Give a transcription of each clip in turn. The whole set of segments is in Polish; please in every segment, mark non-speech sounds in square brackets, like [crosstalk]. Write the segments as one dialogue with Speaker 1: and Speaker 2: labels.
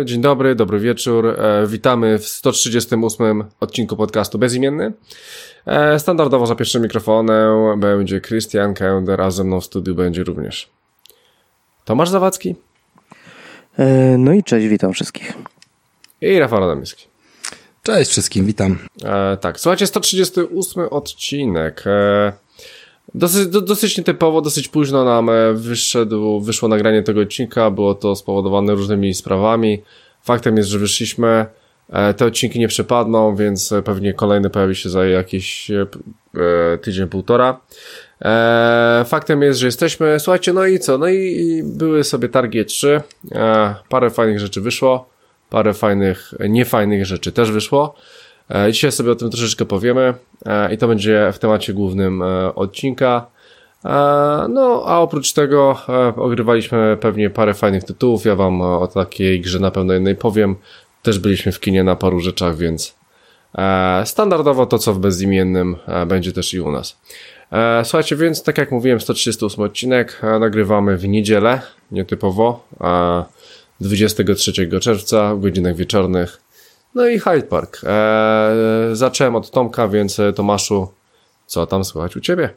Speaker 1: E, dzień dobry, dobry wieczór. E, witamy w 138 odcinku podcastu Bezimienny. E, standardowo za pierwszym mikrofonem będzie Christian Kender, a ze mną w studiu będzie również Tomasz Zawadzki.
Speaker 2: No i cześć, witam wszystkich.
Speaker 1: I Rafał Adamski.
Speaker 3: Cześć wszystkim, witam.
Speaker 1: E, tak, słuchajcie, 138 odcinek. E, dosyć, do, dosyć nietypowo, dosyć późno nam e, wyszedł, wyszło nagranie tego odcinka, było to spowodowane różnymi sprawami. Faktem jest, że wyszliśmy, e, te odcinki nie przepadną, więc pewnie kolejny pojawi się za jakiś e, tydzień, półtora. E, faktem jest, że jesteśmy, słuchajcie, no i co, no i, i były sobie targi 3, e, parę fajnych rzeczy wyszło parę fajnych, niefajnych rzeczy też wyszło. E, dzisiaj sobie o tym troszeczkę powiemy e, i to będzie w temacie głównym e, odcinka. No, a oprócz tego ogrywaliśmy pewnie parę fajnych tytułów. Ja wam o takiej grze na pewno jednej powiem. Też byliśmy w kinie na paru rzeczach, więc standardowo to, co w bezimiennym będzie też i u nas. Słuchajcie, więc tak jak mówiłem, 138 odcinek nagrywamy w niedzielę, nietypowo. 23 czerwca w godzinach wieczornych. No i Hyde Park. Eee, zacząłem od Tomka, więc e, Tomaszu, co tam słychać u ciebie?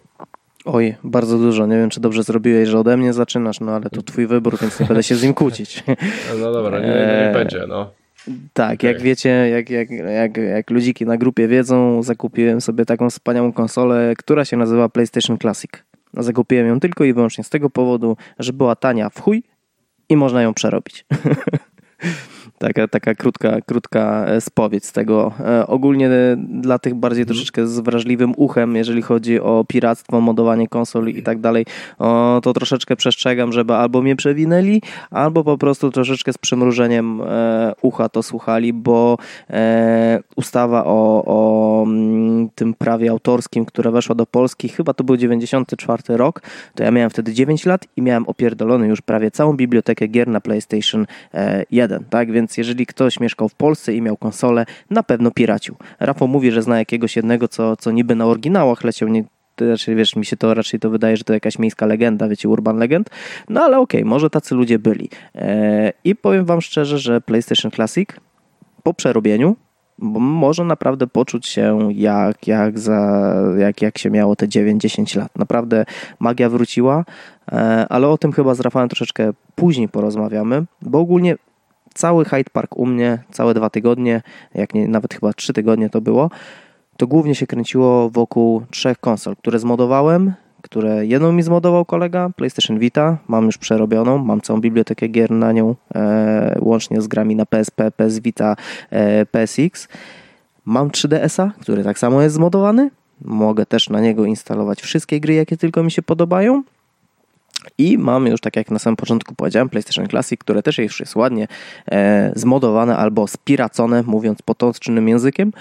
Speaker 2: Oj, bardzo dużo. Nie wiem, czy dobrze zrobiłeś, że ode mnie zaczynasz, no ale to [laughs] twój wybór, więc nie będę się z nim kłócić. [laughs]
Speaker 1: No dobra, nie, nie, nie będzie, no.
Speaker 2: Tak, okay. jak wiecie, jak, jak, jak, jak ludziki na grupie wiedzą, zakupiłem sobie taką wspaniałą konsolę, która się nazywa PlayStation Classic. Zakupiłem ją tylko i wyłącznie z tego powodu, że była tania w chuj i można ją przerobić. [laughs] taka, taka krótka, krótka e, spowiedź z tego. E, ogólnie e, dla tych bardziej mhm. troszeczkę z wrażliwym uchem, jeżeli chodzi o piractwo, modowanie konsol i tak dalej, to troszeczkę przestrzegam, żeby albo mnie przewinęli, albo po prostu troszeczkę z przymrużeniem ucha to słuchali, bo ustawa o, o mm, tym prawie autorskim, które weszło do Polski, chyba to był 94 rok, to ja miałem wtedy 9 lat i miałem opierdolony już prawie całą bibliotekę gier na PlayStation 1, tak? Więc jeżeli ktoś mieszkał w Polsce i miał konsolę, na pewno piracił. Rafał mówi, że zna jakiegoś jednego, co, co niby na oryginałach leciał, nie, raczej, wiesz, mi się to raczej to wydaje, że to jakaś miejska legenda, wiecie, urban legend, no ale okej, okay, może tacy ludzie byli. Eee, I powiem wam szczerze, że PlayStation Classic po przerobieniu może naprawdę poczuć się jak, jak, za, jak, jak się miało te 9-10 lat. Naprawdę magia wróciła, e, ale o tym chyba z Rafałem troszeczkę później porozmawiamy, bo ogólnie cały Hyde Park u mnie, całe dwa tygodnie, jak nie, nawet chyba trzy tygodnie to było, to głównie się kręciło wokół trzech konsol, które zmodowałem, które jedną mi zmodował kolega, PlayStation Vita, mam już przerobioną, mam całą bibliotekę gier na nią, e, łącznie z grami na PSP, PS Vita, e, PSX. Mam 3DS-a, który tak samo jest zmodowany, mogę też na niego instalować wszystkie gry, jakie tylko mi się podobają. I mamy już, tak jak na samym początku powiedziałem, PlayStation Classic, które też już jest ładnie e, zmodowane albo spiracone, mówiąc potocznym językiem.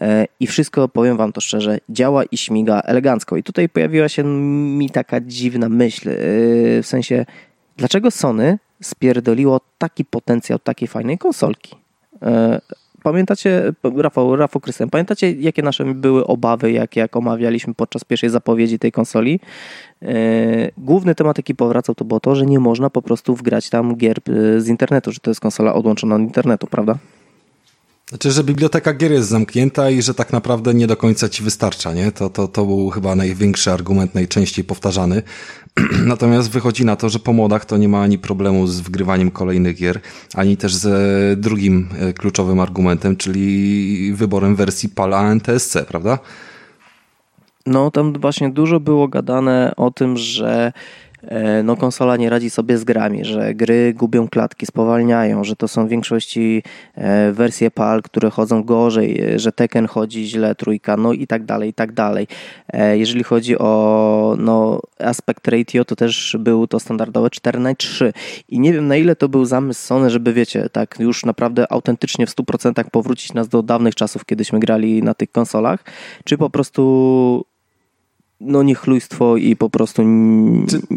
Speaker 2: E, I wszystko, powiem Wam to szczerze, działa i śmiga elegancko. I tutaj pojawiła się mi taka dziwna myśl, e, w sensie, dlaczego Sony spierdoliło taki potencjał takiej fajnej konsolki? Pamiętacie, Rafał, Rafał Krystian, pamiętacie jakie nasze były obawy, jak, jak omawialiśmy podczas pierwszej zapowiedzi tej konsoli? E, główny temat, jaki powracał, to było to, że nie można po prostu wgrać tam gier e, z internetu, że to jest konsola odłączona od internetu, prawda?
Speaker 3: Znaczy, że biblioteka gier jest zamknięta i że tak naprawdę nie do końca ci wystarcza, nie? To, to, to był chyba największy argument, najczęściej powtarzany. [clears throat] Natomiast wychodzi na to, że po modach to nie ma ani problemu z wgrywaniem kolejnych gier, ani też z drugim e, kluczowym argumentem, czyli wyborem wersji PAL NTSC, prawda?
Speaker 2: No, tam właśnie dużo było gadane o tym, że no konsola nie radzi sobie z grami, że gry gubią klatki, spowalniają, że to są w większości e, wersje PAL, które chodzą gorzej, e, że Tekken chodzi źle, trójka, no i tak dalej, i tak dalej. Jeżeli chodzi o no, aspekt ratio, to też był to standardowe 4 na 3 i nie wiem na ile to był zamysł Sony, żeby wiecie, tak już naprawdę autentycznie w 100% powrócić nas do dawnych czasów, kiedyśmy grali na tych konsolach, czy po prostu no niechlujstwo i po prostu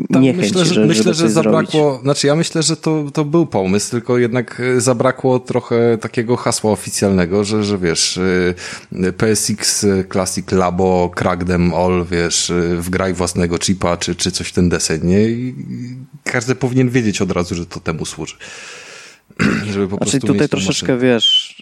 Speaker 2: niechęć,
Speaker 3: myślę, że,
Speaker 2: że,
Speaker 3: myślę, że zabrakło,
Speaker 2: zrobić.
Speaker 3: znaczy ja myślę, że to, to był pomysł, tylko jednak e, zabrakło trochę takiego hasła oficjalnego, że, że wiesz, e, PSX Classic Labo, crack them all, wiesz, e, wgraj własnego chipa, czy, czy coś w ten deseń, nie? I każdy powinien wiedzieć od razu, że to temu służy.
Speaker 2: Żeby po znaczy tutaj troszeczkę, maszynę. wiesz,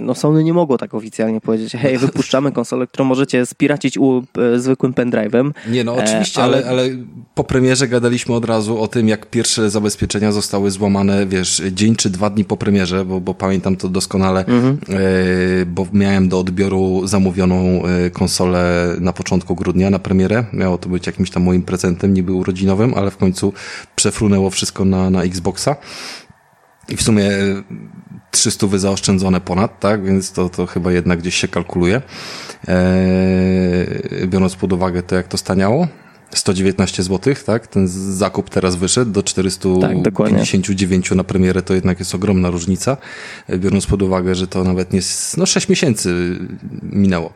Speaker 2: no Sony nie mogło tak oficjalnie powiedzieć, hej, [laughs] wypuszczamy konsolę, którą możecie spiracić u, e, zwykłym pendrive'em.
Speaker 3: Nie, no oczywiście, e, ale... ale... ale po premierze gadaliśmy od razu o tym, jak pierwsze zabezpieczenia zostały złamane, wiesz, dzień czy dwa dni po premierze, bo, bo pamiętam to doskonale, mhm. e, bo miałem do odbioru zamówioną e, konsolę na początku grudnia na premierę. Miało to być jakimś tam moim prezentem, niby urodzinowym, ale w końcu przefrunęło wszystko na, na Xboxa. I w sumie 300 wy zaoszczędzone ponad, tak? Więc to, to chyba jednak gdzieś się kalkuluje. Eee, biorąc pod uwagę to, jak to staniało. 119 zł, tak? Ten zakup teraz wyszedł do 459 tak, na premierę, to jednak jest ogromna różnica, biorąc pod uwagę, że to nawet nie, no 6 miesięcy minęło.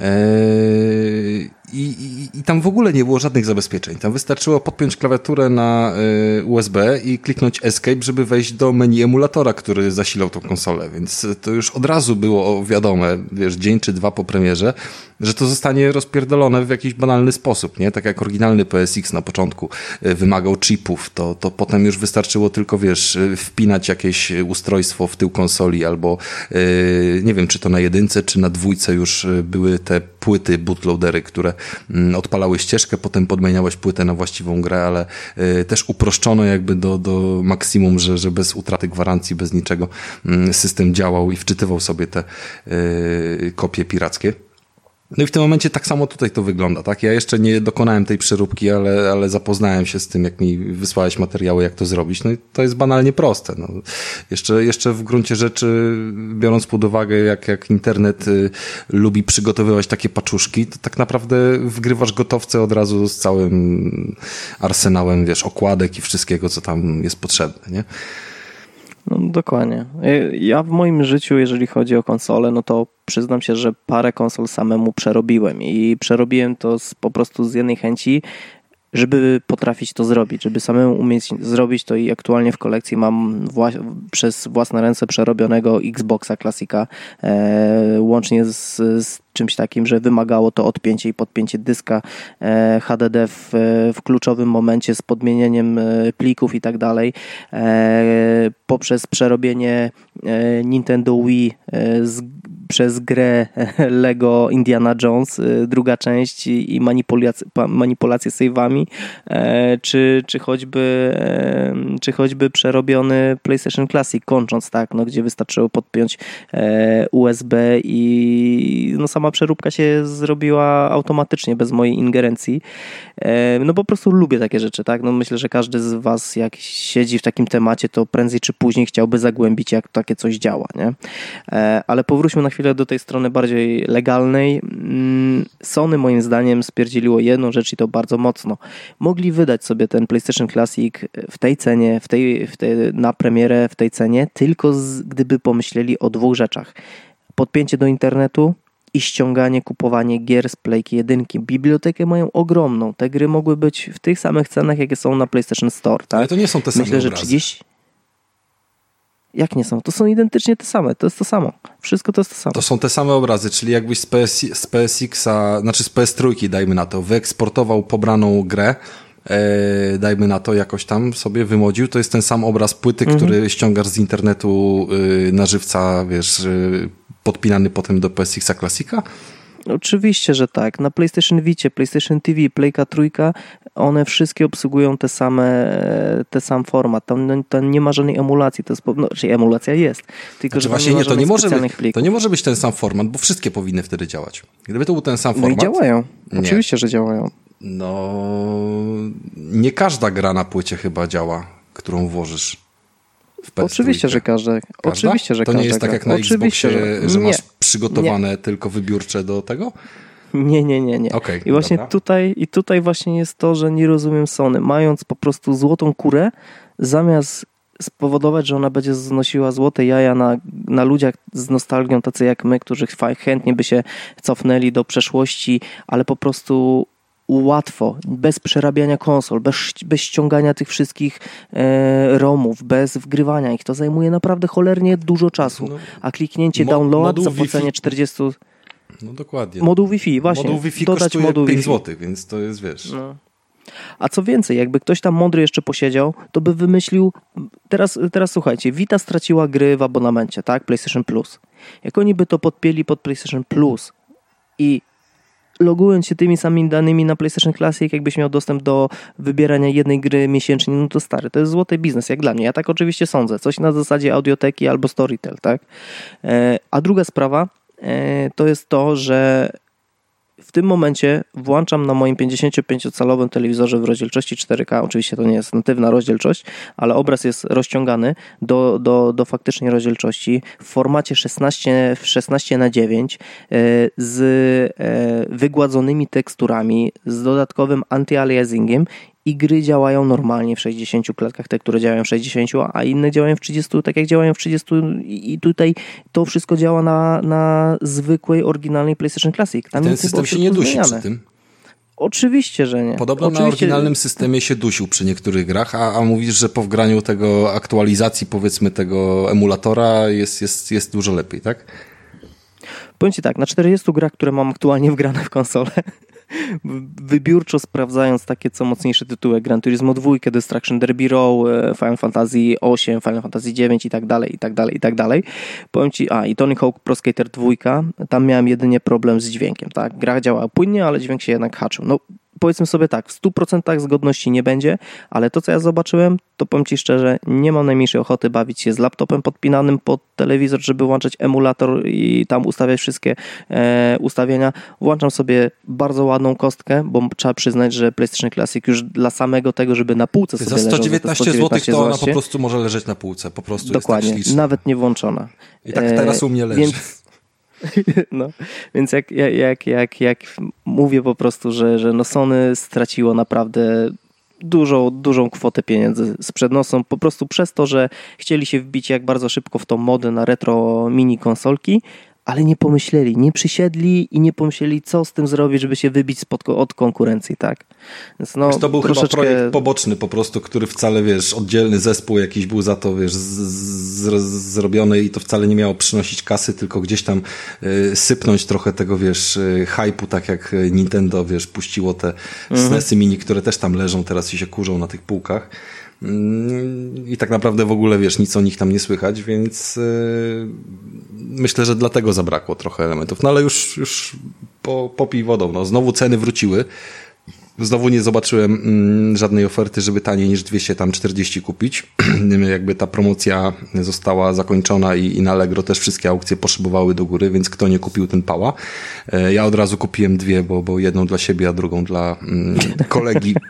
Speaker 3: Eee, i, i, tam w ogóle nie było żadnych zabezpieczeń. Tam wystarczyło podpiąć klawiaturę na y, USB i kliknąć Escape, żeby wejść do menu emulatora, który zasilał tą konsolę. Więc to już od razu było wiadome, wiesz, dzień czy dwa po premierze, że to zostanie rozpierdolone w jakiś banalny sposób, nie? Tak jak oryginalny PSX na początku y, wymagał chipów, to, to potem już wystarczyło tylko, wiesz, wpinać jakieś ustrojstwo w tył konsoli albo nie wiem, czy to na jedynce, czy na dwójce już były te płyty, bootloadery, które mm, odpalały ścieżkę, potem podmieniałeś płytę na właściwą grę, ale też uproszczono jakby do, do maksimum, że, że bez utraty gwarancji, bez niczego mm, system działał i wczytywał sobie te kopie pirackie. No i w tym momencie tak samo tutaj to wygląda, tak? Ja jeszcze nie dokonałem tej przeróbki, ale, ale zapoznałem się z tym, jak mi wysłałeś materiały, jak to zrobić. No i to jest banalnie proste. No. Jeszcze, jeszcze w gruncie rzeczy, biorąc pod uwagę, jak, jak internet y, lubi przygotowywać takie paczuszki, to tak naprawdę wgrywasz gotowce od razu z całym arsenałem, wiesz, okładek i wszystkiego, co tam jest potrzebne, nie?
Speaker 2: No, dokładnie. Ja w moim życiu, jeżeli chodzi o konsole, no to przyznam się, że parę konsol samemu przerobiłem i przerobiłem to z, po prostu z jednej chęci, żeby potrafić to zrobić, żeby samemu umieć zrobić to i aktualnie w kolekcji mam wła przez własne ręce przerobionego Xboxa klasika, e, łącznie z, z czymś takim, że wymagało to odpięcie i podpięcie dyska e, HDD w, w kluczowym momencie z podmienieniem e, plików i tak dalej, e, poprzez przerobienie Nintendo Wii z, przez grę [laughs] Lego Indiana Jones, druga część i manipulacje, manipulacje save'ami, czy, czy, choćby, czy choćby przerobiony PlayStation Classic, kończąc tak, no, gdzie wystarczyło podpiąć USB i no, sama przeróbka się zrobiła automatycznie, bez mojej ingerencji. E, no po prostu lubię takie rzeczy, tak? No myślę, że każdy z was, jak siedzi w takim temacie, to prędzej czy później chciałby zagłębić, jak takie coś działa, nie? E, ale powróćmy na chwilę do tej strony bardziej legalnej. Mm, Sony moim zdaniem spierdzieliło jedną rzecz i to bardzo mocno. Mogli wydać sobie ten PlayStation Classic w tej cenie, w tej, w tej, na premierę w tej cenie, tylko z, gdyby pomyśleli o dwóch rzeczach podpięcie do internetu i ściąganie, kupowanie gier z Playki 1. Bibliotekę mają ogromną. Te gry mogły być w tych samych cenach, jakie są na PlayStation Store. Tak?
Speaker 3: Ale to nie są te same Myślę, że 30...
Speaker 2: Jak nie są? To są identycznie te same, to jest to samo. Wszystko to jest to samo.
Speaker 3: To są te same obrazy, czyli jakbyś z, PS, z PSX-a, znaczy z PS3, dajmy na to, wyeksportował pobraną grę, e, dajmy na to, jakoś tam sobie wymodził, to jest ten sam obraz płyty, mhm. który ściągasz z internetu y, na żywca, wiesz, y, podpinany potem do PSX-a Classica?
Speaker 2: Oczywiście, że tak. Na PlayStation Vicie, PlayStation TV, Playka trójka, one wszystkie obsługują te same, te sam format. Tam, no, tam nie ma żadnej emulacji. To jest, no, czyli emulacja jest. Tylko, znaczy, że właśnie nie, nie to nie może być,
Speaker 3: to nie może być ten sam format, bo wszystkie powinny wtedy działać. Gdyby to był ten sam format.
Speaker 2: No i działają. Nie. Oczywiście, że działają.
Speaker 3: No, nie każda gra na płycie chyba działa, którą włożysz.
Speaker 2: Oczywiście, że każde. Oczywiście, że
Speaker 3: To nie jest tak jak na Oczywiście, Xboxie, że, że masz przygotowane nie. tylko wybiórcze do tego?
Speaker 2: Nie, nie, nie, nie.
Speaker 3: Okay,
Speaker 2: I właśnie tutaj, i tutaj właśnie jest to, że nie rozumiem Sony. Mając po prostu złotą kurę, zamiast spowodować, że ona będzie znosiła złote jaja na, na ludziach z nostalgią, tacy jak my, którzy chętnie by się cofnęli do przeszłości, ale po prostu łatwo, bez przerabiania konsol, bez, bez ściągania tych wszystkich e, ROMów, bez wgrywania ich. To zajmuje naprawdę cholernie dużo czasu. No, a kliknięcie download, zapłacenie 40...
Speaker 3: No dokładnie.
Speaker 2: Moduł Wi-Fi, właśnie.
Speaker 3: Moduł Wi-Fi dodać kosztuje moduł 5 zł, więc to jest, wiesz... No.
Speaker 2: A co więcej, jakby ktoś tam mądry jeszcze posiedział, to by wymyślił. Teraz, teraz słuchajcie, Vita straciła gry w abonamencie, tak? PlayStation Plus. Jak oni by to podpięli pod PlayStation Plus i logując się tymi samymi danymi na PlayStation Classic, jakbyś miał dostęp do wybierania jednej gry miesięcznie, no to stary, to jest złoty biznes, jak dla mnie. Ja tak oczywiście sądzę. Coś na zasadzie audioteki albo Storytel, tak? E, a druga sprawa e, to jest to, że w tym momencie włączam na moim 55-calowym telewizorze w rozdzielczości 4K. Oczywiście to nie jest natywna rozdzielczość, ale obraz jest rozciągany do, do, do faktycznej rozdzielczości w formacie 16, 16 na 9 e, z e, wygładzonymi teksturami, z dodatkowym anti-aliasingiem i gry działają normalnie w 60 klatkach, te, które działają w 60, a inne działają w 30, tak jak działają w 30 i tutaj to wszystko działa na, na zwykłej, oryginalnej PlayStation Classic.
Speaker 3: Tam ten system się nie dusi zmieniane. przy tym?
Speaker 2: Oczywiście, że nie.
Speaker 3: Podobno
Speaker 2: Oczywiście...
Speaker 3: na oryginalnym systemie się dusił przy niektórych grach, a, a mówisz, że po wgraniu tego aktualizacji, powiedzmy, tego emulatora jest, jest, jest dużo lepiej, tak?
Speaker 2: Powiem Ci tak, na 40 grach, które mam aktualnie wgrane w konsolę, [laughs] wybiórczo sprawdzając takie co mocniejsze tytuły, Gran Turismo 2, Destruction Derby Row, e, Final Fantasy 8, Final Fantasy 9 i tak dalej, i tak dalej, i tak dalej. Powiem Ci, a i Tony Hawk Pro Skater 2, tam miałem jedynie problem z dźwiękiem, tak? Gra działała płynnie, ale dźwięk się jednak haczył. No powiedzmy sobie tak, w 100% zgodności nie będzie, ale to, co ja zobaczyłem, to powiem Ci szczerze, nie mam najmniejszej ochoty bawić się z laptopem podpinanym pod telewizor, żeby włączać emulator i tam ustawiać wszystkie e, ustawienia. Włączam sobie bardzo ładną kostkę, bo trzeba przyznać, że PlayStation Classic już dla samego tego, żeby na półce sobie
Speaker 3: Za 119, 119 zł to ona po prostu może leżeć na półce, po prostu
Speaker 2: Dokładnie,
Speaker 3: jest tak
Speaker 2: nawet nie włączona.
Speaker 3: I tak teraz u mnie leży. Więc [laughs]
Speaker 2: No, więc jak, jak, jak, jak mówię po prostu, że, że no Sony straciło naprawdę dużą, dużą kwotę pieniędzy sprzed nosą, po prostu przez to, że chcieli się wbić jak bardzo szybko w tą modę na retro mini konsolki, ale nie pomyśleli, nie przysiedli i nie pomyśleli, co z tym zrobić, żeby się wybić spod, od konkurencji, tak?
Speaker 3: Więc no, wiesz, to był troszeczkę... chyba projekt poboczny po prostu, który wcale, wiesz, oddzielny zespół jakiś był za to, wiesz, zrobiony i to wcale nie miało przynosić kasy, tylko gdzieś tam y, sypnąć trochę tego, wiesz, y, hypu, tak jak Nintendo, wiesz, puściło te mhm. SNESy mini, które też tam leżą teraz i się kurzą na tych półkach. Mm, I tak naprawdę w ogóle, wiesz, nic o nich tam nie słychać, więc yy, myślę, że dlatego zabrakło trochę elementów. No ale już, już po, popij wodą. No, znowu ceny wróciły. Znowu nie zobaczyłem mm, żadnej oferty, żeby taniej niż 240 kupić. [clears throat] Jakby ta promocja została zakończona i, i na Allegro też wszystkie aukcje poszybowały do góry, więc kto nie kupił, ten pała. E, ja od razu kupiłem dwie, bo, bo jedną dla siebie, a drugą dla mm, kolegi. [laughs]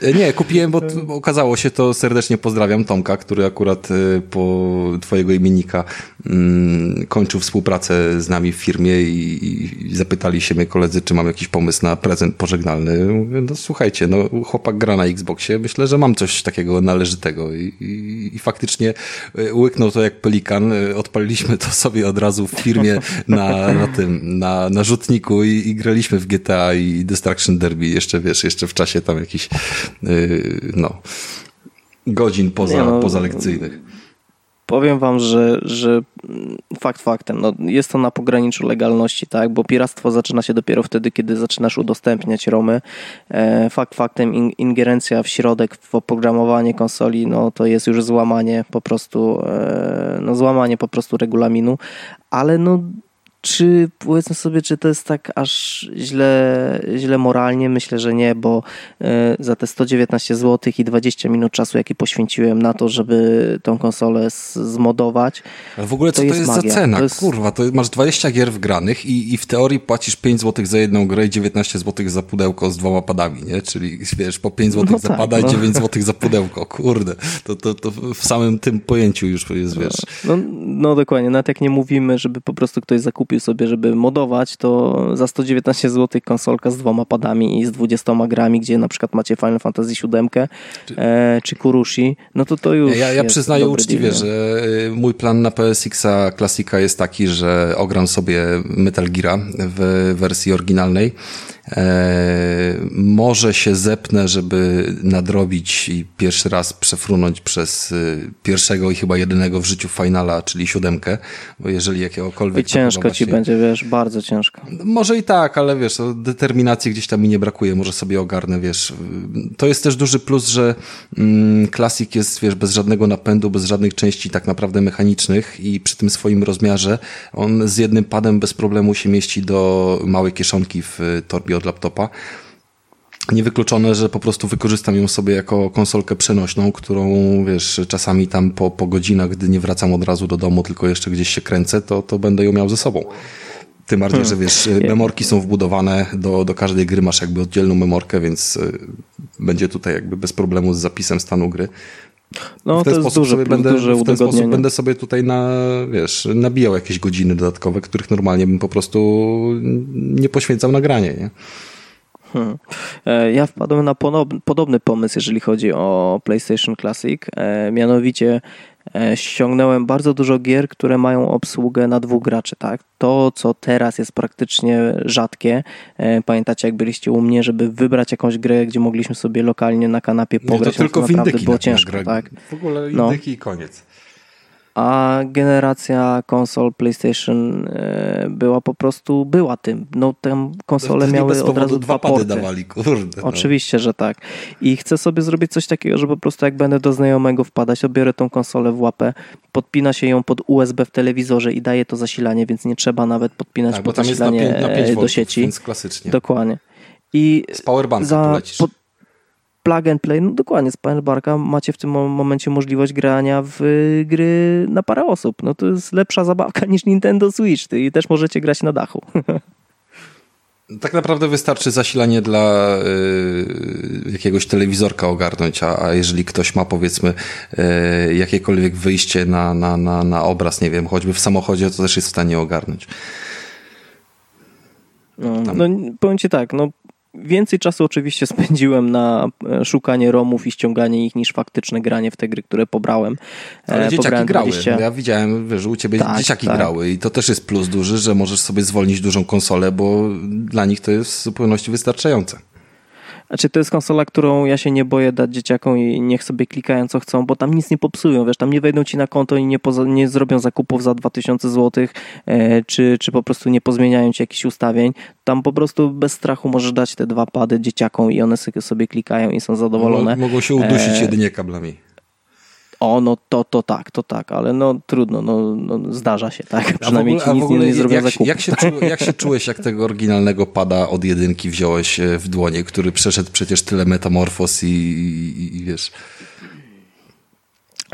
Speaker 3: E, nie, kupiłem, bo okazało się to, serdecznie pozdrawiam Tomka, który akurat e, po twojego imiennika mm, kończył współpracę z nami w firmie i, i zapytali się mnie koledzy, czy mam jakiś pomysł na prezent pożegnalny. Mówię, no słuchajcie, no chłopak gra na Xboxie, myślę, że mam coś takiego należytego i, i, i faktycznie e, łyknął to jak pelikan. E, odpaliliśmy to sobie od razu w firmie na, na tym, na, na rzutniku i, i graliśmy w GTA i Destruction Derby jeszcze, wiesz, jeszcze w czasie tam jakichś, yy, no, godzin poza, no, poza lekcyjnych.
Speaker 2: Powiem wam, że, że fakt faktem, no jest to na pograniczu legalności, tak, bo piractwo zaczyna się dopiero wtedy, kiedy zaczynasz udostępniać romy. E, fakt faktem in, ingerencja w środek, w oprogramowanie konsoli, no to jest już złamanie po prostu, e, no złamanie po prostu regulaminu, ale no czy powiedzmy sobie, czy to jest tak aż źle, źle moralnie? Myślę, że nie, bo e, za te 119 zł i 20 minut czasu, jakie poświęciłem na to, żeby tą konsolę zmodować.
Speaker 3: Ale w ogóle co to jest, to jest za cena? To jest... Kurwa, to masz 20 gier wgranych i, i w teorii płacisz 5 zł za jedną grę i 19 zł za pudełko z dwoma padami, nie? Czyli wiesz, po 5 zł no za tak, pada no. i 9 zł za pudełko. Kurde, to, to, to w samym tym pojęciu już jest, wiesz.
Speaker 2: No, no dokładnie, nawet jak nie mówimy, żeby po prostu ktoś zakupił kupił sobie, żeby modować, to za 119 zł konsolka z dwoma padami i z 20 grami, gdzie na przykład macie Final Fantasy 7 czy, e, czy Kurushi, no to to już
Speaker 3: Ja, ja przyznaję uczciwie, deal. że y, mój plan na PSX-a klasika jest taki, że ogram sobie Metal Gear w wersji oryginalnej E, może się zepnę, żeby nadrobić i pierwszy raz przefrunąć przez y, pierwszego i chyba jedynego w życiu finala, czyli siódemkę, bo jeżeli jakiegokolwiek...
Speaker 2: I ciężko właśnie... ci będzie, wiesz, bardzo ciężko.
Speaker 3: Może i tak, ale wiesz, determinacji gdzieś tam mi nie brakuje, może sobie ogarnę, wiesz. To jest też duży plus, że mm, Classic jest, wiesz, bez żadnego napędu, bez żadnych części tak naprawdę mechanicznych i przy tym swoim rozmiarze on z jednym padem bez problemu się mieści do małej kieszonki w torbie od laptopa. Niewykluczone, że po prostu wykorzystam ją sobie jako konsolkę przenośną, którą wiesz, czasami tam po, po godzinach, gdy nie wracam od razu do domu, tylko jeszcze gdzieś się kręcę, to, to będę ją miał ze sobą. Tym bardziej, hmm. że wiesz, memorki są wbudowane, do, do każdej gry masz jakby oddzielną memorkę, więc y, będzie tutaj jakby bez problemu z zapisem stanu gry.
Speaker 2: No, w ten to sposób duży, sobie
Speaker 3: będę, w ten sposób będę sobie tutaj na, wiesz, nabijał jakieś godziny dodatkowe, których normalnie bym po prostu nie poświęcał nagranie, nie?
Speaker 2: Hmm. E, ja wpadłem na podobny pomysł, jeżeli chodzi o PlayStation Classic. E, mianowicie ściągnąłem bardzo dużo gier, które mają obsługę na dwóch graczy, tak? To, co teraz jest praktycznie rzadkie. E, pamiętacie, jak byliście u mnie, żeby wybrać jakąś grę, gdzie mogliśmy sobie lokalnie na kanapie pograć. To
Speaker 3: tylko to naprawdę było ciężko, tak? W ogóle indyki no. i koniec
Speaker 2: a generacja konsol PlayStation e, była po prostu, była tym. No tam konsole miały od razu dwa porty.
Speaker 3: dawali, kurde.
Speaker 2: No. Oczywiście, że tak. I chcę sobie zrobić coś takiego, że po prostu jak będę do znajomego wpadać, odbiorę tą konsolę w łapę, podpina się ją pod USB w telewizorze i daje to zasilanie, więc nie trzeba nawet podpinać tak, pod zasilanie na 5, na 5 do sieci.
Speaker 3: Więc klasycznie.
Speaker 2: Dokładnie. I
Speaker 3: z powerbanka za, polecisz. Po,
Speaker 2: plug and play, no dokładnie, z Powerbarka macie w tym momencie możliwość grania w gry na parę osób. No to jest lepsza zabawka [laughs] niż Nintendo Switch i też możecie grać na dachu. [laughs]
Speaker 3: Tak naprawdę wystarczy zasilanie dla y, jakiegoś telewizorka ogarnąć, a, a jeżeli ktoś ma powiedzmy y, jakiekolwiek wyjście na, na, na, na obraz, nie wiem, choćby w samochodzie, to też jest w stanie ogarnąć.
Speaker 2: No, no powiem Ci tak, no Więcej czasu oczywiście [laughs] spędziłem na e, szukanie romów i ściąganie ich niż faktyczne granie w te gry, które pobrałem.
Speaker 3: Ale e, dzieciaki pobrałem grały. 20... Ja widziałem, że u ciebie tak, dzieciaki tak. grały i to też jest plus duży, że możesz sobie zwolnić dużą konsolę, bo dla nich to jest w zupełności wystarczające.
Speaker 2: Znaczy to jest konsola, którą ja się nie boję dać dzieciakom i niech sobie klikają co chcą, bo tam nic nie popsują, wiesz, tam nie wejdą ci na konto i nie, poza, nie zrobią zakupów za 2000 zł, e, czy, czy po prostu nie pozmieniają ci jakichś ustawień. Tam po prostu bez strachu możesz dać te dwa pady dzieciakom i one sobie klikają i są zadowolone.
Speaker 3: Mogą się udusić e... jedynie kablami.
Speaker 2: O, no to, to tak, to tak, ale no trudno, no, no zdarza się, tak? Przynajmniej ci nic nie, nie zrobią
Speaker 3: jak, jak, się czu, [laughs] jak się czułeś, jak tego oryginalnego pada od jedynki wziąłeś e, w dłonie, który przeszedł przecież tyle metamorfos i, i, i wiesz...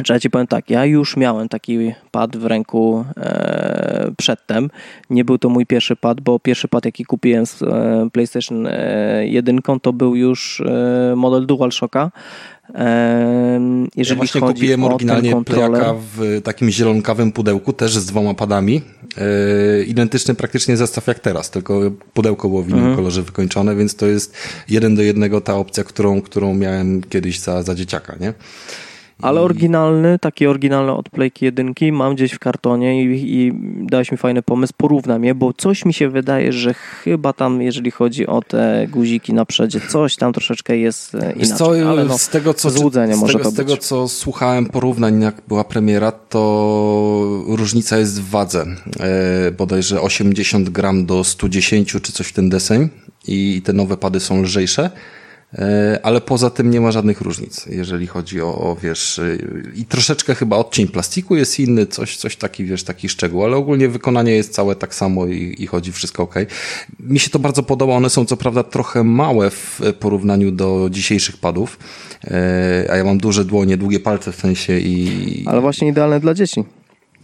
Speaker 2: Znaczy ja ci powiem tak, ja już miałem taki pad w ręku e, przedtem. Nie był to mój pierwszy pad, bo pierwszy pad jaki kupiłem z e, PlayStation e, 1 to był już e, model DualShocka.
Speaker 3: Jeżeli ja właśnie chodzi kupiłem oryginalnie playaka w takim zielonkawym pudełku, też z dwoma padami. E, identyczny praktycznie zestaw jak teraz, tylko pudełko było w innym mhm. kolorze wykończone, więc to jest jeden do jednego ta opcja, którą, którą miałem kiedyś za, za dzieciaka, nie?
Speaker 2: Ale oryginalny, taki oryginalny od Playki jedynki mam gdzieś w kartonie i, i dałeś mi fajny pomysł, porównam je, bo coś mi się wydaje, że chyba tam, jeżeli chodzi o te guziki na przodzie, coś tam troszeczkę jest e, inaczej. Co, ale no,
Speaker 3: z tego, co,
Speaker 2: złudzenie
Speaker 3: z
Speaker 2: może
Speaker 3: tego,
Speaker 2: to
Speaker 3: Z tego, co słuchałem porównań, jak była premiera, to różnica jest w wadze. E, bodajże 80 gram do 110 czy coś w ten deseń i te nowe pady są lżejsze. E, ale poza tym nie ma żadnych różnic, jeżeli chodzi o, o, wiesz, e, i troszeczkę chyba odcień plastiku jest inny, coś, coś taki, wiesz, taki szczegół, ale ogólnie wykonanie jest całe tak samo i, i chodzi wszystko ok. Mi się to bardzo podoba, one są co prawda trochę małe w porównaniu do dzisiejszych padów, e, a ja mam duże dłonie, długie palce w sensie i...
Speaker 2: Ale właśnie idealne dla dzieci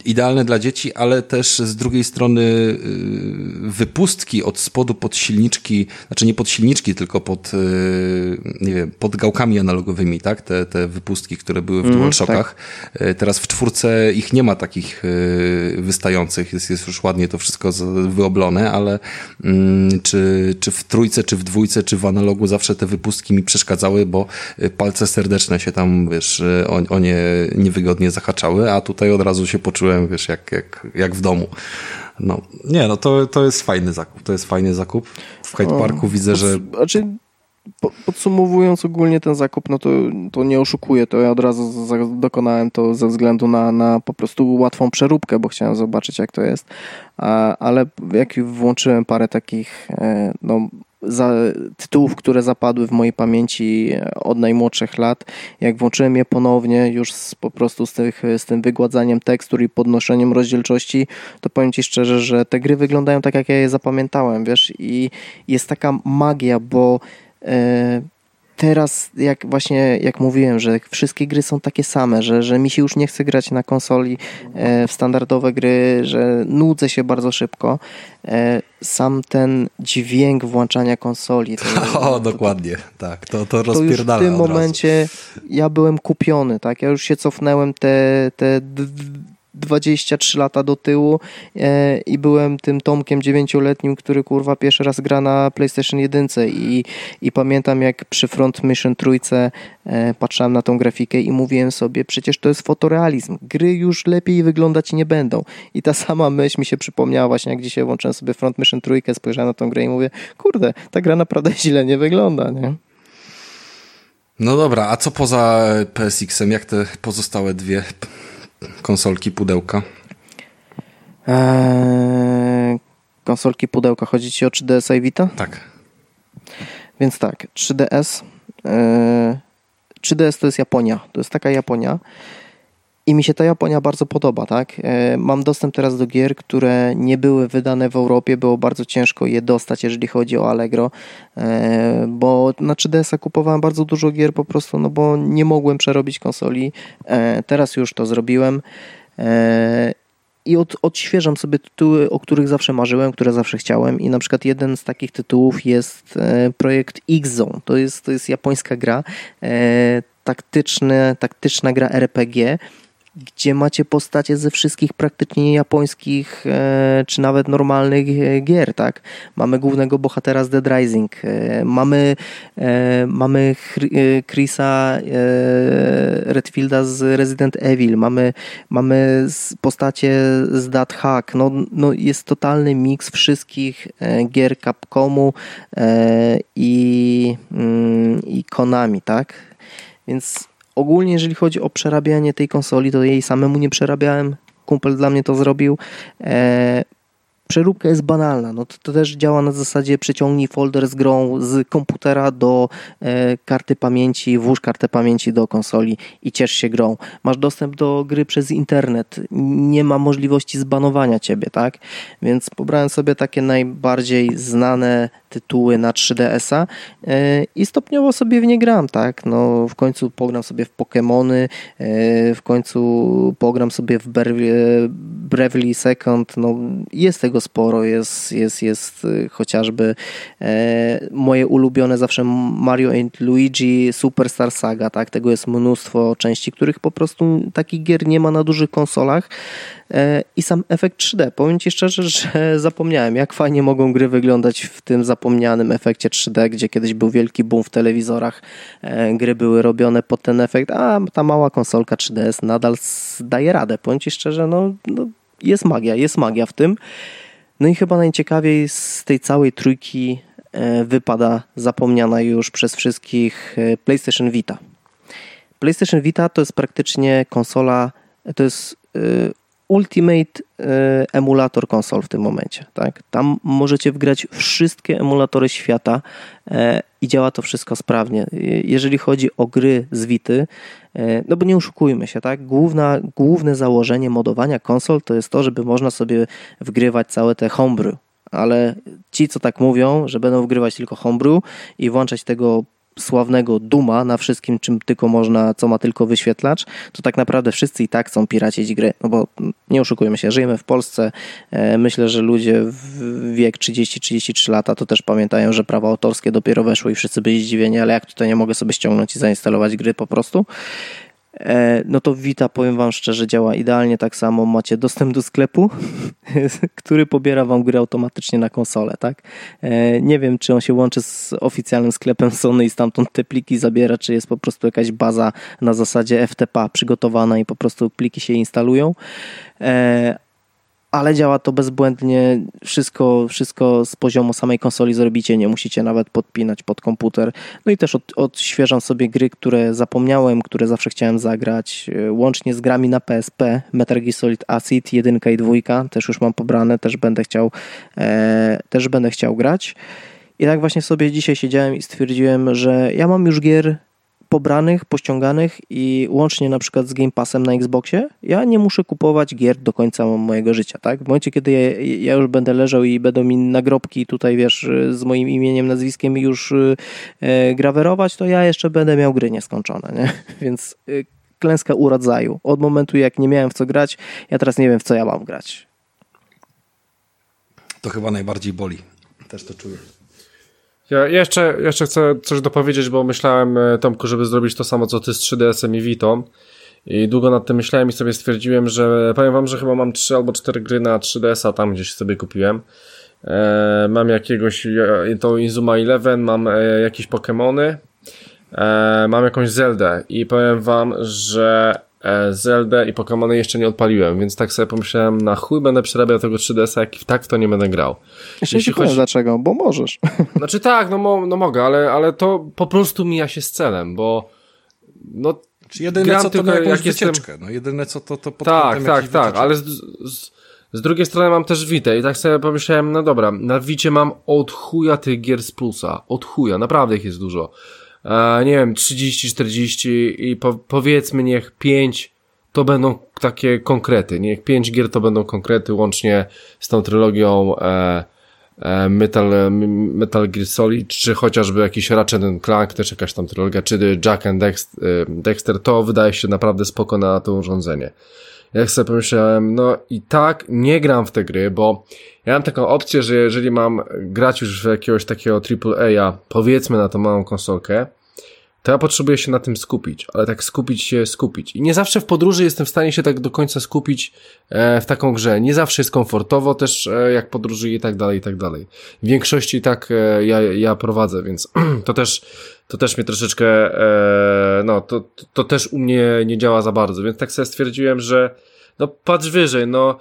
Speaker 3: idealne dla dzieci, ale też z drugiej strony y, wypustki od spodu pod silniczki, znaczy nie pod silniczki, tylko pod, y, nie wiem, pod gałkami analogowymi, tak? Te, te wypustki, które były w mm, DualShockach. Tak. Y, teraz w czwórce ich nie ma takich wystających, jest, jest już ładnie to wszystko wyoblone, ale mm, czy, czy w trójce, czy w dwójce, czy w analogu zawsze te wypustki mi przeszkadzały, bo palce serdeczne się tam, wiesz, o, o nie niewygodnie zahaczały, a tutaj od razu się poczułem czułem, wiesz, jak, jak, jak w domu. No, nie, no to, to jest fajny zakup, to jest fajny zakup. w Hyde Parku widzę, że...
Speaker 2: Znaczy, podsumowując ogólnie ten zakup, no to, to nie oszukuję, to ja od razu dokonałem to ze względu na, na po prostu łatwą przeróbkę, bo chciałem zobaczyć jak to jest, ale jak włączyłem parę takich e, no, za, tytułów, które zapadły w mojej pamięci od najmłodszych lat. Jak włączyłem je ponownie, już z, po prostu z, tych, z tym wygładzaniem tekstur i podnoszeniem rozdzielczości, to powiem Ci szczerze, że te gry wyglądają tak, jak ja je zapamiętałem, wiesz, i jest taka magia, bo e, teraz, jak właśnie jak mówiłem, że wszystkie gry są takie same, że, że mi się już nie chce grać na konsoli e, w standardowe gry, że nudzę się bardzo szybko. E, sam ten dźwięk włączania konsoli.
Speaker 3: To, [laughs] o, dokładnie, tak, to, to rozpierdala
Speaker 2: To już w tym momencie ja byłem kupiony, tak, ja już się cofnąłem te, te 23 lata do tyłu e, i byłem tym Tomkiem dziewięcioletnim, który kurwa pierwszy raz gra na PlayStation 1 i, i pamiętam jak przy Front Mission trójce e, patrzyłem na tą grafikę i mówiłem sobie, przecież to jest fotorealizm, gry już lepiej wyglądać nie będą. I ta sama myśl mi się przypomniała właśnie jak dzisiaj włączyłem sobie Front Mission trójkę, spojrzałem na tą grę i mówię, kurde, ta gra naprawdę [laughs] źle nie wygląda, nie?
Speaker 3: No dobra, a co poza PSX-em? Jak te pozostałe dwie konsolki, pudełka?
Speaker 2: Eee, konsolki, pudełka. Chodzi ci o 3DS i Vita?
Speaker 3: Tak.
Speaker 2: Więc tak, 3DS. Eee, 3DS to jest Japonia. To jest taka Japonia. I mi się ta Japonia bardzo podoba, tak? E, mam dostęp teraz do gier, które nie były wydane w Europie, było bardzo ciężko je dostać, jeżeli chodzi o Allegro, e, bo na 3DS-a kupowałem bardzo dużo gier po prostu, no bo nie mogłem przerobić konsoli. E, teraz już to zrobiłem i od, odświeżam sobie tytuły, o których zawsze marzyłem, które zawsze chciałem i na przykład jeden z takich tytułów jest projekt X-Zone. To jest, to jest japońska gra, taktyczny, taktyczna gra RPG, gdzie macie postacie ze wszystkich praktycznie japońskich e, czy nawet normalnych e, gier, tak? Mamy głównego bohatera z Dead Rising, e, mamy, mamy Chrisa Redfielda z Resident Evil, mamy, mamy postacie z That Hack, no, no jest totalny miks wszystkich gier Capcomu i, mm, i Konami, tak? Więc ogólnie jeżeli chodzi o przerabianie tej konsoli, to jej samemu nie przerabiałem. Kumpel dla mnie to zrobił. E, przeróbka jest banalna. No to, to, też działa na zasadzie przeciągnij folder z grą z komputera do e, karty pamięci, włóż kartę pamięci do konsoli i ciesz się grą. Masz dostęp do gry przez internet. Nie ma możliwości zbanowania ciebie, tak? Więc pobrałem sobie takie najbardziej znane tytuły na 3DS-a e, i stopniowo sobie w nie gram, tak? No w końcu pogram sobie w Pokémony, e, w końcu pogram sobie w Bravely Second, no jest tego sporo, jest, jest, jest y, chociażby e, moje ulubione zawsze Mario and Luigi Superstar Saga, tak? Tego jest mnóstwo części, których po prostu takich gier nie ma na dużych konsolach, E, i sam efekt 3D. Powiem Ci szczerze, [laughs] że zapomniałem, jak fajnie mogą gry wyglądać w tym zapomnianym efekcie 3D, gdzie kiedyś był wielki boom w telewizorach. E, gry były robione pod ten efekt, a ta mała konsolka 3DS nadal daje radę. Powiem Ci szczerze, no, no jest magia, jest magia w tym. No i chyba najciekawiej z tej całej trójki e, wypada zapomniana już przez wszystkich PlayStation Vita. PlayStation Vita to jest praktycznie konsola, to jest Ultimate e, emulator konsol w tym momencie. Tak? Tam możecie wgrać wszystkie emulatory świata e, i działa to wszystko sprawnie. Jeżeli chodzi o gry z Wity, e, no bo nie oszukujmy się, tak? Główna, główne założenie modowania konsol to jest to, żeby można sobie wgrywać całe te homebrew. Ale ci, co tak mówią, że będą wgrywać tylko homebrew i włączać tego sławnego Duma na wszystkim, czym tylko można, co ma tylko wyświetlacz, to tak naprawdę wszyscy i tak chcą piracić gry. No bo nie oszukujmy się, żyjemy w Polsce. E, myślę, że ludzie w wiek 30-33 lata to też pamiętają, że prawa autorskie dopiero weszły i wszyscy byli zdziwieni, ale jak tutaj nie mogę sobie ściągnąć i zainstalować gry po prostu. E, no to Vita, powiem Wam szczerze, działa idealnie tak samo. Macie dostęp do sklepu, [laughs] który pobiera Wam gry automatycznie na konsolę, tak? E, nie wiem, czy on się łączy z oficjalnym sklepem Sony i stamtąd te pliki zabiera, czy jest po prostu jakaś baza na zasadzie FTP przygotowana i po prostu pliki się instalują. Ale działa to bezbłędnie. Wszystko, wszystko z poziomu samej konsoli zrobicie, nie musicie nawet podpinać pod komputer. No i też od, odświeżam sobie gry, które zapomniałem, które zawsze chciałem zagrać, e, łącznie z grami na PSP, Metal Gear Solid Acid 1 i 2, też już mam pobrane, też będę chciał, e, też będę chciał grać. I tak właśnie sobie dzisiaj siedziałem i stwierdziłem, że ja mam już gier pobranych, pościąganych i łącznie na przykład z Game Passem na Xboxie, ja nie muszę kupować gier do końca mojego życia, tak? W momencie, kiedy ja, ja już będę leżał i będą mi nagrobki tutaj, wiesz, z moim imieniem, nazwiskiem już e, grawerować, to ja jeszcze będę miał gry nieskończone, nie? [laughs] Więc e, klęska urodzaju. Od momentu, jak nie miałem w co grać, ja teraz nie wiem, w co ja mam grać.
Speaker 3: To chyba najbardziej boli. Też to czuję.
Speaker 1: Ja jeszcze, jeszcze chcę coś dopowiedzieć, bo myślałem, e, Tomku, żeby zrobić to samo, co ty z 3DS-em i Vitą. I długo nad tym myślałem i sobie stwierdziłem, że powiem wam, że chyba mam 3 albo 4 gry na 3DS-a, tam gdzieś sobie kupiłem. E, mam jakiegoś, to Inzuma Eleven, mam e, jakieś Pokémony, e, mam jakąś Zeldę i powiem wam, że Zelda i Pokémony jeszcze nie odpaliłem, więc tak sobie pomyślałem, na chuj będę przerabiał tego 3DS-a, jak tak w to nie będę grał.
Speaker 2: Jeszcze Jeśli chodzi... dlaczego, bo możesz. [laughs]
Speaker 1: Znaczy tak, no, mo, no mogę, ale, ale to po prostu mija się z celem, bo no
Speaker 3: Czy jedyne co to tylko, jak wycieczkę, jestem... no jedyne co to, to
Speaker 1: pod Tak, tak, tak, ale z, z, z, drugiej strony mam też Vita i tak sobie pomyślałem, no dobra, na Vicie mam od chuja tych gier z plusa, od chuja, naprawdę ich jest dużo e, nie wiem, 30-40 i po, powiedzmy niech 5 to będą takie konkrety, niech 5 gier to będą konkrety łącznie z tą trylogią e, e, Metal, Metal Gear Solid, czy chociażby jakiś Ratchet Clank, też jakaś tam trylogia, czy Jack and Dexter, Dexter, to wydaje się naprawdę spoko na to urządzenie. Jak sobie pomyślałem, no i tak nie gram w te gry, bo ja mam taką opcję, że jeżeli mam grać już w jakiegoś takiego AAA, powiedzmy na tą małą konsolkę, to ja potrzebuję się na tym skupić, ale tak skupić się, skupić. I nie zawsze w podróży jestem w stanie się tak do końca skupić e, w taką grze. Nie zawsze jest komfortowo też, e, jak podróżuję i tak dalej, i tak dalej. W większości tak e, ja, ja prowadzę, więc [clears throat] to też, to też mnie troszeczkę, no, to, to też u mnie nie działa za bardzo, więc tak sobie stwierdziłem, że no patrz wyżej, no,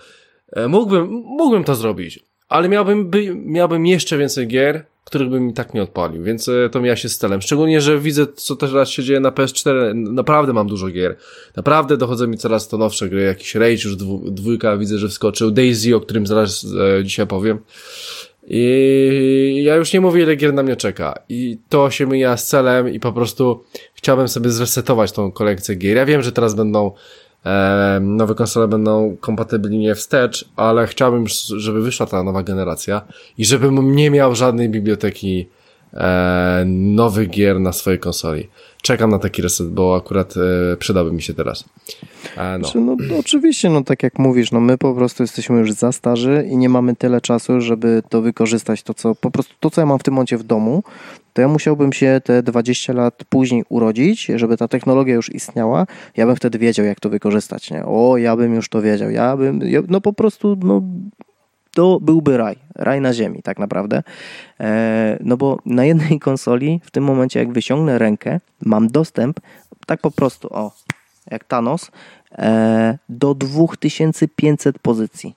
Speaker 1: mógłbym, mógłbym to zrobić, ale miałbym, by, miałbym jeszcze więcej gier, których bym mi tak nie odpalił, więc e, to mija się z celem. Szczególnie, że widzę, co teraz się dzieje na PS4, naprawdę mam dużo gier. Naprawdę dochodzą mi coraz to nowsze gry, jakiś Rage już dwójka widzę, że wskoczył, Daisy, o którym zaraz e, dzisiaj powiem. I ja już nie mówię, ile gier na mnie czeka. I to się mija z celem i po prostu chciałbym sobie zresetować tą kolekcję gier. Ja wiem, że teraz będą nowe konsole będą kompatybilnie wstecz, ale chciałbym, żeby wyszła ta nowa generacja i żebym nie miał żadnej biblioteki e, nowych gier na swojej konsoli. Czekam na taki reset, bo akurat e, przydałby mi się teraz.
Speaker 2: E, no. Znaczy, no, no, oczywiście, no tak jak mówisz, no my po prostu jesteśmy już za starzy i nie mamy tyle czasu, żeby to wykorzystać, to co po prostu to, co ja mam w tym momencie w domu, to ja musiałbym się te 20 lat później urodzić, żeby ta technologia już istniała, ja bym wtedy wiedział, jak to wykorzystać, nie? O, ja bym już to wiedział, ja bym, no po prostu, no to byłby raj, raj na ziemi tak naprawdę. E, no bo na jednej [laughs] konsoli w tym momencie jak wyciągnę rękę, mam dostęp tak po prostu, o, jak Thanos, e, do 2500 pozycji.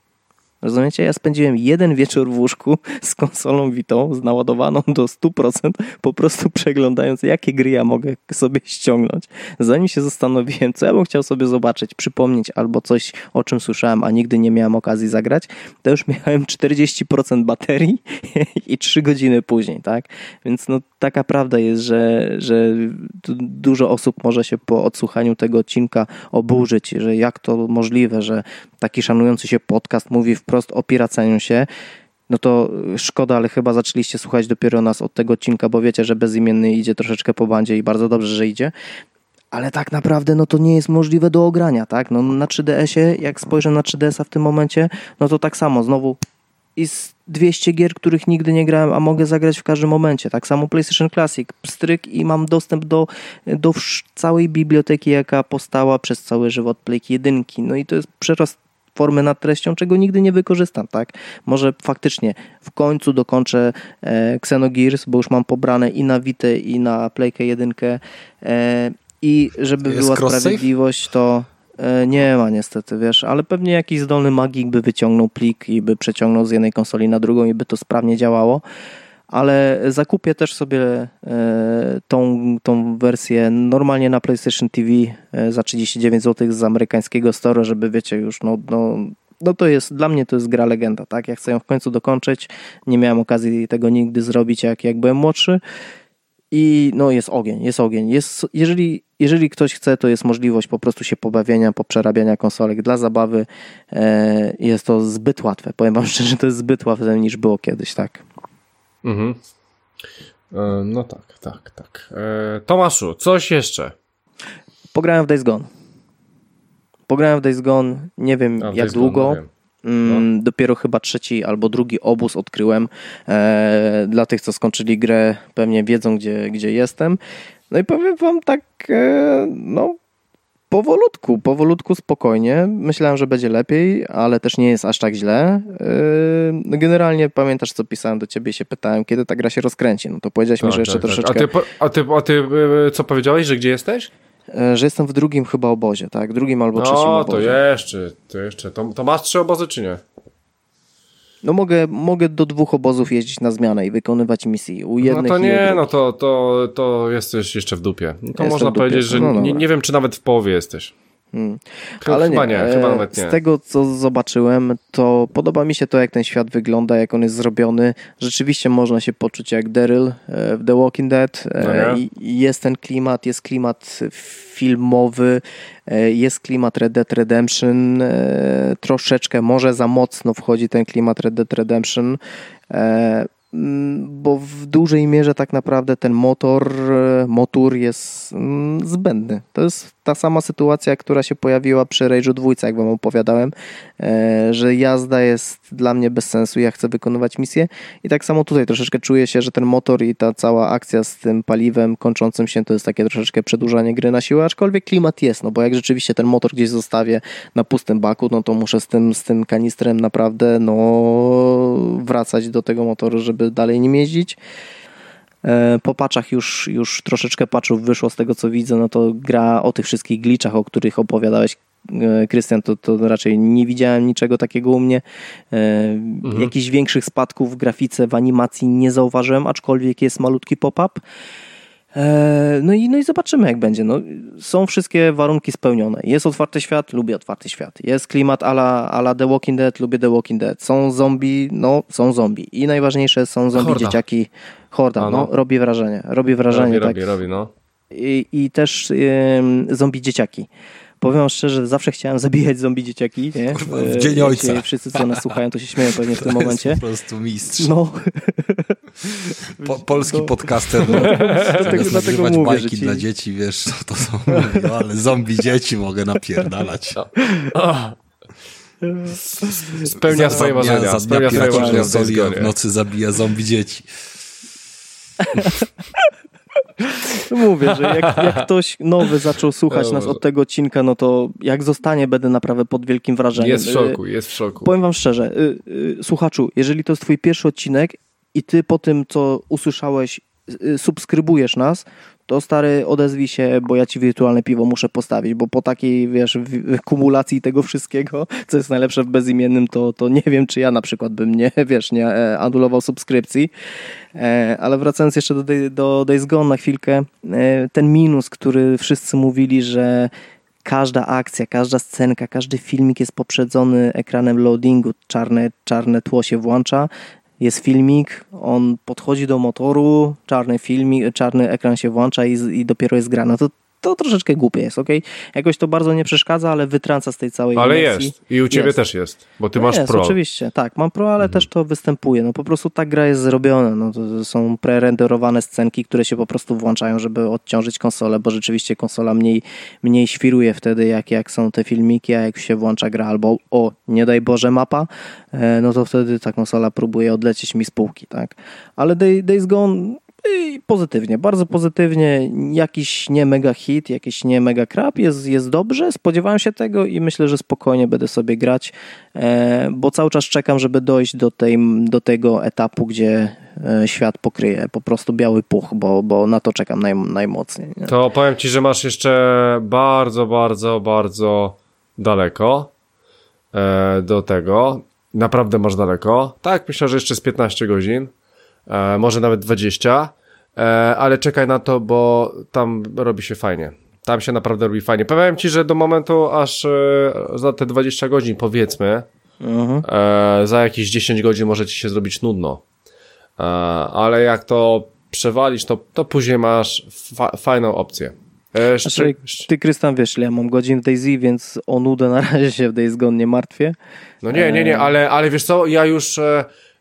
Speaker 2: Rozumiecie? Ja spędziłem jeden wieczór w łóżku z konsolą Witą, z naładowaną do 100%, po prostu przeglądając, jakie gry ja mogę sobie ściągnąć. Zanim się zastanowiłem, co ja bym chciał sobie zobaczyć, przypomnieć albo coś, o czym słyszałem, a nigdy nie miałem okazji zagrać, to już miałem 40% baterii [laughs] i 3 godziny później, tak? Więc no taka prawda jest, że, że dużo osób może się po odsłuchaniu tego odcinka oburzyć, że jak to możliwe, że taki szanujący się podcast mówi wprost o piraceniu się, no to szkoda, ale chyba zaczęliście słuchać dopiero nas od tego odcinka, bo wiecie, że bezimienny idzie troszeczkę po bandzie i bardzo dobrze, że idzie. Ale tak naprawdę no to nie jest możliwe do ogrania, tak? No na 3DS-ie, jak spojrzę na 3DS-a w tym momencie, no to tak samo, znowu i z 200 gier, których nigdy nie grałem, a mogę zagrać w każdym momencie. Tak samo PlayStation Classic, stryk i mam dostęp do, do całej biblioteki, jaka powstała przez cały żywot Playki 1. No i to jest przerost formy nad treścią, czego nigdy nie wykorzystam, tak? Może faktycznie w końcu dokończę e, Xenogears, bo już mam pobrane i na Vita, i na Playkę 1. E, I żeby była sprawiedliwość, to nie ma niestety, wiesz, ale pewnie jakiś zdolny magik by wyciągnął plik i by przeciągnął z jednej konsoli na drugą i by to sprawnie działało. Ale zakupię też sobie e, tą, tą wersję normalnie na PlayStation TV e, za 39 zł z amerykańskiego store, żeby wiecie już, no, no, no to jest, dla mnie to jest gra legenda, tak? Ja chcę ją w końcu dokończyć. Nie miałem okazji tego nigdy zrobić, jak, jak byłem młodszy. I no jest ogień, jest ogień. Jest, jeżeli, jeżeli ktoś chce, to jest możliwość po prostu się pobawienia, poprzerabiania konsolek dla zabawy. E, jest to zbyt łatwe. Powiem wam [laughs] szczerze, to jest zbyt łatwe niż było kiedyś, tak. Mhm.
Speaker 1: E, no tak, tak, tak. E, Tomaszu, coś jeszcze?
Speaker 2: Pograłem w Days Gone. Pograłem w Days Gone, nie wiem A, jak długo. Gone, no Mm, no. Dopiero chyba trzeci albo drugi obóz odkryłem. Dla tych, co skończyli grę, pewnie wiedzą, gdzie, gdzie jestem. No i powiem wam tak, e, no powolutku, powolutku, spokojnie. Myślałem, że będzie lepiej, ale też nie jest aż tak źle. E, generalnie pamiętasz, co pisałem do ciebie i się pytałem, kiedy ta gra się rozkręci. No to powiedziałeś tak, mi, że jeszcze tak, troszeczkę...
Speaker 1: Tak. A, ty, a, ty, a ty co powiedziałeś, że gdzie jesteś?
Speaker 2: E, że jestem w drugim chyba obozie, tak? Drugim albo trzecim no, obozie.
Speaker 1: No, to jeszcze, to jeszcze. To, to masz trzy obozy, czy nie?
Speaker 2: No mogę, mogę do dwóch obozów jeździć na zmianę i wykonywać misje. U jednych
Speaker 1: no to nie, no to, to, to jesteś jeszcze w dupie. No to można powiedzieć, że no, nie, nie wiem, czy nawet w połowie jesteś. Hmm.
Speaker 2: Ale chyba nie, nie, chyba nawet nie. Z tego, co zobaczyłem, to podoba mi się to, jak ten świat wygląda, jak on jest zrobiony. Rzeczywiście można się poczuć jak Daryl e, w The Walking Dead. E, no jest ten klimat, jest klimat filmowy, e, jest klimat Red Dead Redemption. Troszeczkę, może za mocno wchodzi ten klimat Red Dead Redemption. Mm, bo w dużej mierze tak naprawdę ten motor, e, motor jest mm, zbędny. To jest ta sama sytuacja, która się pojawiła przy Rage'u 2, jak wam opowiadałem, e, że jazda jest dla mnie bez sensu, ja chcę wykonywać misję i tak samo tutaj troszeczkę czuję się, że ten motor i ta cała akcja z tym paliwem kończącym się to jest takie troszeczkę przedłużanie gry na siłę, aczkolwiek klimat jest, no bo jak rzeczywiście ten motor gdzieś zostawię na pustym baku, no to muszę z tym, z tym kanistrem naprawdę no wracać do tego motoru, żeby dalej nim jeździć. E, po paczach już, już troszeczkę paczów wyszło z tego co widzę, no to gra o tych wszystkich glitchach, o których opowiadałeś e, Krystian, to, to raczej nie widziałem niczego takiego u mnie. E, mhm. Jakichś większych spadków w grafice, w animacji nie zauważyłem, aczkolwiek jest malutki pop-up. E, no i, no i zobaczymy, jak będzie. No, są wszystkie warunki spełnione. Jest otwarty świat, lubię otwarty świat. Jest klimat ala, ala The Walking Dead, lubię The Walking Dead. Są zombie, no są zombie. I najważniejsze są zombie Horda. dzieciaki. Horda, no. no. robi wrażenie. Robi wrażenie.
Speaker 1: Robi,
Speaker 2: tak.
Speaker 1: robi, robi, no.
Speaker 2: I, i też zombie dzieciaki. Powiem szczerze, zawsze chciałem zabijać zombie dzieciaki. Nie?
Speaker 3: w Dzień Ojca.
Speaker 2: Wszyscy, co nas słuchają, to się śmieją pewnie w tym [laughs] momencie.
Speaker 3: po prostu mistrz. No. [laughs] Po, polski no. podcaster. No. [laughs] Dlatego, dlatego mówię, bajki ci... dla dzieci, wiesz, to są, no, ale zombie dzieci mogę napierdalać.
Speaker 1: Spełnia swoje marzenia. Spełnia swoje marzenia.
Speaker 3: W nocy zabija zombie dzieci.
Speaker 2: Mówię, że jak, jak, ktoś nowy zaczął słuchać nas od tego odcinka, no to jak zostanie, będę naprawdę pod wielkim wrażeniem.
Speaker 1: Jest w szoku, jest w szoku.
Speaker 2: Powiem wam szczerze, y, y, słuchaczu, jeżeli to jest twój pierwszy odcinek i ty po tym, co usłyszałeś, y, subskrybujesz nas, to stary odezwij się, bo ja ci wirtualne piwo muszę postawić, bo po takiej, wiesz, kumulacji tego wszystkiego, co jest najlepsze w bezimiennym, to, to nie wiem, czy ja na przykład bym nie, [laughs] wiesz, nie e, anulował subskrypcji. E, ale wracając jeszcze do, do Days Gone na chwilkę, e, ten minus, który wszyscy mówili, że każda akcja, każda scenka, każdy filmik jest poprzedzony ekranem loadingu, czarne, czarne tło się włącza, jest filmik, on podchodzi do motoru, czarny filmik, czarny ekran się włącza i, i dopiero jest gra. No to to troszeczkę głupie jest, ok? Jakoś to bardzo nie przeszkadza, ale wytrąca z tej całej
Speaker 1: Ale emocji. jest. I u ciebie jest. też jest, bo ty no masz
Speaker 2: jest,
Speaker 1: pro.
Speaker 2: oczywiście, tak, mam pro, ale mhm. też to występuje. No po prostu ta gra jest zrobiona. No, to są prerenderowane scenki, które się po prostu włączają, żeby odciążyć konsolę, bo rzeczywiście konsola mniej, mniej świruje wtedy, jak, jak są te filmiki, a jak się włącza gra albo o, nie daj Boże, mapa, e, no to wtedy ta konsola próbuje odlecieć mi z półki, tak? Ale Days Gone i pozytywnie, bardzo pozytywnie. Jakiś nie mega hit, jakiś nie mega krap, jest, jest dobrze. Spodziewałem się tego i myślę, że spokojnie będę sobie grać, e, bo cały czas czekam, żeby dojść do, tej, do tego etapu, gdzie e, świat pokryje po prostu biały puch, bo, bo na to czekam naj, najmocniej. Nie?
Speaker 1: To powiem ci, że masz jeszcze bardzo, bardzo, bardzo daleko e, do tego. Naprawdę masz daleko. Tak, myślę, że jeszcze z 15 godzin, e, może nawet 20, e, ale czekaj na to, bo tam robi się fajnie. Tam się naprawdę robi fajnie. Powiem ci, że do momentu aż e, za te 20 godzin, powiedzmy,
Speaker 2: Mhm.
Speaker 1: za jakieś 10 godzin może ci się zrobić nudno. Ale jak to przewalisz, to, to później masz fa fajną opcję. E,
Speaker 2: Znaczy, ty, Krystan, wiesz, ja mam godzin w Daisy, więc o nudę na [laughs] razie się w Days Gone nie martwię.
Speaker 1: No nie, nie, nie, ale, ale wiesz co, ja już,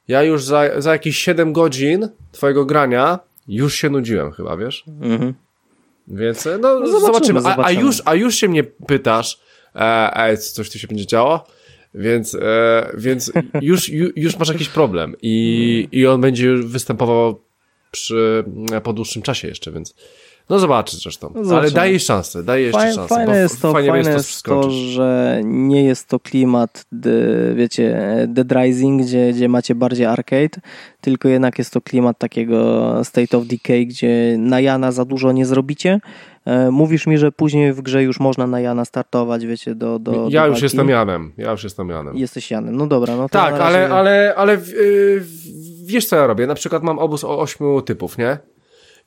Speaker 1: ja już za, za jakieś 7 godzin twojego grania już się nudziłem chyba, wiesz?
Speaker 2: Mhm.
Speaker 1: Więc e, no,
Speaker 2: zobaczymy,
Speaker 1: zobaczymy. A, a,
Speaker 2: zobaczymy.
Speaker 1: już, a już się mnie pytasz, e, e, coś tu się będzie działo? Więc, e, więc [laughs] już, ju, już masz jakiś problem i, i on będzie występował przy, po dłuższym czasie jeszcze, więc no zobaczysz zresztą.
Speaker 2: No zobaczymy.
Speaker 1: Ale daj jej szansę, daj jej jeszcze
Speaker 2: Fajne,
Speaker 1: szansę.
Speaker 2: fajne jest to, fajne jest to,
Speaker 1: skończyć.
Speaker 2: że nie jest to klimat, wiecie, Dead Rising, gdzie, gdzie macie bardziej arcade, tylko jednak jest to klimat takiego State of Decay, gdzie na Jana za dużo nie zrobicie. E, Mówisz mi, że później w grze już można na Jana startować, wiecie, do, do
Speaker 1: Ja
Speaker 2: do
Speaker 1: już jestem Janem, ja już jestem Janem.
Speaker 2: Jesteś Janem, no dobra, no to
Speaker 1: Tak,
Speaker 2: razie...
Speaker 1: ale, ale, ale w- y, w- wiesz co ja robię? Na przykład mam obóz o ośmiu typów, nie?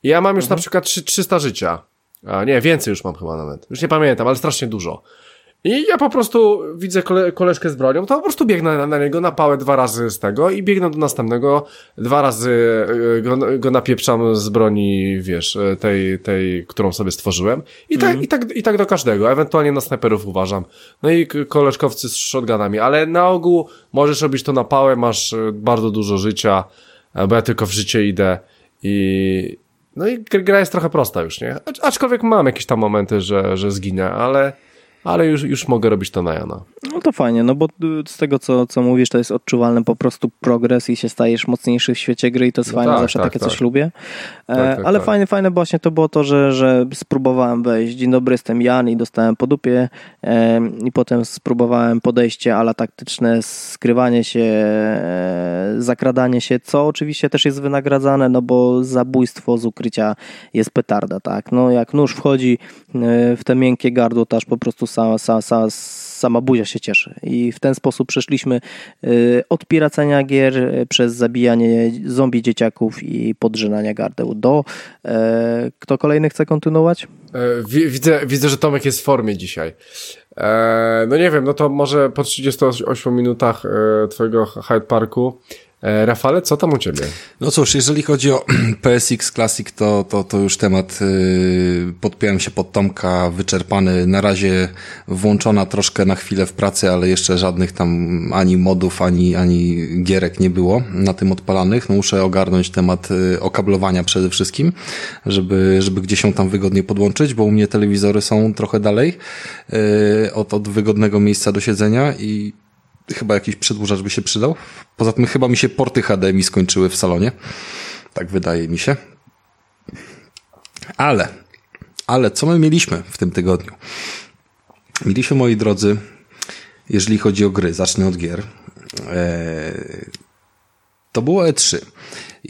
Speaker 1: Ja mam już
Speaker 2: Mhm.
Speaker 1: na przykład trzy- 300 życia. A nie, więcej już mam chyba nawet. Już nie pamiętam, ale strasznie dużo. I ja po prostu widzę kole, koleżkę z bronią, to po prostu biegnę na, na niego, napałę dwa razy z tego i biegnę do następnego, dwa razy y, go, go napieprzam z broni, wiesz, y, tej, tej, którą sobie stworzyłem. I tak,
Speaker 2: Mhm.
Speaker 1: i tak, i tak do każdego. Ewentualnie na snajperów uważam. No i koleżkowcy z shotgunami, ale na ogół możesz robić to na pałę, masz y, bardzo dużo życia, e, bo ja tylko w życie idę i, no i gr- gra jest trochę prosta już, nie? Acz- Aczkolwiek mam jakieś tam momenty, że, że zginę, ale, ale już, już mogę robić to na Jana.
Speaker 2: No to fajnie, no bo y, z tego, co, co mówisz, to jest odczuwalny po prostu progres i się stajesz mocniejszy w świecie gry i to jest
Speaker 1: No
Speaker 2: fajne,
Speaker 1: tak,
Speaker 2: zawsze
Speaker 1: tak,
Speaker 2: takie
Speaker 1: tak.
Speaker 2: coś lubię. E,
Speaker 1: Tak, tak,
Speaker 2: ale
Speaker 1: tak.
Speaker 2: fajne, fajne właśnie to było to, że, że spróbowałem wejść, dzień dobry, jestem Jan i dostałem po dupie i potem spróbowałem podejście ala taktyczne, skrywanie się, e, zakradanie się, co oczywiście też jest wynagradzane, no bo zabójstwo z ukrycia jest petarda, tak? No jak nóż wchodzi e, w te miękkie gardło, to aż po prostu sama, sama, sama, buzia się cieszy. I w ten sposób przeszliśmy y, od piracenia gier y, przez zabijanie zombie dzieciaków i podrzynania gardeł do... e, Kto kolejny chce kontynuować?
Speaker 1: E, wi- widzę, widzę, że Tomek jest w formie dzisiaj. E, no nie wiem, no to może po 38 minutach e, twojego Hyde Parku. E, Rafale, co tam u ciebie?
Speaker 3: No cóż, jeżeli chodzi o [clears throat] PSX Classic, to, to, to już temat yy, podpiąłem się pod Tomka, wyczerpany. Na razie włączona troszkę na chwilę w pracy, ale jeszcze żadnych tam ani modów, ani, ani gierek nie było na tym odpalanych. No muszę ogarnąć temat yy, okablowania przede wszystkim, żeby, żeby gdzieś się tam wygodnie podłączyć, bo u mnie telewizory są trochę dalej yy, od, od wygodnego miejsca do siedzenia i chyba jakiś przedłużacz by się przydał. Poza tym chyba mi się porty HDMI skończyły w salonie. Tak wydaje mi się. Ale, ale co my mieliśmy w tym tygodniu? Mieliśmy, moi drodzy, jeżeli chodzi o gry, zacznę od gier. Eee, to było E3.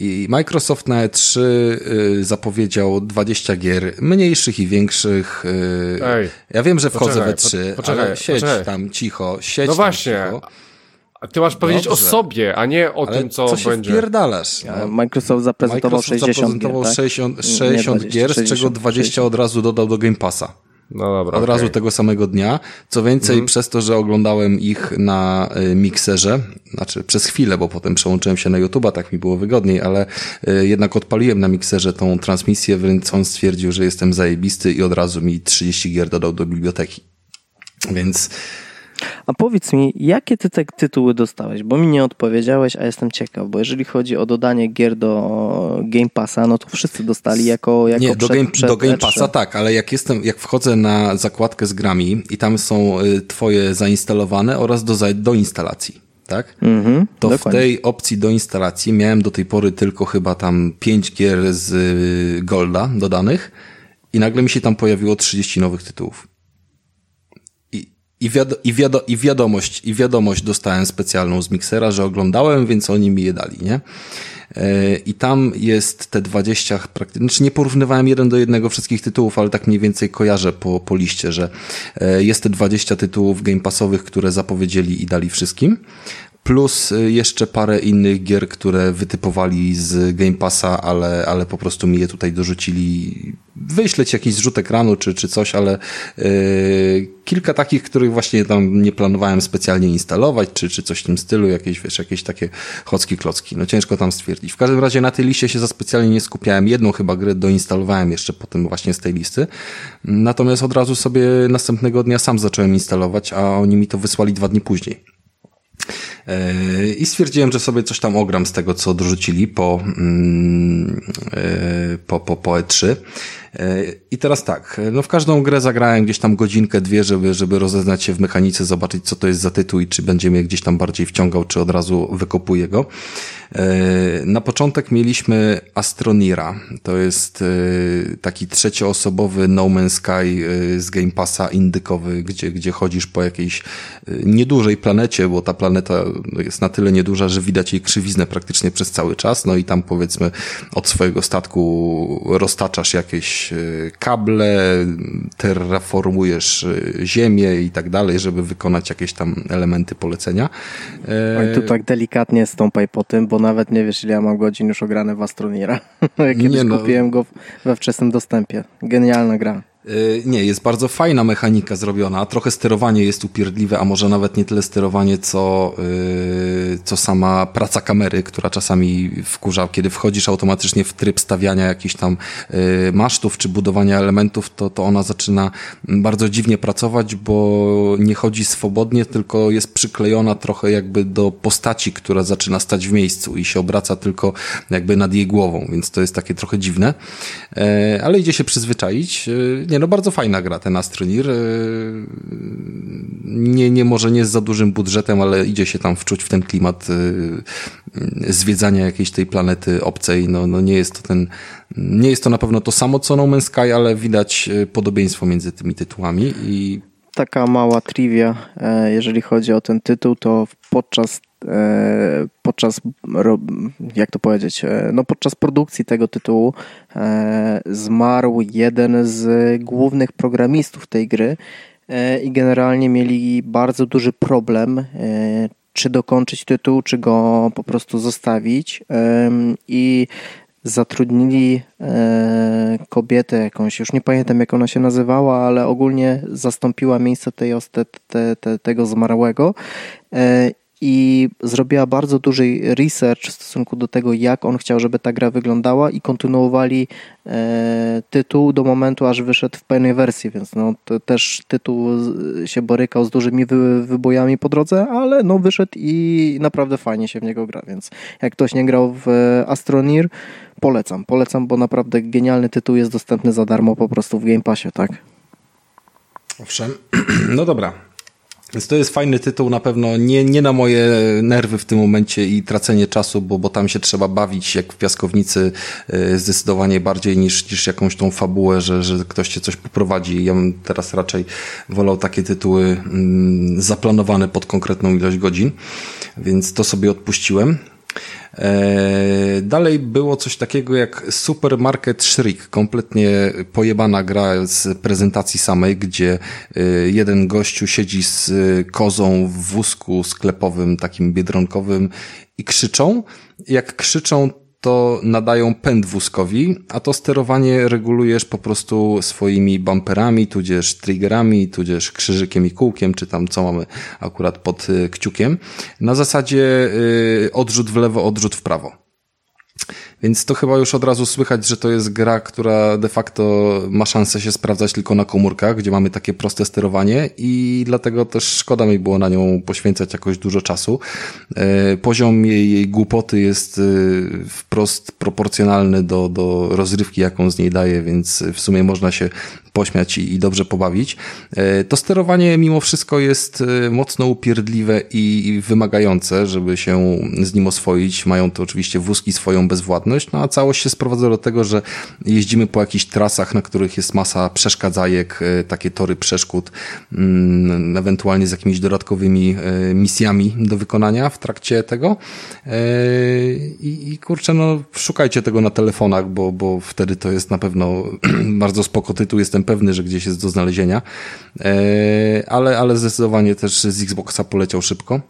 Speaker 3: I Microsoft na E3 y, zapowiedział 20 gier, mniejszych i większych. y,
Speaker 1: Ej,
Speaker 3: ja wiem, że wchodzę
Speaker 1: poczekaj,
Speaker 3: w E3,
Speaker 1: po- poczekaj,
Speaker 3: ale siedź
Speaker 1: poczekaj.
Speaker 3: tam cicho, siedź
Speaker 1: No
Speaker 3: tam
Speaker 1: właśnie,
Speaker 3: cicho.
Speaker 1: A ty masz powiedzieć
Speaker 3: Dobrze.
Speaker 1: o sobie, a nie o
Speaker 3: Ale
Speaker 1: tym, co,
Speaker 3: co się
Speaker 1: będzie.
Speaker 3: wpierdalasz? No.
Speaker 2: Microsoft zaprezentował
Speaker 3: Microsoft
Speaker 2: 60
Speaker 3: zaprezentował
Speaker 2: gier, tak?
Speaker 3: 60,
Speaker 2: Nie
Speaker 3: 60
Speaker 2: 20,
Speaker 3: gier, z czego
Speaker 2: 60,
Speaker 3: 20 od razu dodał do Game Passa.
Speaker 1: No dobra,
Speaker 3: Od
Speaker 1: okej.
Speaker 3: razu tego samego dnia. Co więcej, przez to, że oglądałem ich na y, mikserze, znaczy przez chwilę, bo potem przełączyłem się na YouTube'a, tak mi było wygodniej, ale y, jednak odpaliłem na mikserze tą transmisję, więc on stwierdził, że jestem zajebisty i od razu mi 30 gier dodał do biblioteki. Więc
Speaker 2: A powiedz mi, jakie ty te tytuły dostałeś? Bo mi nie odpowiedziałeś, a jestem ciekaw, bo jeżeli chodzi o dodanie gier do Game Passa, no to wszyscy dostali jako, jako
Speaker 3: Nie, do
Speaker 2: przed,
Speaker 3: Game,
Speaker 2: przed
Speaker 3: do Game
Speaker 2: E3.
Speaker 3: Passa tak, ale jak jestem, jak wchodzę na zakładkę z grami i tam są y, twoje zainstalowane oraz do, do instalacji, tak?
Speaker 2: Mhm,
Speaker 3: To
Speaker 2: dokładnie.
Speaker 3: w tej opcji do instalacji miałem do tej pory tylko chyba tam 5 gier z y, Golda dodanych i nagle mi się tam pojawiło 30 nowych tytułów. I i, wiado, i, wiado, i, wiadomość, I wiadomość dostałem specjalną z miksera, że oglądałem, więc oni mi je dali, nie? E, I tam jest te 20 praktycznie, znaczy nie porównywałem jeden do jednego wszystkich tytułów, ale tak mniej więcej kojarzę po, po liście, że e, jest te 20 tytułów game passowych, które zapowiedzieli i dali wszystkim plus y, jeszcze parę innych gier, które wytypowali z Game Passa, ale, ale po prostu mi je tutaj dorzucili. Wyśleć jakiś zrzut ekranu czy, czy coś, ale yy, kilka takich, których właśnie tam nie planowałem specjalnie instalować, czy, czy coś w tym stylu, jakieś, wiesz, jakieś takie chocki klocki. No ciężko tam stwierdzić. W każdym razie na tej liście się za specjalnie nie skupiałem. Jedną chyba grę doinstalowałem jeszcze potem właśnie z tej listy. Natomiast od razu sobie następnego dnia sam zacząłem instalować, a oni mi to wysłali dwa dni później. E, I stwierdziłem, że sobie coś tam ogram z tego, co odrzucili po, mm, e, po, po, po E3. E, I teraz tak, no w każdą grę zagrałem gdzieś tam godzinkę, dwie, żeby, żeby rozeznać się w mechanice, zobaczyć co to jest za tytuł i czy będzie mnie gdzieś tam bardziej wciągał, czy od razu wykopuję go. E, na początek mieliśmy Astronira. To jest e, taki trzecioosobowy No Man's Sky z Game Passa indykowy, gdzie, gdzie chodzisz po jakiejś niedużej planecie, bo ta planeta jest na tyle nieduża, że widać jej krzywiznę praktycznie przez cały czas. No i tam powiedzmy od swojego statku roztaczasz jakieś E, kable, terraformujesz e, ziemię i tak dalej, żeby wykonać jakieś tam elementy polecenia.
Speaker 2: E, Oj, tu tak delikatnie stąpaj po tym, bo nawet nie wiesz, ile ja mam godzin już ograne w Astroniera. [laughs] Kiedyś nie no. kupiłem go we wczesnym dostępie. Genialna gra.
Speaker 3: Y, nie, jest bardzo fajna mechanika zrobiona. Trochę sterowanie jest upierdliwe, a może nawet nie tyle sterowanie, co, yy, co sama praca kamery, która czasami wkurza. Kiedy wchodzisz automatycznie w tryb stawiania jakichś tam yy, masztów czy budowania elementów, to, to ona zaczyna bardzo dziwnie pracować, bo nie chodzi swobodnie, tylko jest przyklejona trochę jakby do postaci, która zaczyna stać w miejscu i się obraca tylko jakby nad jej głową, więc to jest takie trochę dziwne. Yy, ale idzie się przyzwyczaić. Nie, no bardzo fajna gra ten Astronir. E, nie, nie może nie z za dużym budżetem, ale idzie się tam wczuć w ten klimat e, zwiedzania jakiejś tej planety obcej. No, no nie jest to ten, nie jest to na pewno to samo co No Man's Sky, ale widać podobieństwo między tymi tytułami i
Speaker 2: taka mała trivia, jeżeli chodzi o ten tytuł, to podczas E, podczas, jak to powiedzieć, e, no podczas produkcji tego tytułu e, zmarł jeden z głównych programistów tej gry i generalnie mieli bardzo duży problem, czy dokończyć tytuł, czy go po prostu zostawić. I zatrudnili kobietę jakąś, już nie pamiętam jak ona się nazywała, ale ogólnie zastąpiła miejsce tej, te, te, te, tego zmarłego i zrobiła bardzo duży research w stosunku do tego, jak on chciał, żeby ta gra wyglądała i kontynuowali e, tytuł do momentu, aż wyszedł w pełnej wersji, więc no, też tytuł się borykał z dużymi wy, wybojami po drodze, ale no wyszedł i naprawdę fajnie się w niego gra, więc jak ktoś nie grał w Astronir, polecam, polecam, bo naprawdę genialny tytuł jest dostępny za darmo po prostu w Game Passie, tak?
Speaker 3: Owszem, [clears throat] no dobra, więc to jest fajny tytuł, na pewno nie, nie na moje nerwy w tym momencie i tracenie czasu, bo, bo tam się trzeba bawić jak w piaskownicy e, zdecydowanie bardziej niż, niż jakąś tą fabułę, że, że ktoś cię coś poprowadzi. Ja bym teraz raczej wolał takie tytuły mm, zaplanowane pod konkretną ilość godzin, więc to sobie odpuściłem. E, dalej było coś takiego jak Supermarket Shriek, kompletnie pojebana gra z prezentacji samej, gdzie e, jeden gościu siedzi z kozą w wózku sklepowym, takim biedronkowym i krzyczą. Jak krzyczą, to nadają pęd wózkowi, a to sterowanie regulujesz po prostu swoimi bumperami, tudzież triggerami, tudzież krzyżykiem i kółkiem, czy tam co mamy akurat pod y, kciukiem. Na zasadzie y, odrzut w lewo, odrzut w prawo. Więc to chyba już od razu słychać, że to jest gra, która de facto ma szansę się sprawdzać tylko na komórkach, gdzie mamy takie proste sterowanie i dlatego też szkoda mi było na nią poświęcać jakoś dużo czasu. E, poziom jej, jej głupoty jest e, wprost proporcjonalny do, do rozrywki, jaką z niej daje, więc w sumie można się pośmiać i, i dobrze pobawić. E, to sterowanie mimo wszystko jest mocno upierdliwe i wymagające, żeby się z nim oswoić. Mają to oczywiście wózki swoją bezwładność, no a całość się sprowadza do tego, że jeździmy po jakichś trasach, na których jest masa przeszkadzajek, e, takie tory przeszkód, mm, ewentualnie z jakimiś dodatkowymi e, misjami do wykonania w trakcie tego. I, i kurczę, no szukajcie tego na telefonach, bo, bo wtedy to jest na pewno [clears throat] bardzo spoko tytuł, jestem pewny, że gdzieś jest do znalezienia, ale, ale zdecydowanie też z Xboxa poleciał szybko.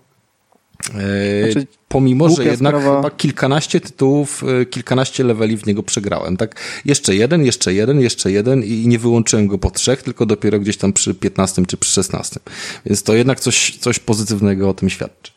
Speaker 3: E, znaczy, Pomimo, że jednak sprawa... chyba kilkanaście tytułów, e, kilkanaście leveli w niego przegrałem. Tak, jeszcze jeden, jeszcze jeden, jeszcze jeden i nie wyłączyłem go po trzech, tylko dopiero gdzieś tam przy 15 czy przy 16. Więc to jednak coś, coś pozytywnego o tym świadczy.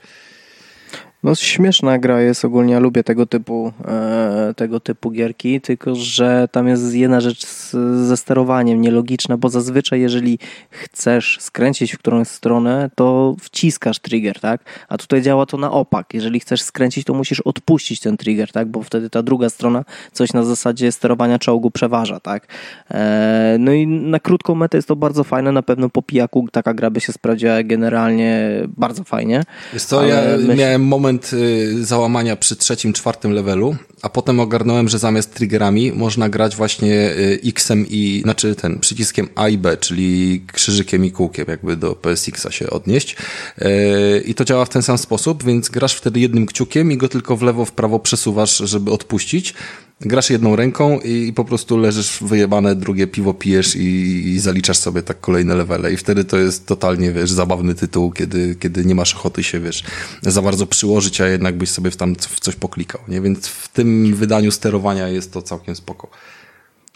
Speaker 2: No śmieszna gra jest ogólnie, ja lubię tego typu, e, tego typu gierki, tylko że tam jest jedna rzecz z, ze sterowaniem nielogiczna, bo zazwyczaj jeżeli chcesz skręcić w którąś stronę, to wciskasz trigger, tak? A tutaj działa to na opak. Jeżeli chcesz skręcić, to musisz odpuścić ten trigger, tak? Bo wtedy ta druga strona coś na zasadzie sterowania czołgu przeważa, tak? E, no i na krótką metę jest to bardzo fajne, na pewno po pijaku taka gra by się sprawdziła generalnie bardzo fajnie.
Speaker 3: Jest to, ja myśl... miałem moment moment y, załamania przy trzecim, czwartym levelu, a potem ogarnąłem, że zamiast triggerami można grać właśnie y, X-em i, znaczy ten przyciskiem A i B, czyli krzyżykiem i kółkiem, jakby do PSX-a się odnieść. Y, I to działa w ten sam sposób, więc grasz wtedy jednym kciukiem i go tylko w lewo, w prawo przesuwasz, żeby odpuścić grasz jedną ręką i po prostu leżysz wyjebane, drugie piwo pijesz i, i, zaliczasz sobie tak kolejne levele i wtedy to jest totalnie, wiesz, zabawny tytuł, kiedy, kiedy nie masz ochoty się, wiesz, za bardzo przyłożyć, a jednak byś sobie tam w coś poklikał, nie? Więc w tym wydaniu sterowania jest to całkiem spoko.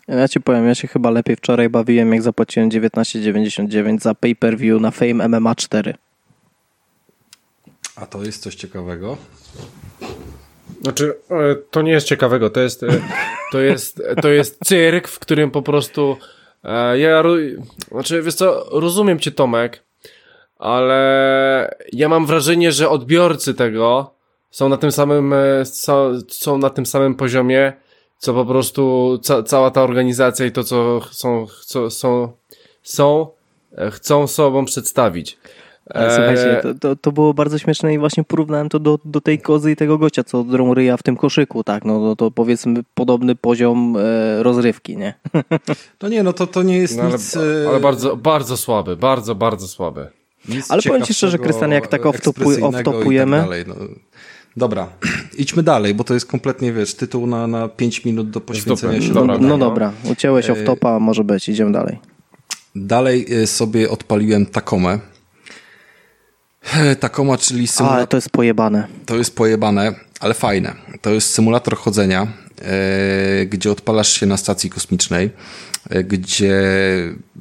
Speaker 2: Ja ci powiem, ja się chyba lepiej wczoraj bawiłem, jak zapłaciłem 19,99 za pay-per-view na Fame MMA 4.
Speaker 3: A to jest coś ciekawego.
Speaker 1: Znaczy, e, to nie jest ciekawego, to jest, e, to jest, to jest cyrk, w którym po prostu e, ja, znaczy, wiesz co, rozumiem cię Tomek, ale ja mam wrażenie, że odbiorcy tego są na tym samym, są na tym samym poziomie, co po prostu ca cała ta organizacja i to, co są, co, są, są, chcą sobą przedstawić.
Speaker 2: Ale słuchajcie, e, to, to, to, było bardzo śmieszne i właśnie porównałem to do, do tej kozy i tego gościa, co drą ryja w tym koszyku, tak, no, no to powiedzmy podobny poziom e, rozrywki, nie? [laughs]
Speaker 3: To nie, no to, to nie jest no, nic...
Speaker 1: Ale, ale bardzo, bardzo słaby, bardzo, bardzo słaby.
Speaker 2: Nic ale powiem Ci szczerze, Krystian, jak tak off-topujemy...
Speaker 3: Tak no. Dobra, [clears throat] idźmy dalej, bo to jest kompletnie, wiesz, tytuł na, na 5 minut do poświęcenia się.
Speaker 2: No, no, no dobra, ucięłeś off-topa, może być, idziemy dalej.
Speaker 3: Dalej e, sobie odpaliłem Takomę. Takoma, czyli
Speaker 2: symulator. Ale to jest pojebane.
Speaker 3: To jest pojebane, ale fajne. To jest symulator chodzenia, e, gdzie odpalasz się na stacji kosmicznej gdzie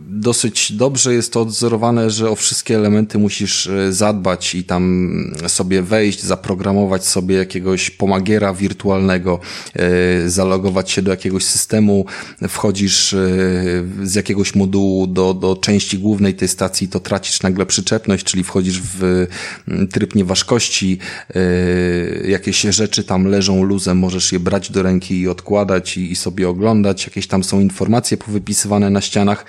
Speaker 3: dosyć dobrze jest to odzorowane, że o wszystkie elementy musisz e, zadbać i tam sobie wejść, zaprogramować sobie jakiegoś pomagiera wirtualnego, e, zalogować się do jakiegoś systemu, wchodzisz e, z jakiegoś modułu do, do części głównej tej stacji, to tracisz nagle przyczepność, czyli wchodzisz w tryb nieważkości, jakieś rzeczy tam leżą luzem, możesz je brać do ręki i odkładać i, i sobie oglądać, jakieś tam są informacje wypisywane na ścianach.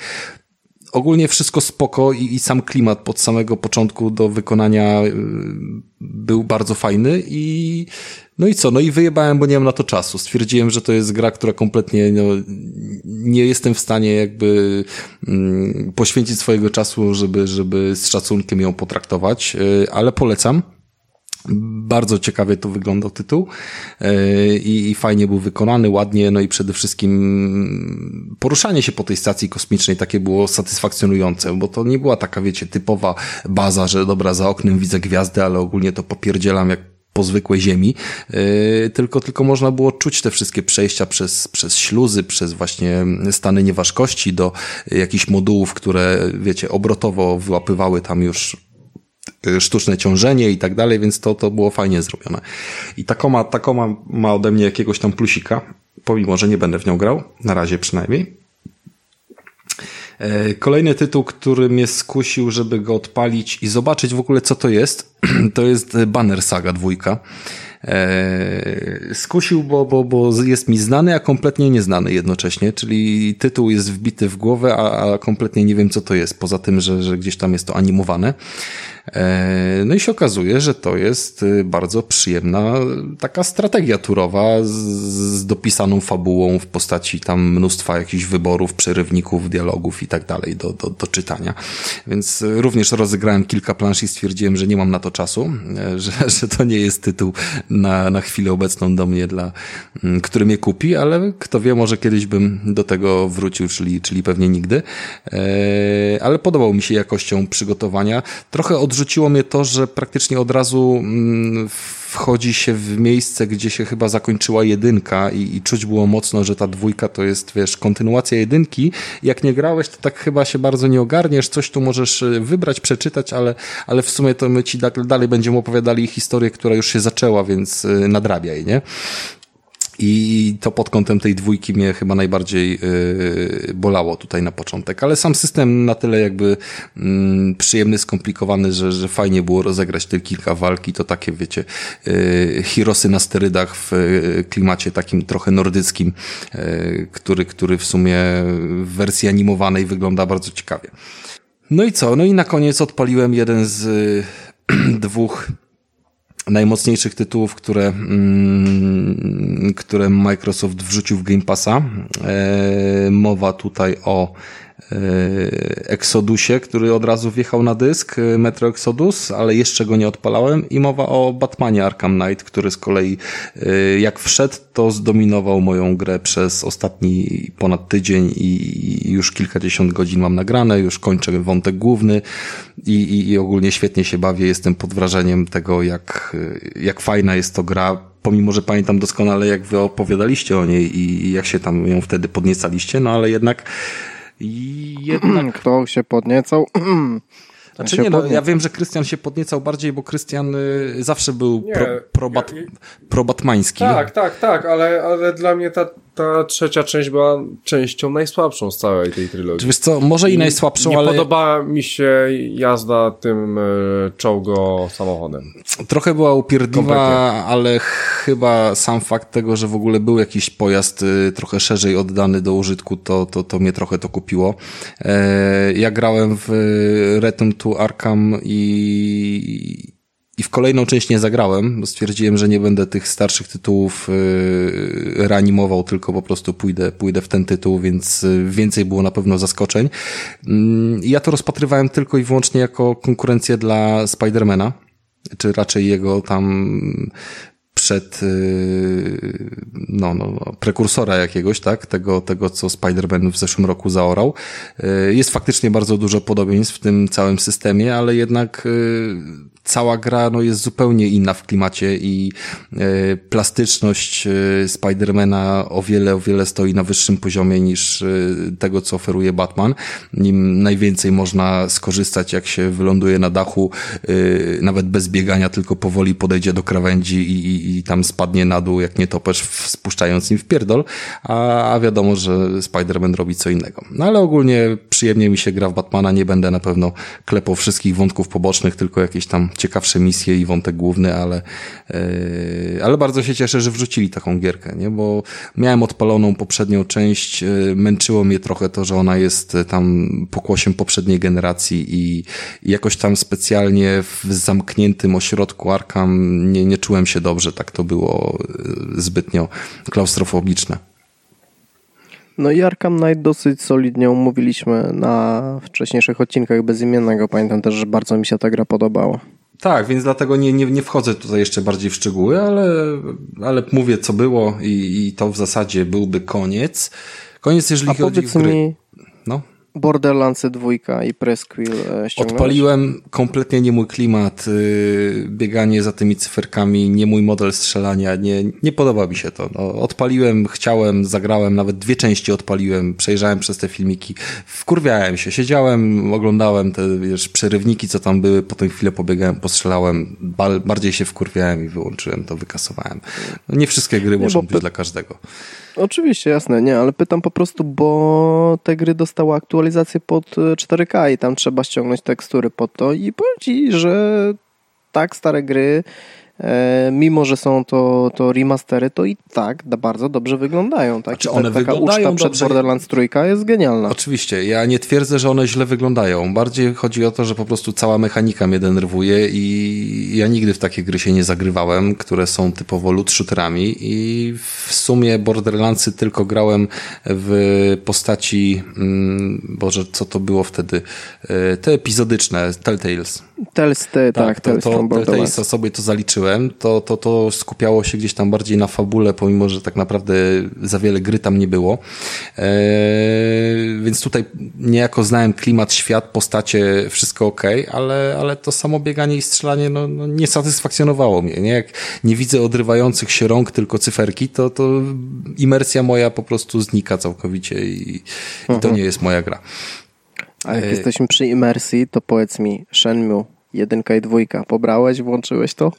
Speaker 3: Ogólnie wszystko spoko i, i sam klimat pod samego początku do wykonania y, był bardzo fajny i no i co, no i wyjebałem, bo nie mam na to czasu. Stwierdziłem, że to jest gra, która kompletnie no, nie jestem w stanie jakby mm, poświęcić swojego czasu, żeby, żeby z szacunkiem ją potraktować, y, ale polecam. Bardzo ciekawie to wyglądał tytuł e, i, i fajnie był wykonany, ładnie, no i przede wszystkim poruszanie się po tej stacji kosmicznej takie było satysfakcjonujące, bo to nie była taka, wiecie, typowa baza, że dobra, za oknem widzę gwiazdy, ale ogólnie to popierdzielam jak po zwykłej ziemi, yy, tylko, tylko można było czuć te wszystkie przejścia przez, przez śluzy, przez właśnie stany nieważkości do jakichś modułów, które, wiecie, obrotowo wyłapywały tam już sztuczne ciążenie i tak dalej, więc to, to było fajnie zrobione. I Takoma, Takoma ma ode mnie jakiegoś tam plusika, pomimo, że nie będę w nią grał, na razie przynajmniej. E, kolejny tytuł, który mnie skusił, żeby go odpalić i zobaczyć w ogóle co to jest, [clears throat] to jest Banner Saga dwójka. E, skusił, bo, bo, bo jest mi znany, a kompletnie nieznany jednocześnie, czyli tytuł jest wbity w głowę, a, a kompletnie nie wiem co to jest, poza tym, że, że gdzieś tam jest to animowane. E, no i się okazuje, że to jest y, bardzo przyjemna taka strategia turowa z, dopisaną fabułą w postaci tam mnóstwa jakichś wyborów, przerywników, dialogów i tak dalej do, do, do czytania. Więc również rozegrałem kilka plansz i stwierdziłem, że nie mam na to czasu, e, że, [laughs] że to nie jest tytuł na, na chwilę obecną do mnie, dla, mm, który mnie kupi, ale kto wie, może kiedyś bym do tego wrócił, czyli, czyli pewnie nigdy. E, ale podobał mi się jakością przygotowania. Trochę odrzuciło mnie to, że praktycznie od razu mm, wchodzi się w miejsce, gdzie się chyba zakończyła jedynka i, i czuć było mocno, że ta dwójka to jest, wiesz, kontynuacja jedynki. Jak nie grałeś, to tak chyba się bardzo nie ogarniesz, coś tu możesz e, wybrać, przeczytać, ale, ale w sumie to my ci dalej będziemy opowiadali historię, która już się zaczęła, więc e, nadrabiaj, nie? I to pod kątem tej dwójki mnie chyba najbardziej yy, bolało tutaj na początek. Ale sam system na tyle jakby yy, przyjemny, skomplikowany, że, że fajnie było rozegrać te kilka walki. To takie, wiecie, yy, hirosy na sterydach w yy, klimacie takim trochę nordyckim, yy, który, który w sumie w wersji animowanej wygląda bardzo ciekawie. No i co? No i na koniec odpaliłem jeden z yy, [clears throat] dwóch najmocniejszych tytułów, które, mm, które Microsoft wrzucił w Game Passa. E, mowa tutaj o Exodusie, który od razu wjechał na dysk, e, Metro Exodus, ale jeszcze go nie odpalałem i mowa o Batmanie Arkham Knight, który z kolei e, jak wszedł, to zdominował moją grę przez ostatni ponad tydzień i już kilkadziesiąt godzin mam nagrane, już kończę wątek główny i, i, i ogólnie świetnie się bawię, jestem pod wrażeniem tego, jak, jak fajna jest to gra, pomimo, że pamiętam doskonale, jak wy opowiadaliście o niej i jak się tam ją wtedy podniecaliście, no ale jednak
Speaker 2: i jednak... [clears throat] Kto się podniecał? [clears throat]
Speaker 3: Znaczy nie, no, ja wiem, że Krystian się podniecał bardziej, bo Krystian y, zawsze był nie, pro, probat, probatmański.
Speaker 1: Tak, tak, tak, ale, ale dla mnie ta, ta trzecia część była częścią najsłabszą z całej tej trylogii.
Speaker 3: Wiesz co, może i, najsłabszą,
Speaker 1: nie
Speaker 3: ale...
Speaker 1: Nie podobała mi się jazda tym y, czołgo samochodem.
Speaker 3: Trochę była upierdliwa, ale chyba sam fakt tego, że w ogóle był jakiś pojazd y, trochę szerzej oddany do użytku, to, to, to mnie trochę to kupiło. E, ja grałem w Return to Arkham i i w kolejną część nie zagrałem, bo stwierdziłem, że nie będę tych starszych tytułów yy, reanimował, tylko po prostu pójdę, pójdę w ten tytuł, więc yy, więcej było na pewno zaskoczeń. Yy, ja to rozpatrywałem tylko i wyłącznie jako konkurencję dla Spidermana, czy raczej jego tam przed yy, no, no, no, prekursora jakiegoś, tak, tego, tego co Spider-Man w zeszłym roku zaorał. Yy, jest faktycznie bardzo dużo podobieństw w tym całym systemie, ale jednak yy, cała gra no, jest zupełnie inna w klimacie i plastyczność Spidermana o wiele, o wiele stoi na wyższym poziomie niż tego, co oferuje Batman. Nim najwięcej można skorzystać, jak się wyląduje na dachu, nawet bez biegania, tylko powoli podejdzie do krawędzi i, i, i tam spadnie na dół, jak nie topesz, spuszczając im w pierdol, a, a wiadomo, że Spider-Man robi co innego. No ale ogólnie przyjemnie mi się gra w Batmana, nie będę na pewno klepał wszystkich wątków pobocznych, tylko jakieś tam ciekawsze misje i wątek główny, ale, yy, ale bardzo się cieszę, że wrzucili taką gierkę, nie? Bo miałem odpaloną poprzednią część, yy, męczyło mnie trochę to, że ona jest tam pokłosiem poprzedniej generacji i, i jakoś tam specjalnie w zamkniętym ośrodku Arkham nie, nie czułem się dobrze, tak to było yy, zbytnio klaustrofobiczne.
Speaker 2: No i Arkham Knight dosyć solidnie umówiliśmy na wcześniejszych odcinkach bezimiennego. Pamiętam też, że bardzo mi się ta gra podobała.
Speaker 3: Tak, więc dlatego nie, nie, nie wchodzę tutaj jeszcze bardziej w szczegóły, ale, ale mówię co było i, i to w zasadzie byłby koniec. Koniec, jeżeli
Speaker 2: A
Speaker 3: chodzi
Speaker 2: o gry. Mi... No. Borderlands 2 i Presquill
Speaker 3: ściągnąłeś? Odpaliłem kompletnie nie mój klimat, yy, bieganie za tymi cyferkami, nie mój model strzelania, nie, nie podoba mi się to. No, odpaliłem, chciałem, zagrałem, nawet dwie części odpaliłem, przejrzałem przez te filmiki, wkurwiałem się, siedziałem, oglądałem te wiesz, przerywniki, co tam były, potem chwilę pobiegałem, postrzelałem, bardziej się wkurwiałem i wyłączyłem to, wykasowałem. No, nie wszystkie gry nie, muszą być dla każdego.
Speaker 2: Oczywiście, jasne, nie, ale pytam po prostu, bo te gry dostały aktualizację pod 4K e, i tam trzeba ściągnąć tekstury pod to i powiem Ci, że tak stare gry mimo że są to, to remastery, to i tak bardzo dobrze wyglądają. Tak?
Speaker 3: Znaczy one
Speaker 2: ta, taka
Speaker 3: wyglądają
Speaker 2: uczta przed
Speaker 3: dobrze.
Speaker 2: Borderlands trójka jest genialna.
Speaker 3: Oczywiście, ja nie twierdzę, że one źle wyglądają. Bardziej chodzi o to, że po prostu cała mechanika mnie denerwuje i ja nigdy w takie gry się nie zagrywałem, które są typowo loot shooterami i w sumie Borderlandsy tylko grałem w postaci, mm, Boże, co to było wtedy? E, Te epizodyczne, Telltales.
Speaker 2: Tales, te, tak,
Speaker 3: to, to. Telltalesa sobie to zaliczyłem, to, to, to skupiało się gdzieś tam bardziej na fabule, pomimo, że tak naprawdę za wiele gry tam nie było. Eee, więc tutaj niejako znałem klimat, świat, postacie, wszystko ok, ale, ale to samo bieganie i strzelanie no, no, nie satysfakcjonowało mnie. Nie? Jak nie widzę odrywających się rąk, tylko cyferki, to, to imersja moja po prostu znika całkowicie i, i to
Speaker 2: Mhm.
Speaker 3: nie jest moja gra.
Speaker 2: A jak jesteśmy przy imersji, to powiedz mi, Shenmue, jedynka i dwójka, pobrałeś, włączyłeś to?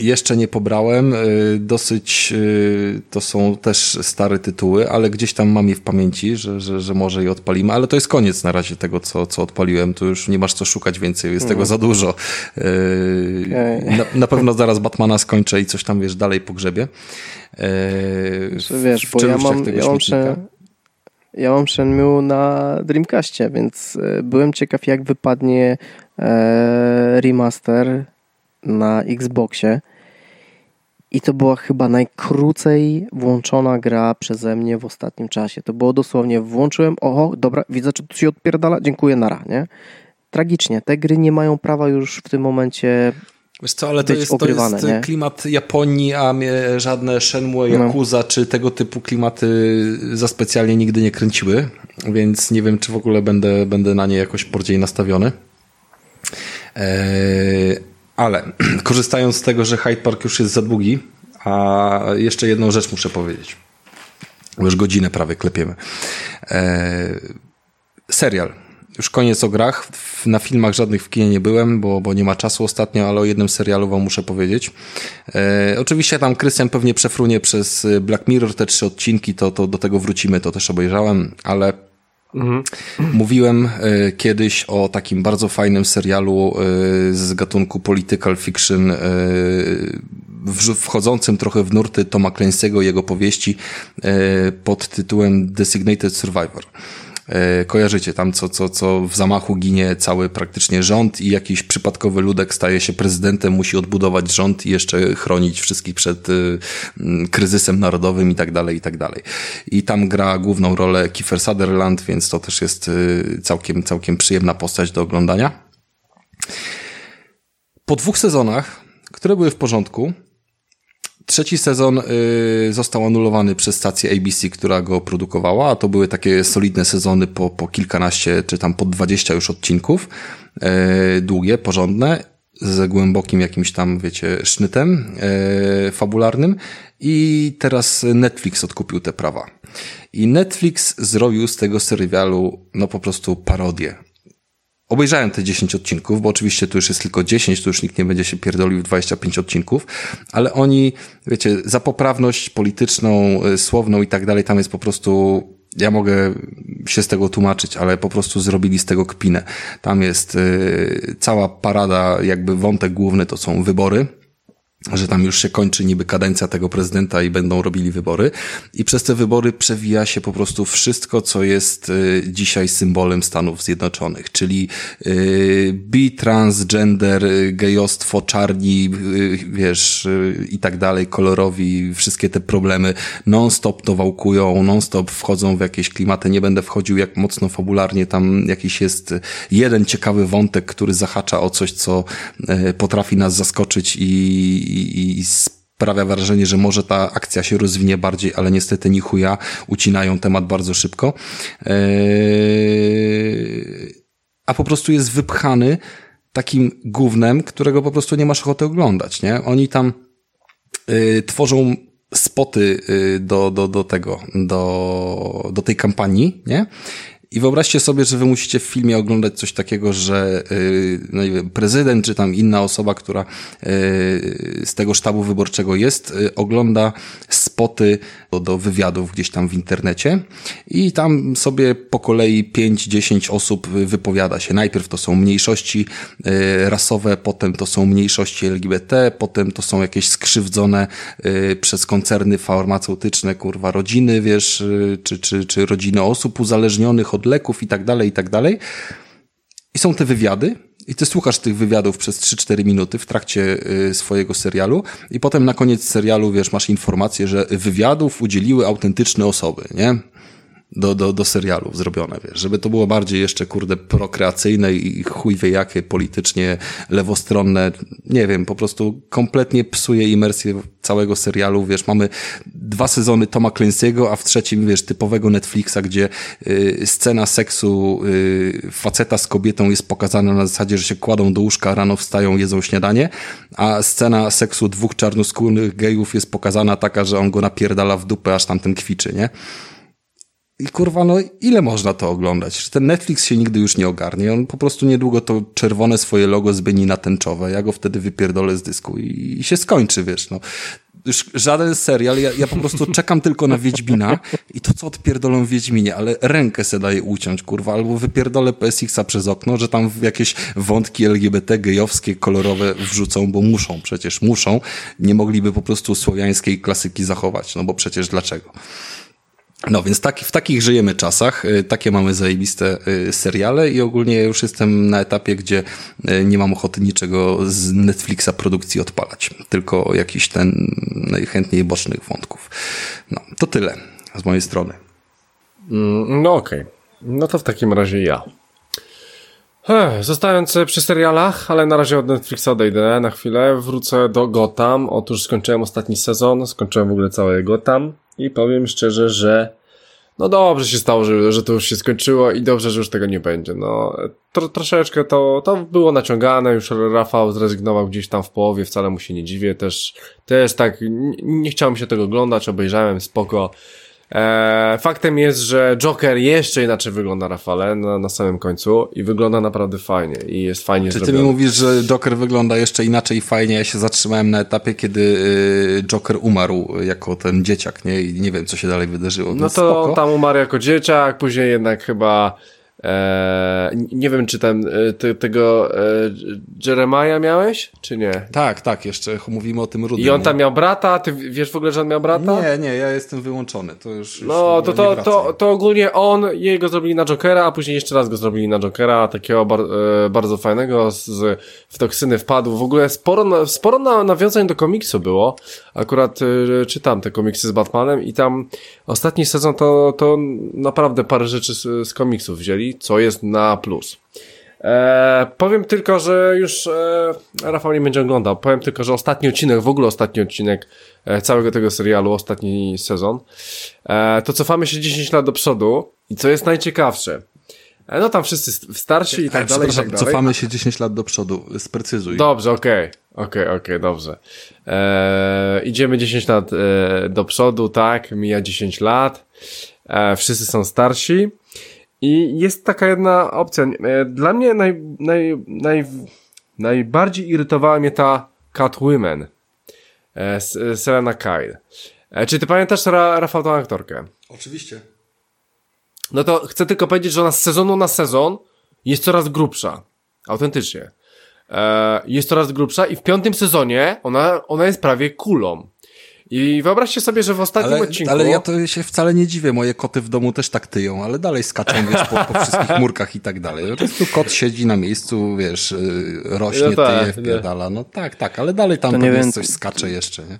Speaker 3: Jeszcze nie pobrałem, y, dosyć y, to są też stare tytuły, ale gdzieś tam mam je w pamięci, że, że, że może je odpalimy, ale to jest koniec na razie tego, co, co odpaliłem, tu już nie masz co szukać więcej, jest tego za dużo. Y,
Speaker 2: Okej.
Speaker 3: Na, na pewno zaraz Batmana skończę i coś tam, wiesz, dalej pogrzebie.
Speaker 2: Że wiesz, bo ja mam, ja mam, sze, ja mam Shenmue na Dreamcastie, więc byłem ciekaw jak wypadnie e, remaster na Xboxie i to była chyba najkrócej włączona gra przeze mnie w ostatnim czasie. To było dosłownie, włączyłem, oho, dobra, widzę, czy tu się odpierdala, dziękuję, nara, nie? Tragicznie, te gry nie mają prawa już w tym momencie
Speaker 3: Wiesz co, ale to jest, to jest
Speaker 2: nie?
Speaker 3: klimat Japonii, a mnie żadne Shenmue,
Speaker 2: No.
Speaker 3: Yakuza czy tego typu klimaty za specjalnie nigdy nie kręciły, więc nie wiem, czy w ogóle będę, będę na nie jakoś bardziej nastawiony. Eee, ale [clears throat] korzystając z tego, że Hyde Park już jest za długi, a jeszcze jedną rzecz muszę powiedzieć. Już godzinę prawie klepiemy. Eee, serial. Już koniec o grach. Na filmach żadnych w kinie nie byłem, bo, bo nie ma czasu ostatnio, ale o jednym serialu wam muszę powiedzieć. E, oczywiście tam Krystian pewnie przefrunie przez e, Black Mirror te trzy odcinki, to, to do tego wrócimy, to też obejrzałem, ale Mówiłem e, kiedyś o takim bardzo fajnym serialu e, z gatunku political fiction, e, wchodzącym trochę w nurty Toma Clancy'ego i jego powieści pod tytułem Designated Survivor. E, Kojarzycie tam, co, co, co w zamachu ginie cały praktycznie rząd i jakiś przypadkowy ludek staje się prezydentem, musi odbudować rząd i jeszcze chronić wszystkich przed y, mm, kryzysem narodowym i tak dalej, i tak dalej. I tam gra główną rolę Kiefer Sutherland, więc to też jest y, całkiem, całkiem przyjemna postać do oglądania. Po dwóch sezonach, które były w porządku, Trzeci sezon y, został anulowany przez stację ABC, która go produkowała, a to były takie solidne sezony po, po kilkanaście, czy tam po dwadzieścia już odcinków, y, długie, porządne, z głębokim jakimś tam, wiecie, sznytem y, fabularnym i teraz Netflix odkupił te prawa. I Netflix zrobił z tego serialu, no po prostu parodię. Obejrzałem te 10 odcinków, bo oczywiście tu już jest tylko 10, tu już nikt nie będzie się pierdolił w 25 odcinków, ale oni, wiecie, za poprawność polityczną, y, słowną i tak dalej, tam jest po prostu, ja mogę się z tego tłumaczyć, ale po prostu zrobili z tego kpinę. Tam jest y, cała parada, jakby wątek główny to są wybory, że tam już się kończy niby kadencja tego prezydenta i będą robili wybory. I przez te wybory przewija się po prostu wszystko, co jest y, dzisiaj symbolem Stanów Zjednoczonych, czyli y, bi, transgender, y, gejostwo, czarni, wiesz, i tak dalej, kolorowi, wszystkie te problemy non-stop to wałkują, non-stop wchodzą w jakieś klimaty. Nie będę wchodził jak mocno fabularnie, tam jakiś jest jeden ciekawy wątek, który zahacza o coś, co potrafi nas zaskoczyć i, i, sprawia wrażenie, że może ta akcja się rozwinie bardziej, ale niestety ni chuja, ucinają temat bardzo szybko. Eee, a po prostu jest wypchany takim gównem, którego po prostu nie masz ochoty oglądać, nie? Oni tam y, tworzą spoty y, do, do, do tego, do, do tej kampanii, nie? I wyobraźcie sobie, że wy musicie w filmie oglądać coś takiego, że yy, no nie wiem, prezydent czy tam inna osoba, która yy, z tego sztabu wyborczego jest, yy, ogląda spoty do, do wywiadów gdzieś tam w internecie i tam sobie po kolei 5-10 osób wypowiada się. Najpierw to są mniejszości y, rasowe, potem to są mniejszości LGBT, potem to są jakieś skrzywdzone y, przez koncerny farmaceutyczne, kurwa, rodziny, wiesz, y, czy, czy, czy rodziny osób uzależnionych od leków i tak dalej, i tak dalej. I są te wywiady, i ty słuchasz tych wywiadów przez 3-4 minuty w trakcie y, swojego serialu i potem na koniec serialu, wiesz, masz informację, że wywiadów udzieliły autentyczne osoby, nie? Do, do, do serialów zrobione, wiesz, żeby to było bardziej jeszcze, kurde, prokreacyjne i chuj wie jakie, politycznie lewostronne, nie wiem, po prostu kompletnie psuje imersję całego serialu, wiesz, mamy dwa sezony Toma Clancy'ego, a w trzecim, wiesz, typowego Netflixa, gdzie y, scena seksu y, faceta z kobietą jest pokazana na zasadzie, że się kładą do łóżka, rano wstają, jedzą śniadanie, a scena seksu dwóch czarnoskórnych gejów jest pokazana taka, że on go napierdala w dupę, aż tamten kwiczy, nie? I kurwa, no ile można to oglądać? Ten Netflix się nigdy już nie ogarnie. On po prostu niedługo to czerwone swoje logo zmieni na tęczowe. Ja go wtedy wypierdolę z dysku i, i się skończy, wiesz, no. Już żaden serial, ja, ja po prostu czekam tylko na Wiedźmina i to co odpierdolą Wiedźminie, ale rękę se daje uciąć, kurwa, albo wypierdolę PSX-a przez okno, że tam jakieś wątki LGBT, gejowskie, kolorowe wrzucą, bo muszą, przecież muszą. Nie mogliby po prostu słowiańskiej klasyki zachować, no bo przecież dlaczego? No więc tak, w takich żyjemy czasach, y, takie mamy zajebiste y, seriale i ogólnie już jestem na etapie, gdzie y, nie mam ochoty niczego z Netflixa produkcji odpalać, tylko jakiś ten najchętniej bocznych wątków. No, to tyle z mojej strony.
Speaker 1: Mm, no okej, okay. no to w takim razie ja. Zostając przy serialach, ale na razie od Netflixa odejdę na chwilę, wrócę do Gotham. Otóż skończyłem ostatni sezon, skończyłem w ogóle całe Gotham i powiem szczerze, że no dobrze się stało, że, że to już się skończyło i dobrze, że już tego nie będzie. No, tro, troszeczkę to, to było naciągane, już Rafał zrezygnował gdzieś tam w połowie, wcale mu się nie dziwię, też, też tak, nie, nie chciałem się tego oglądać, obejrzałem, spoko, E, faktem jest, że Joker jeszcze inaczej wygląda, Rafale, na, na samym końcu i wygląda naprawdę fajnie i jest fajnie
Speaker 3: Czy
Speaker 1: zrobiony.
Speaker 3: ty mi mówisz, że Joker wygląda jeszcze inaczej i fajnie? Ja się zatrzymałem na etapie, kiedy y, Joker umarł jako ten dzieciak, nie? I nie wiem, co się dalej wydarzyło.
Speaker 1: No to spoko. tam umarł jako dzieciak, później jednak chyba Eee, nie wiem, czy ten, e, te, tego e, Jeremiah miałeś, czy nie?
Speaker 3: Tak, tak, jeszcze mówimy o tym Rudym.
Speaker 1: I on tam miał brata, ty wiesz w ogóle, że on miał brata?
Speaker 3: Nie, nie, ja jestem wyłączony, to już,
Speaker 1: No, to, to, to, to ogólnie on, jego zrobili na Jokera, a później jeszcze raz go zrobili na Jokera, takiego bar, e, bardzo fajnego, z, w toksyny wpadł, w ogóle sporo, sporo na, nawiązań do komiksu było, akurat e, czytam te komiksy z Batmanem i tam ostatni sezon to, to naprawdę parę rzeczy z, z komiksów wzięli, co jest na plus. E, powiem tylko, że już e, Rafał nie będzie oglądał. Powiem tylko, że ostatni odcinek, w ogóle ostatni odcinek e, całego tego serialu, ostatni sezon, e, to cofamy się 10 lat do przodu i co jest najciekawsze, e, no tam wszyscy starsi i tak dalej. I tak dalej.
Speaker 3: Cofamy się 10 lat do przodu, sprecyzuj.
Speaker 1: Dobrze, okej, okay. okej, okay, okej, okay, dobrze. E, idziemy 10 lat e, do przodu, tak, mija 10 lat, e, wszyscy są starsi i jest taka jedna opcja. E, dla mnie naj, naj, naj, najbardziej irytowała mnie ta Catwoman. E, Selena Kyle. E, czy ty pamiętasz Ra Rafał tą aktorkę?
Speaker 3: Oczywiście.
Speaker 1: No to chcę tylko powiedzieć, że ona z sezonu na sezon jest coraz grubsza. Autentycznie. Jest coraz grubsza i w piątym sezonie ona, ona jest prawie kulą. I wyobraźcie sobie, że w ostatnim
Speaker 3: ale,
Speaker 1: odcinku...
Speaker 3: Ale ja to się wcale nie dziwię, moje koty w domu też tak tyją, ale dalej skaczą, wiesz, po, po wszystkich murkach i tak dalej. Po prostu kot siedzi na miejscu, wiesz, y, rośnie, no tak, tyje, wpierdala. No tak, tak, ale dalej tam pewnie wiem, coś skacze jeszcze, nie?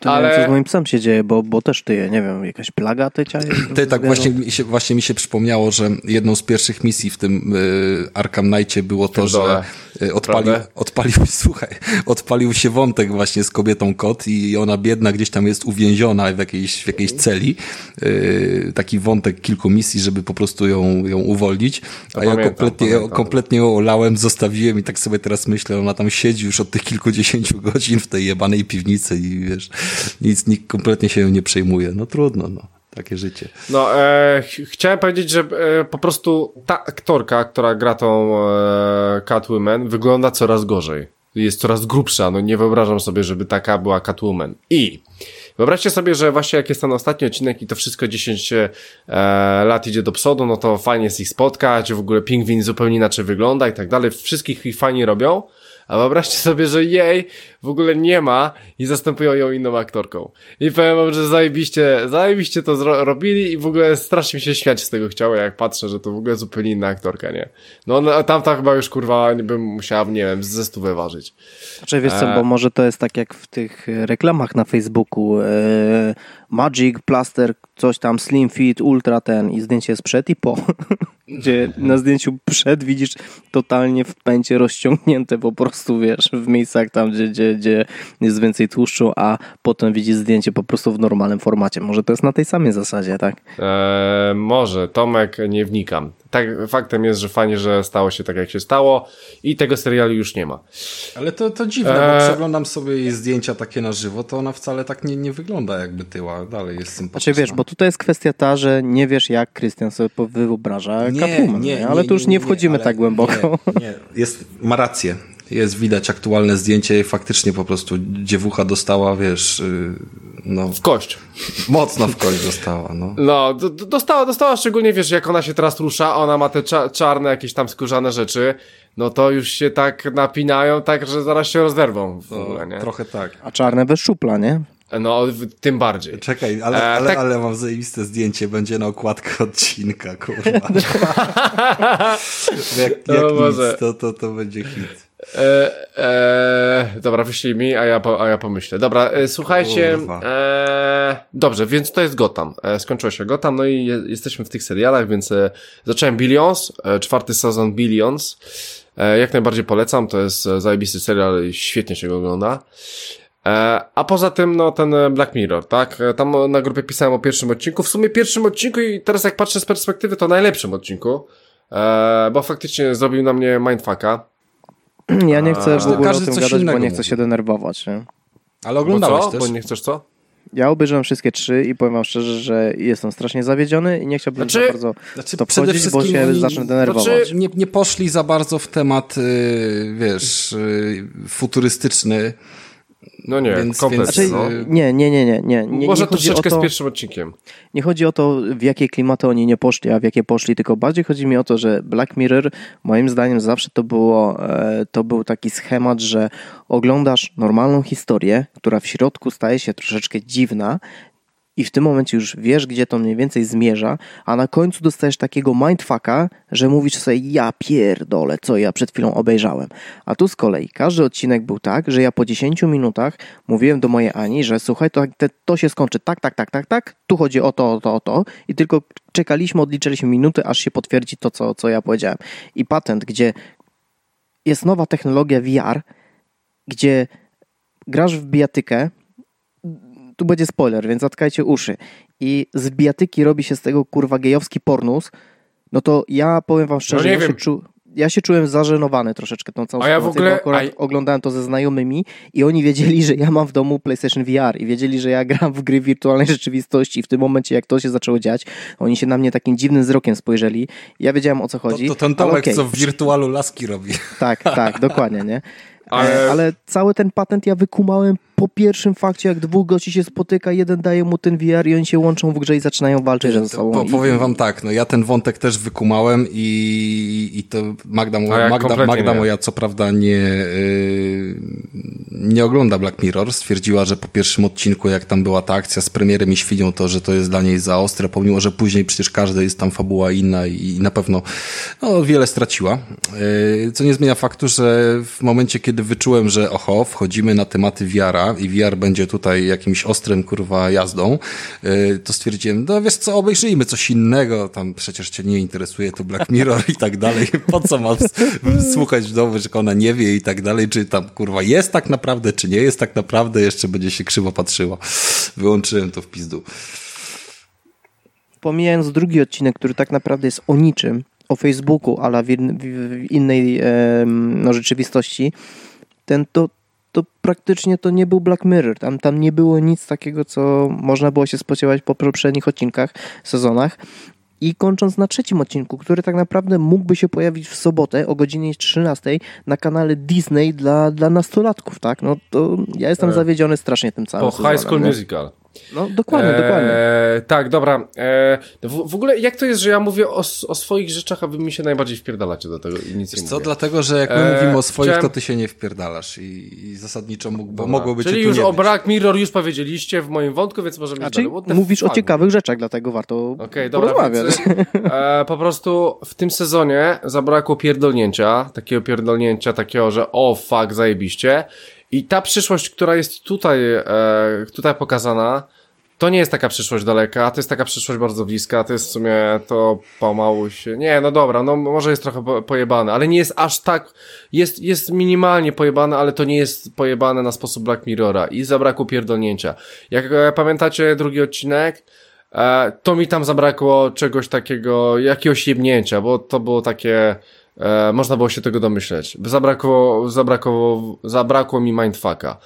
Speaker 2: To ale... nie wiem, co z moim psem się dzieje, bo, bo też tyje, nie wiem, jakaś plaga tycia jest?
Speaker 3: Ty, tak, właśnie mi, się, właśnie mi się przypomniało, że jedną z pierwszych misji w tym y, Arkham Knightie było to, że y, odpalił, odpalił, słuchaj, odpalił się wątek właśnie z kobietą kot i ona biedna gdzieś tam jest uwięziona w jakiejś, w jakiejś celi. Y, taki wątek kilku misji, żeby po prostu ją, ją uwolnić. A ja pamiętam, kompletnie, pamiętam. kompletnie ją olałem, zostawiłem i tak sobie teraz myślę, ona tam siedzi już od tych kilkudziesięciu godzin w tej jebanej piwnicy i wiesz, nic, nikt kompletnie się nie przejmuje. No trudno, no. Takie życie.
Speaker 1: No, e, ch chciałem powiedzieć, że e, po prostu ta aktorka, która gra tą e, Catwoman, wygląda coraz gorzej. Jest coraz grubsza. No nie wyobrażam sobie, żeby taka była Catwoman. I Wyobraźcie sobie, że właśnie jak jest ten ostatni odcinek i to wszystko 10 e, lat idzie do przodu, no to fajnie jest ich spotkać, w ogóle pingwin zupełnie inaczej wygląda i tak dalej, wszystkich ich fani robią, a wyobraźcie sobie, że jej w ogóle nie ma i zastępują ją inną aktorką. I powiem wam, że zajebiście, zajebiście to robili i w ogóle strasznie mi się śmiać z tego chciało, jak patrzę, że to w ogóle zupełnie inna aktorka, nie? No, no tamta chyba już kurwa bym musiała, nie wiem, ze stu wyważyć.
Speaker 2: Znaczy wiesz co, e... bo może to jest tak jak w tych reklamach na Facebooku e... Magic, Plaster, coś tam, Slim Fit, Ultra ten i zdjęcie jest przed i po. [laughs] Gdzie na zdjęciu przed widzisz totalnie w pęcie rozciągnięte po prostu, wiesz, w miejscach tam, gdzie, gdzie, gdzie jest więcej tłuszczu, a potem widzisz zdjęcie po prostu w normalnym formacie. Może to jest na tej samej zasadzie, tak?
Speaker 1: Eee, może, Tomek, nie wnikam tak, faktem jest, że fajnie, że stało się tak, jak się stało i tego serialu już nie ma.
Speaker 3: Ale to, to dziwne, bo e, przeglądam sobie jej zdjęcia takie na żywo, to ona wcale tak nie, nie wygląda jakby tyła, dalej jest sympatyczna.
Speaker 2: Znaczy wiesz, bo tutaj jest kwestia ta, że nie wiesz jak Krystian sobie wyobraża nie, Catwoman, nie, nie, ale tu już nie, wchodzimy tak głęboko.
Speaker 3: Nie, jest, ma rację, jest widać aktualne zdjęcie i faktycznie po prostu dziewucha dostała, wiesz, y, no...
Speaker 1: W kość.
Speaker 3: Mocno w kość dostała, no.
Speaker 1: No, dostała, dostała szczególnie, wiesz, jak ona się teraz rusza, ona ma te cza czarne jakieś tam skórzane rzeczy, no to już się tak napinają, tak, że zaraz się rozderwą w no, ogóle, nie?
Speaker 3: Trochę tak.
Speaker 2: A czarne bez szupla, nie?
Speaker 1: No, tym bardziej.
Speaker 3: Czekaj, ale, e, ale, tak... ale mam zajebiste zdjęcie, będzie na okładkę odcinka, kurwa. [laughs] jak jak no, nic, to, to, to będzie hit. E,
Speaker 1: e, dobra, wyślij mi, a ja, a ja pomyślę. Dobra, e, słuchajcie. E, dobrze, więc to jest Gotham. E, skończyło się Gotham, no i je, jesteśmy w tych serialach, więc e, zacząłem Billions, e, czwarty sezon Billions. E, jak najbardziej polecam, to jest e, zajebisty serial, świetnie się go ogląda. E, a poza tym, no, ten Black Mirror, tak? E, tam na grupie pisałem o pierwszym odcinku. W sumie pierwszym odcinku i teraz jak patrzę z perspektywy, to najlepszym odcinku. E, bo faktycznie zrobił na mnie mindfucka.
Speaker 2: Ja nie chcę w ogóle o tym gadać, bo nie chcę się denerwować. Nie?
Speaker 3: Ale oglądałeś
Speaker 1: bo co?
Speaker 3: też?
Speaker 1: Bo nie chcesz co?
Speaker 2: Ja obejrzałem wszystkie trzy i powiem wam szczerze, że jestem strasznie zawiedziony i nie chciałbym znaczy, za bardzo znaczy, to wchodzić, bo się zacznę denerwować. Znaczy,
Speaker 3: nie, nie poszli za bardzo w temat, yy, wiesz, yy, futurystyczny,
Speaker 1: no nie, więc, kompletnie. Więc, no.
Speaker 2: Nie, nie, nie, nie. nie, nie
Speaker 1: Może troszeczkę to, z pierwszym odcinkiem.
Speaker 2: Nie chodzi o to, w jakie klimaty oni nie poszli, a w jakie poszli, tylko bardziej chodzi mi o to, że Black Mirror moim zdaniem zawsze to było, e, to był taki schemat, że oglądasz normalną historię, która w środku staje się troszeczkę dziwna i w tym momencie już wiesz, gdzie to mniej więcej zmierza, a na końcu dostajesz takiego mindfucka, że mówisz sobie, ja pierdolę, co ja przed chwilą obejrzałem. A tu z kolei każdy odcinek był tak, że ja po 10 minutach mówiłem do mojej Ani, że słuchaj, to, to się skończy tak, tak, tak, tak, tak, tu chodzi o to, o to, o to i tylko czekaliśmy, odliczyliśmy minuty, aż się potwierdzi to, co, co ja powiedziałem. I patent, gdzie jest nowa technologia VR, gdzie grasz w bijatykę, tu będzie spoiler, więc zatkajcie uszy. I z bijatyki robi się z tego kurwa gejowski pornus, no to ja powiem wam szczerze, no ja, się czu, ja się czułem zażenowany troszeczkę tą całą a ja sytuację, w ogóle, akurat a... oglądałem to ze znajomymi i oni wiedzieli, że ja mam w domu PlayStation VR i wiedzieli, że ja [laughs] gram w gry wirtualnej rzeczywistości i w tym momencie, jak to się zaczęło dziać, oni się na mnie takim dziwnym wzrokiem spojrzeli. Ja wiedziałem, o co chodzi.
Speaker 3: To, to ten Tomek, okay. co w wirtualu laski robi.
Speaker 2: Tak, tak, dokładnie, nie? [laughs] Ale... ale... cały ten patent ja wykumałem po pierwszym fakcie, jak dwóch gości się spotyka, jeden daje mu ten VR i oni się łączą w grze i zaczynają walczyć ze sobą. Po,
Speaker 3: powiem wam tak, no ja ten wątek też wykumałem i, i to Magda, ja Magda, Magda moja co prawda nie, yy, nie ogląda Black Mirror, stwierdziła, że po pierwszym odcinku, jak tam była ta akcja z premierem i świnią, to że to jest dla niej za ostre, pomimo, że później przecież każda jest tam fabuła inna i, na pewno no, wiele straciła. Yy, co nie zmienia faktu, że w momencie, kiedy wyczułem, że oho, wchodzimy na tematy VR-a, i VR będzie tutaj jakimś ostrym, kurwa, jazdą, y, to stwierdziłem, no wiesz co, obejrzyjmy coś innego, tam przecież cię nie interesuje to Black Mirror i tak dalej, po co mam słuchać w domu, że ona nie wie i tak dalej, czy tam, kurwa, jest tak naprawdę, czy nie jest tak naprawdę, jeszcze będzie się krzywo patrzyło. Wyłączyłem to w pizdu.
Speaker 2: Pomijając drugi odcinek, który tak naprawdę jest o niczym, o Facebooku, ale w, w innej no, rzeczywistości, ten to to praktycznie to nie był Black Mirror. Tam, tam nie było nic takiego, co można było się spodziewać po poprzednich odcinkach, sezonach. I kończąc na trzecim odcinku, który tak naprawdę mógłby się pojawić w sobotę o godzinie 13 na kanale Disney dla, dla nastolatków, tak? No to ja jestem e, zawiedziony strasznie tym całym
Speaker 1: Po High School nie? Musical.
Speaker 2: No, dokładnie, e, dokładnie.
Speaker 1: Tak, dobra. E, w, w, ogóle jak to jest, że ja mówię o, o, swoich rzeczach, a wy mi się najbardziej wpierdalacie do tego i nic nie
Speaker 3: co, dlatego, że jak my e, mówimy o swoich, chciałem... to ty się nie wpierdalasz i, i zasadniczo mógł, bo mogło być
Speaker 1: Czyli już o Black Mirror już powiedzieliście w moim wątku, więc możemy
Speaker 2: znaczy, mówisz o ciekawych rzeczach, dlatego warto okay, porozmawiać. Więc,
Speaker 1: e, po prostu w tym sezonie zabrakło pierdolnięcia, takiego pierdolnięcia, takiego, że o fuck, zajebiście. I ta przyszłość, która jest tutaj, e, tutaj pokazana, to nie jest taka przyszłość daleka, to jest taka przyszłość bardzo bliska, to jest w sumie to pomału się, nie, no dobra, no może jest trochę pojebane, ale nie jest aż tak, jest, jest minimalnie pojebane, ale to nie jest pojebane na sposób Black Mirrora i zabrakło pierdolnięcia. Jak e, pamiętacie drugi odcinek, e, to mi tam zabrakło czegoś takiego, jakiegoś jebnięcia, bo to było takie, e, można było się tego domyśleć. Zabrakło, zabrakło, zabrakło mi mindfucka.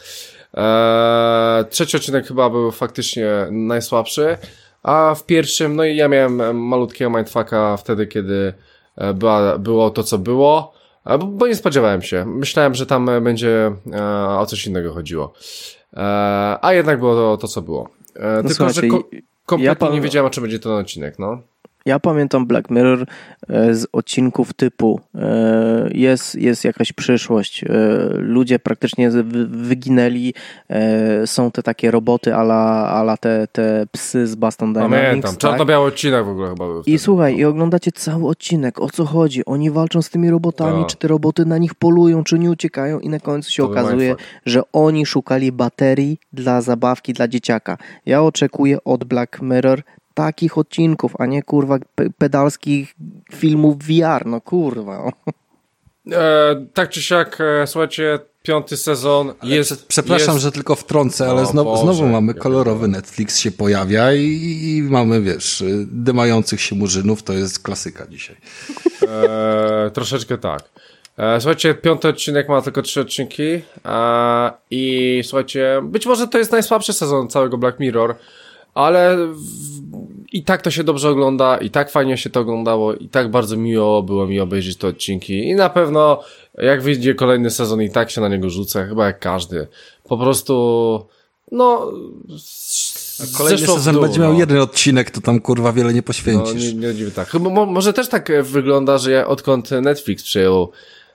Speaker 1: Eee, trzeci odcinek chyba był faktycznie najsłabszy, a w pierwszym, no i ja miałem malutkiego mindfucka wtedy, kiedy e, była, było to, co było, e, bo, nie spodziewałem się. Myślałem, że tam będzie e, o coś innego chodziło. E, a jednak było to, to co było. E, no tylko, że ko kompletnie ja nie wiedziałem, o czym będzie ten odcinek, no.
Speaker 2: Ja pamiętam Black Mirror e, z odcinków typu e, jest, jest jakaś przyszłość, e, ludzie praktycznie wyginęli, są te takie roboty ala, ala te, te psy z Boston Dynamics. Pamiętam,
Speaker 1: tak? czarno-biały odcinek w ogóle chyba był.
Speaker 2: I słuchaj, i oglądacie cały odcinek, o co chodzi, oni walczą z tymi robotami, to. czy te roboty na nich polują, czy nie uciekają i na końcu się to okazuje, że oni szukali baterii dla zabawki dla dzieciaka. Ja oczekuję od Black Mirror takich odcinków, a nie kurwa pedalskich filmów VR, no kurwa.
Speaker 1: E, tak czy siak, e, słuchajcie, piąty sezon jest...
Speaker 3: Przepraszam, jest... że tylko wtrącę, ale znowu, Boże, znowu mamy kolorowy Netflix się pojawia i, i, mamy, wiesz, dymających się murzynów, to jest klasyka dzisiaj.
Speaker 1: E, troszeczkę tak. E, słuchajcie, piąty odcinek ma tylko trzy odcinki i słuchajcie, być może to jest najsłabszy sezon całego Black Mirror, ale i tak to się dobrze ogląda, i tak fajnie się to oglądało, i tak bardzo miło było mi obejrzeć te odcinki. I na pewno, jak wyjdzie kolejny sezon, i tak się na niego rzucę, chyba jak każdy. Po prostu, no.
Speaker 3: A kolejny sezon dół, będzie miał no. jeden odcinek, to tam kurwa wiele nie poświęcisz.
Speaker 1: No, nie, nie tak. Chyba, mo, może też tak wygląda, że ja, odkąd Netflix przyjął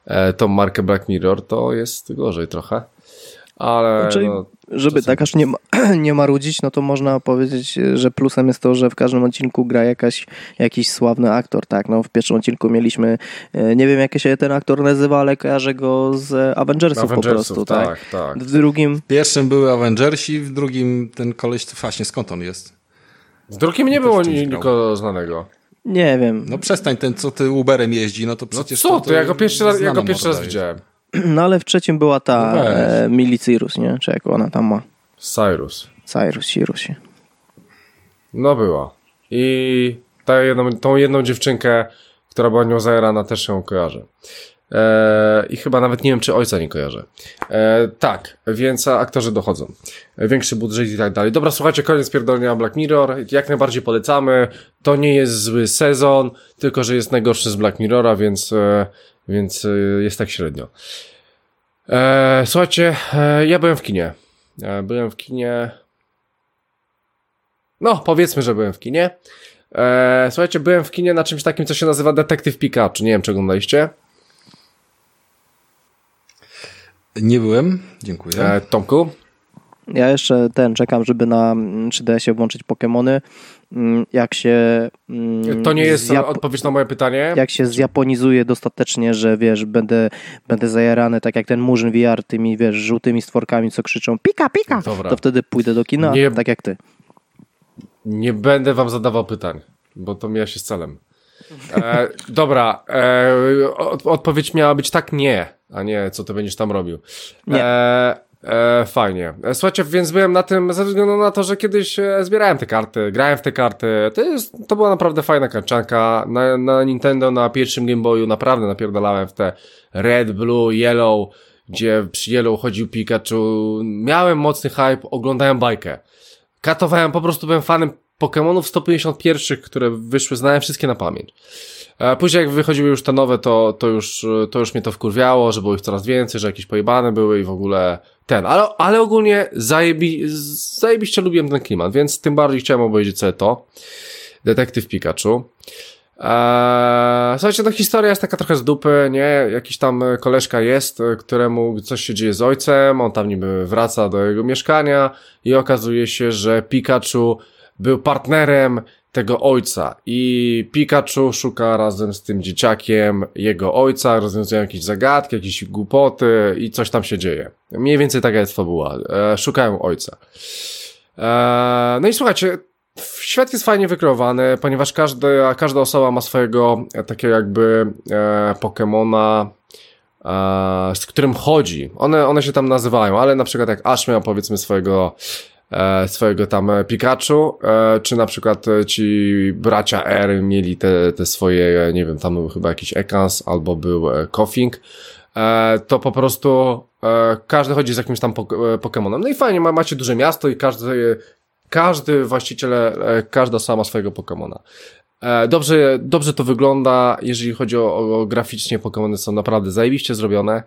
Speaker 1: e, tą markę Black Mirror, to jest gorzej trochę. Ale.
Speaker 2: Czyli, no, żeby tak aż nie, [clears throat] nie marudzić, no to można powiedzieć, że plusem jest to, że w każdym odcinku gra jakaś, jakiś sławny aktor, tak? No w pierwszym odcinku mieliśmy, e, nie wiem jak się ten aktor nazywa, ale kojarzę go z Avengersów, Avengersów po prostu, tak? tak? tak? W drugim...
Speaker 3: W pierwszym były Avengersi, w drugim ten koleś, właśnie skąd on jest?
Speaker 1: W drugim nie było nikogo znanego.
Speaker 2: Nie wiem.
Speaker 3: No przestań, ten co ty Uberem jeździ, no to no przecież...
Speaker 1: No co, to, to ja go pierwszy raz, ja go pierwszy raz widziałem.
Speaker 2: No ale w trzecim była ta no e, Milicyrus, nie? Czy jak ona tam ma?
Speaker 1: Cyrus.
Speaker 2: Cyrus, Cyrus.
Speaker 1: No była. I ta jedną, tą jedną dziewczynkę, która była nią zajarana, też ją kojarzę. E, I chyba nawet nie wiem, czy ojca nie kojarzę. E, tak, więc aktorzy dochodzą. Większy budżet i tak dalej. Dobra, słuchajcie, koniec pierdolenia Black Mirror. Jak najbardziej polecamy. To nie jest zły sezon, tylko że jest najgorszy z Black Mirrora, więc e, więc y, jest tak średnio. E, słuchajcie, e, ja byłem w kinie. E, byłem w kinie. No, powiedzmy, że byłem w kinie. E, słuchajcie, byłem w kinie na czymś takim, co się nazywa Detektyw Pikachu. Nie wiem, czego oglądaliście.
Speaker 3: Nie byłem, dziękuję.
Speaker 1: E, Tomku?
Speaker 2: Ja jeszcze ten czekam, żeby na 3DS-ie włączyć Pokémony. Mm, jak się.
Speaker 1: Mm, to nie jest odpowiedź na moje pytanie.
Speaker 2: Jak się zjaponizuje dostatecznie, że wiesz, będę, będę zajarany tak jak ten Murzyn VR tymi, wiesz, żółtymi stworkami, co krzyczą pika, pika, Dobra. to wtedy pójdę do kina, nie, tak jak ty.
Speaker 1: Nie będę wam zadawał pytań, bo to mija się z celem. E, dobra, e, odpowiedź miała być tak nie, a nie co ty będziesz tam robił.
Speaker 2: Nie. E,
Speaker 1: fajnie. E, słuchajcie, więc byłem na tym ze względu na to, że kiedyś e, zbierałem te karty, grałem w te karty. To, jest, to była naprawdę fajna karczanka. Na, na Nintendo, na pierwszym Game Boyu naprawdę napierdalałem w te Red, Blue, Yellow, gdzie przy Yellow chodził Pikachu. Miałem mocny hype, oglądałem bajkę. Katowałem, po prostu byłem fanem Pokémonów 151, które wyszły, znałem wszystkie na pamięć. Później jak wychodziły już te nowe, to, to, już, to już mnie to wkurwiało, że było ich coraz więcej, że jakieś pojebane były i w ogóle ten, ale, ale ogólnie zajebi, zajebiście lubiłem ten klimat, więc tym bardziej chciałem obejrzeć sobie to. Detektyw Pikachu. Eee, słuchajcie, ta historia jest taka trochę z dupy, nie? Jakiś tam koleżka jest, któremu coś się dzieje z ojcem, on tam niby wraca do jego mieszkania i okazuje się, że Pikachu był partnerem tego ojca i Pikachu szuka razem z tym dzieciakiem jego ojca, rozwiązują jakieś zagadki, jakieś głupoty i coś tam się dzieje. Mniej więcej taka jest fabuła. E, szukają ojca. E, no i słuchajcie, świat jest fajnie wykreowany, ponieważ każdy, każda osoba ma swojego takiego jakby e, Pokemona, e, z którym chodzi. One, one się tam nazywają, ale na przykład jak Ash miał powiedzmy swojego swojego tam Pikachu, e, czy na przykład ci bracia R mieli te, te swoje, nie wiem, tam był chyba jakiś Ekans, albo był e, e, to po prostu e, każdy chodzi z jakimś tam pok- Pokemonem. No i fajnie, ma, macie duże miasto i każdy, każdy właściciel, e, każda sama swojego Pokemona. E, dobrze, dobrze to wygląda, jeżeli chodzi o, o graficznie Pokemony są naprawdę zajebiście zrobione.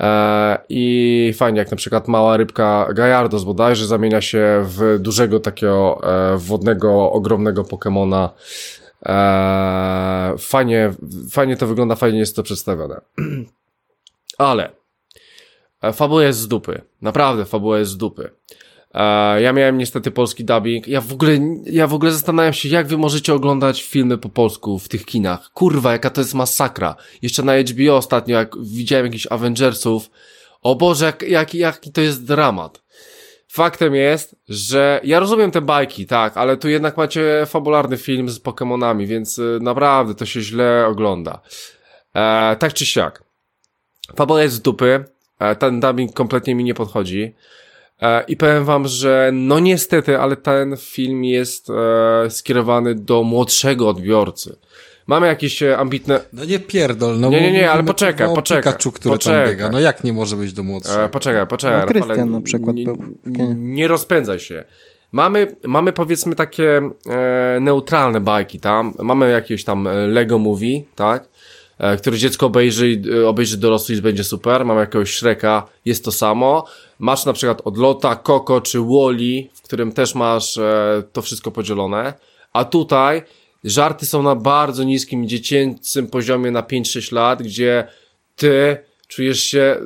Speaker 1: E, I fajnie, jak na przykład mała rybka Gajardos bodajże zamienia się w dużego takiego e, wodnego, ogromnego Pokemona. E, fajnie, fajnie to wygląda, fajnie jest to przedstawione. [clears throat] Ale fabuła jest z dupy. Naprawdę, fabuła jest z dupy. E, ja miałem niestety polski dubbing. Ja w ogóle, ja w ogóle zastanawiam się, jak wy możecie oglądać filmy po polsku w tych kinach. Kurwa, jaka to jest masakra. Jeszcze na HBO ostatnio, jak widziałem jakichś Avengersów. O Boże, jak, jak, jaki to jest dramat. Faktem jest, że ja rozumiem te bajki, tak, ale tu jednak macie fabularny film z Pokémonami, więc y, naprawdę to się źle ogląda. E, tak czy siak. Fabuła jest z dupy. E, ten dubbing kompletnie mi nie podchodzi. E, I powiem wam, że no niestety, ale ten film jest e, skierowany do młodszego odbiorcy. Mamy jakieś e, ambitne...
Speaker 3: No nie pierdol, no
Speaker 1: Nie, nie, nie, ale poczekaj, poczekaj,
Speaker 3: Pikachu, który
Speaker 1: poczekaj.
Speaker 3: tam biega. No jak nie może być do młodszego?
Speaker 1: E, poczekaj, poczekaj.
Speaker 2: No, Krystian na przykład
Speaker 1: nie, nie rozpędzaj się. Mamy, mamy powiedzmy takie e, neutralne bajki, tam. Mamy jakieś tam Lego Movie, tak? E, który dziecko obejrzy, e, obejrzy dorosły i będzie super. Mamy jakiegoś Shreka, jest to samo. Masz na przykład Odlota, Coco czy Wally, w którym też masz e, to wszystko podzielone. A tutaj żarty są na bardzo niskim, dziecięcym poziomie na 5-6 lat, gdzie ty czujesz się,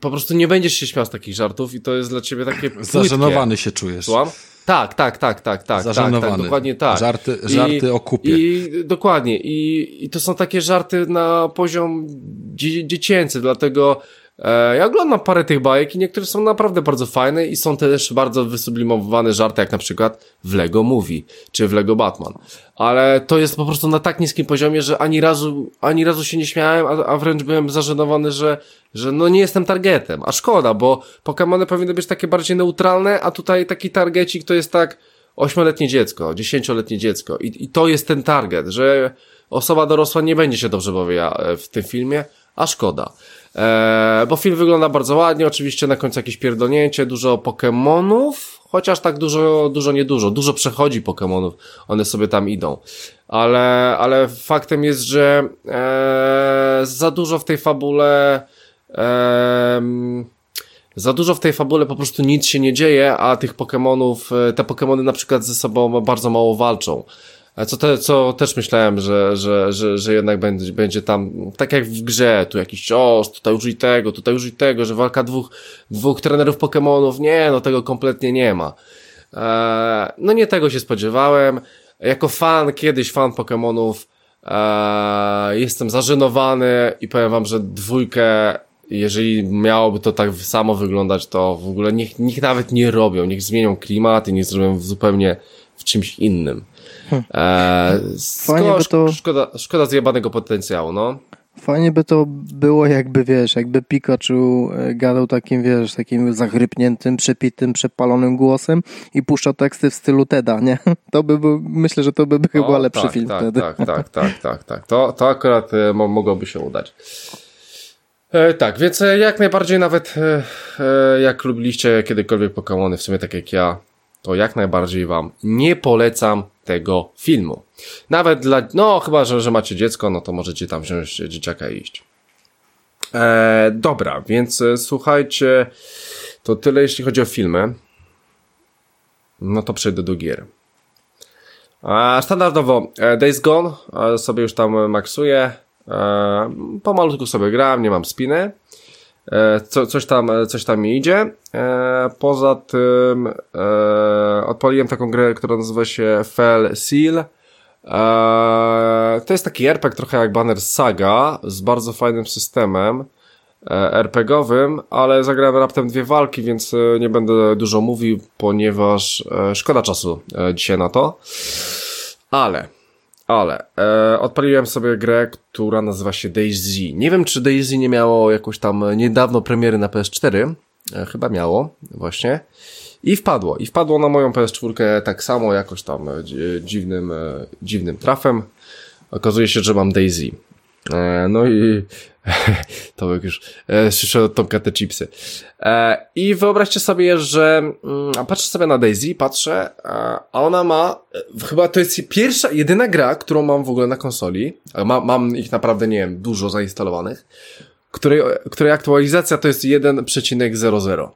Speaker 1: po prostu nie będziesz się śmiał z takich żartów i to jest dla ciebie takie [clears throat] płytkie.
Speaker 3: Zażenowany się czujesz.
Speaker 1: Słucham? Tak, tak, tak, tak, tak, tak,
Speaker 3: Zażenowany.
Speaker 1: tak, dokładnie tak.
Speaker 3: Żarty- żarty o kupie.
Speaker 1: I dokładnie, i, i to są takie żarty na poziom dzie, dziecięcy, dlatego ja oglądam parę tych bajek i niektóre są naprawdę bardzo fajne i są też bardzo wysublimowane żarty, jak na przykład w Lego Movie, czy w Lego Batman. Ale to jest po prostu na tak niskim poziomie, że ani razu, ani razu się nie śmiałem, a, a wręcz byłem zażenowany, że, że no nie jestem targetem. A szkoda, bo Pokémony powinny być takie bardziej neutralne, a tutaj taki targecik to jest tak ośmioletnie dziecko, dziesięcioletnie dziecko. I, I to jest ten target, że osoba dorosła nie będzie się dobrze bawiła e, w tym filmie, a szkoda. Eee, bo film wygląda bardzo ładnie, oczywiście na końcu jakieś pierdolnięcie, dużo Pokémonów, chociaż tak dużo, dużo niedużo, dużo przechodzi Pokémonów, one sobie tam idą. Ale, ale faktem jest, że eee, za dużo w tej fabule em, za dużo w tej fabule po prostu nic się nie dzieje, a tych Pokemonów, e, te Pokemony na przykład ze sobą bardzo mało walczą. E, Co, te, co też myślałem, że, że, że, że jednak będzie, będzie tam, tak jak w grze, tu jakiś cios, tutaj użyj tego, tutaj użyj tego, że walka dwóch, dwóch trenerów Pokemonów, nie, no tego kompletnie nie ma. E, no nie tego się spodziewałem. Jako fan, kiedyś fan Pokemonów, e, jestem zażenowany i powiem wam, że dwójkę, jeżeli miałoby to tak samo wyglądać, to w ogóle niech, niech nawet nie robią, niech zmienią klimat i niech zrobią zupełnie w czymś innym. E,
Speaker 2: Fajnie by to-
Speaker 1: szkoda, szkoda zjebanego potencjału, no.
Speaker 2: Fajnie by to było jakby, wiesz, jakby Pikachu e, gadał takim, wiesz, takim zachrypniętym, przepitym, przepalonym głosem i puszczał teksty w stylu Teda, nie? [laughs] To by był, myślę, że to by był chyba lepszy
Speaker 1: tak,
Speaker 2: film
Speaker 1: tak,
Speaker 2: wtedy.
Speaker 1: Tak, tak, tak, tak, tak. To, to akurat e, mo mogłoby się udać. E, tak, więc e, jak najbardziej nawet e, jak lubiliście kiedykolwiek Pokémony, w sumie tak jak ja, to jak najbardziej wam nie polecam tego filmu. Nawet dla, no chyba, że, że macie dziecko, no to możecie tam wziąć dzieciaka i iść. E, dobra, więc e, słuchajcie, to tyle jeśli chodzi o filmy. No to przejdę do gier. Standardowo e, Days Gone e, sobie już tam maksuję. E, pomalutku sobie gram, nie mam spiny. Co, coś, tam, coś tam mi idzie. Poza tym odpaliłem taką grę, która nazywa się Fell Seal. To jest taki RPG trochę jak Banner Saga z bardzo fajnym systemem. E, RPGowym, ale zagrałem raptem dwie walki, więc e, nie będę dużo mówił, ponieważ e, szkoda czasu dzisiaj na to. Ale, ale, e, odpaliłem sobie grę, która nazywa się DayZ. Nie wiem, czy DayZ nie miało jakoś tam niedawno premiery na PS4. E, chyba miało, właśnie. I wpadło. I wpadło na moją PS4 tak samo, jakoś tam dziwnym, dziwnym trafem. Okazuje się, że mam DayZ. E, no i [laughs] Tomek już e, słyszę od Tomka te chipsy. E, I wyobraźcie sobie, że mm, patrzę sobie na Daisy, patrzę, a ona ma, chyba to jest pierwsza, jedyna gra, którą mam w ogóle na konsoli, ma, mam ich naprawdę, nie wiem, dużo zainstalowanych, której, której aktualizacja to jest 1,00.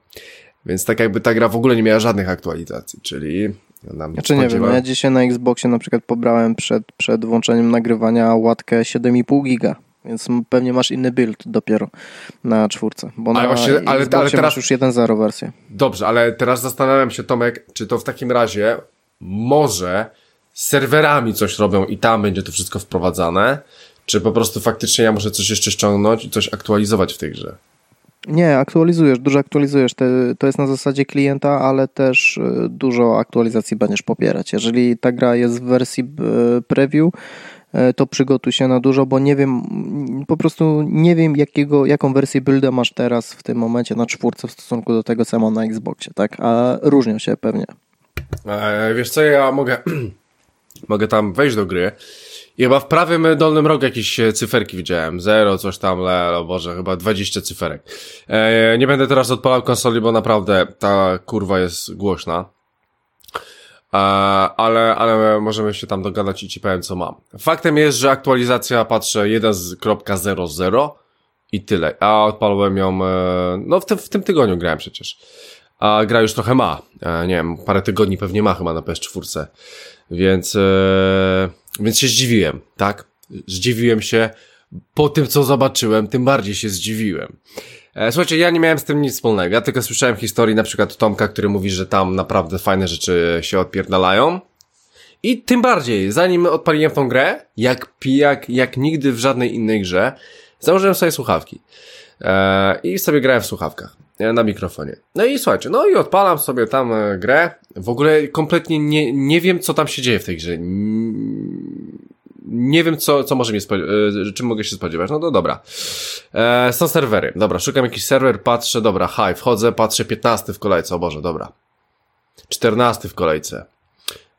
Speaker 1: Więc tak jakby ta gra w ogóle nie miała żadnych aktualizacji, czyli
Speaker 2: nam znaczy nie wiem, ja dzisiaj na Xboxie na przykład pobrałem przed, przed włączeniem nagrywania łatkę 7,5 giga. Więc pewnie masz inny build dopiero na czwórce. Bo ale na właśnie, ale, ale teraz masz już 1.0 wersję.
Speaker 1: Dobrze, ale teraz zastanawiam się, Tomek, czy to w takim razie może serwerami coś robią i tam będzie to wszystko wprowadzane, czy po prostu faktycznie ja muszę coś jeszcze ściągnąć i coś aktualizować w tej grze?
Speaker 2: Nie, aktualizujesz, dużo aktualizujesz. to jest na zasadzie klienta, ale też y, dużo aktualizacji będziesz popierać. Jeżeli ta gra jest w wersji y, preview, y, to przygotuj się na dużo, bo nie wiem, po prostu nie wiem jakiego, jaką wersję builda masz teraz w tym momencie na czwórce w stosunku do tego, co mam na Xboxie, tak? A różnią się pewnie.
Speaker 1: E, wiesz co, ja mogę, [clears throat] mogę tam wejść do gry i chyba w prawym dolnym rogu jakieś e, cyferki widziałem. Zero, coś tam, le, o Boże, chyba 20 cyferek. E, nie będę teraz odpalał konsoli, bo naprawdę ta kurwa jest głośna. E, ale, ale możemy się tam dogadać i ci powiem, co mam. Faktem jest, że aktualizacja patrzę 1.00 i tyle. A odpalałem ją, e, no w tym, w tym tygodniu grałem przecież. A gra już trochę ma. E, nie wiem, parę tygodni pewnie ma chyba na PS4. Więc, e, więc się zdziwiłem, tak? Zdziwiłem się po tym, co zobaczyłem, tym bardziej się zdziwiłem. E, słuchajcie, ja nie miałem z tym nic wspólnego. Ja tylko słyszałem historii na przykład Tomka, który mówi, że tam naprawdę fajne rzeczy się odpierdalają. I tym bardziej, zanim odpaliłem tą grę, jak pijak, jak nigdy w żadnej innej grze, założyłem sobie słuchawki. E, I sobie grałem w słuchawkach na mikrofonie. No i słuchajcie, no i odpalam sobie tam e, grę. W ogóle kompletnie nie, nie wiem, co tam się dzieje w tej grze. Nie wiem, co, co może mnie e, czym mogę się spodziewać. No to dobra. E, są serwery. Dobra, szukam jakiś serwer, patrzę, dobra, hi, wchodzę, patrzę, 15 w kolejce, o Boże, dobra. 14 w kolejce.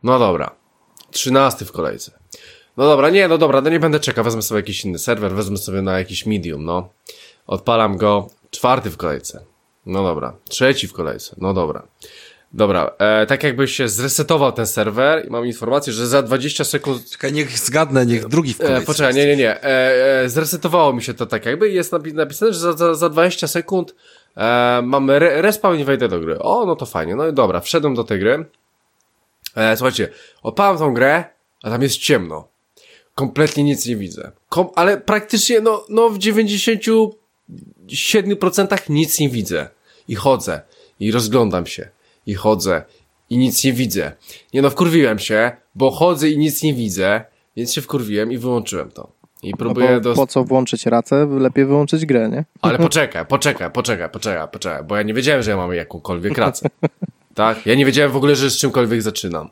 Speaker 1: No dobra. 13 w kolejce. No dobra, nie, no dobra, no nie będę czekał, wezmę sobie jakiś inny serwer, wezmę sobie na jakiś medium, no. Odpalam go, czwarty w kolejce. No dobra. Trzeci w kolejce. No dobra. Dobra, e, tak jakbyś się zresetował ten serwer i mam informację, że za 20 sekund...
Speaker 3: Czekaj, niech zgadnę, niech drugi w kolejce.
Speaker 1: E, poczekaj, nie, nie, nie. E, e, zresetowało mi się to tak jakby jest napisane, że za, za, za 20 sekund e, mamy re, respawn i wejdę do gry. O, no to fajnie. No i dobra, wszedłem do tej gry. E, słuchajcie, odpalam tą grę, a tam jest ciemno. Kompletnie nic nie widzę. Kom ale praktycznie, no, no w 90 7% nic nie widzę. I chodzę. I rozglądam się. I chodzę. I nic nie widzę. Nie no, wkurwiłem się, bo chodzę i nic nie widzę, więc się wkurwiłem i wyłączyłem to. I próbuję
Speaker 2: no
Speaker 1: do...
Speaker 2: Po co włączyć racę? Lepiej wyłączyć grę, nie?
Speaker 1: Ale poczekaj, poczekaj, poczekaj, poczekaj, poczekaj, bo ja nie wiedziałem, że ja mam jakąkolwiek racę. [laughs] tak? Ja nie wiedziałem w ogóle, że z czymkolwiek zaczynam.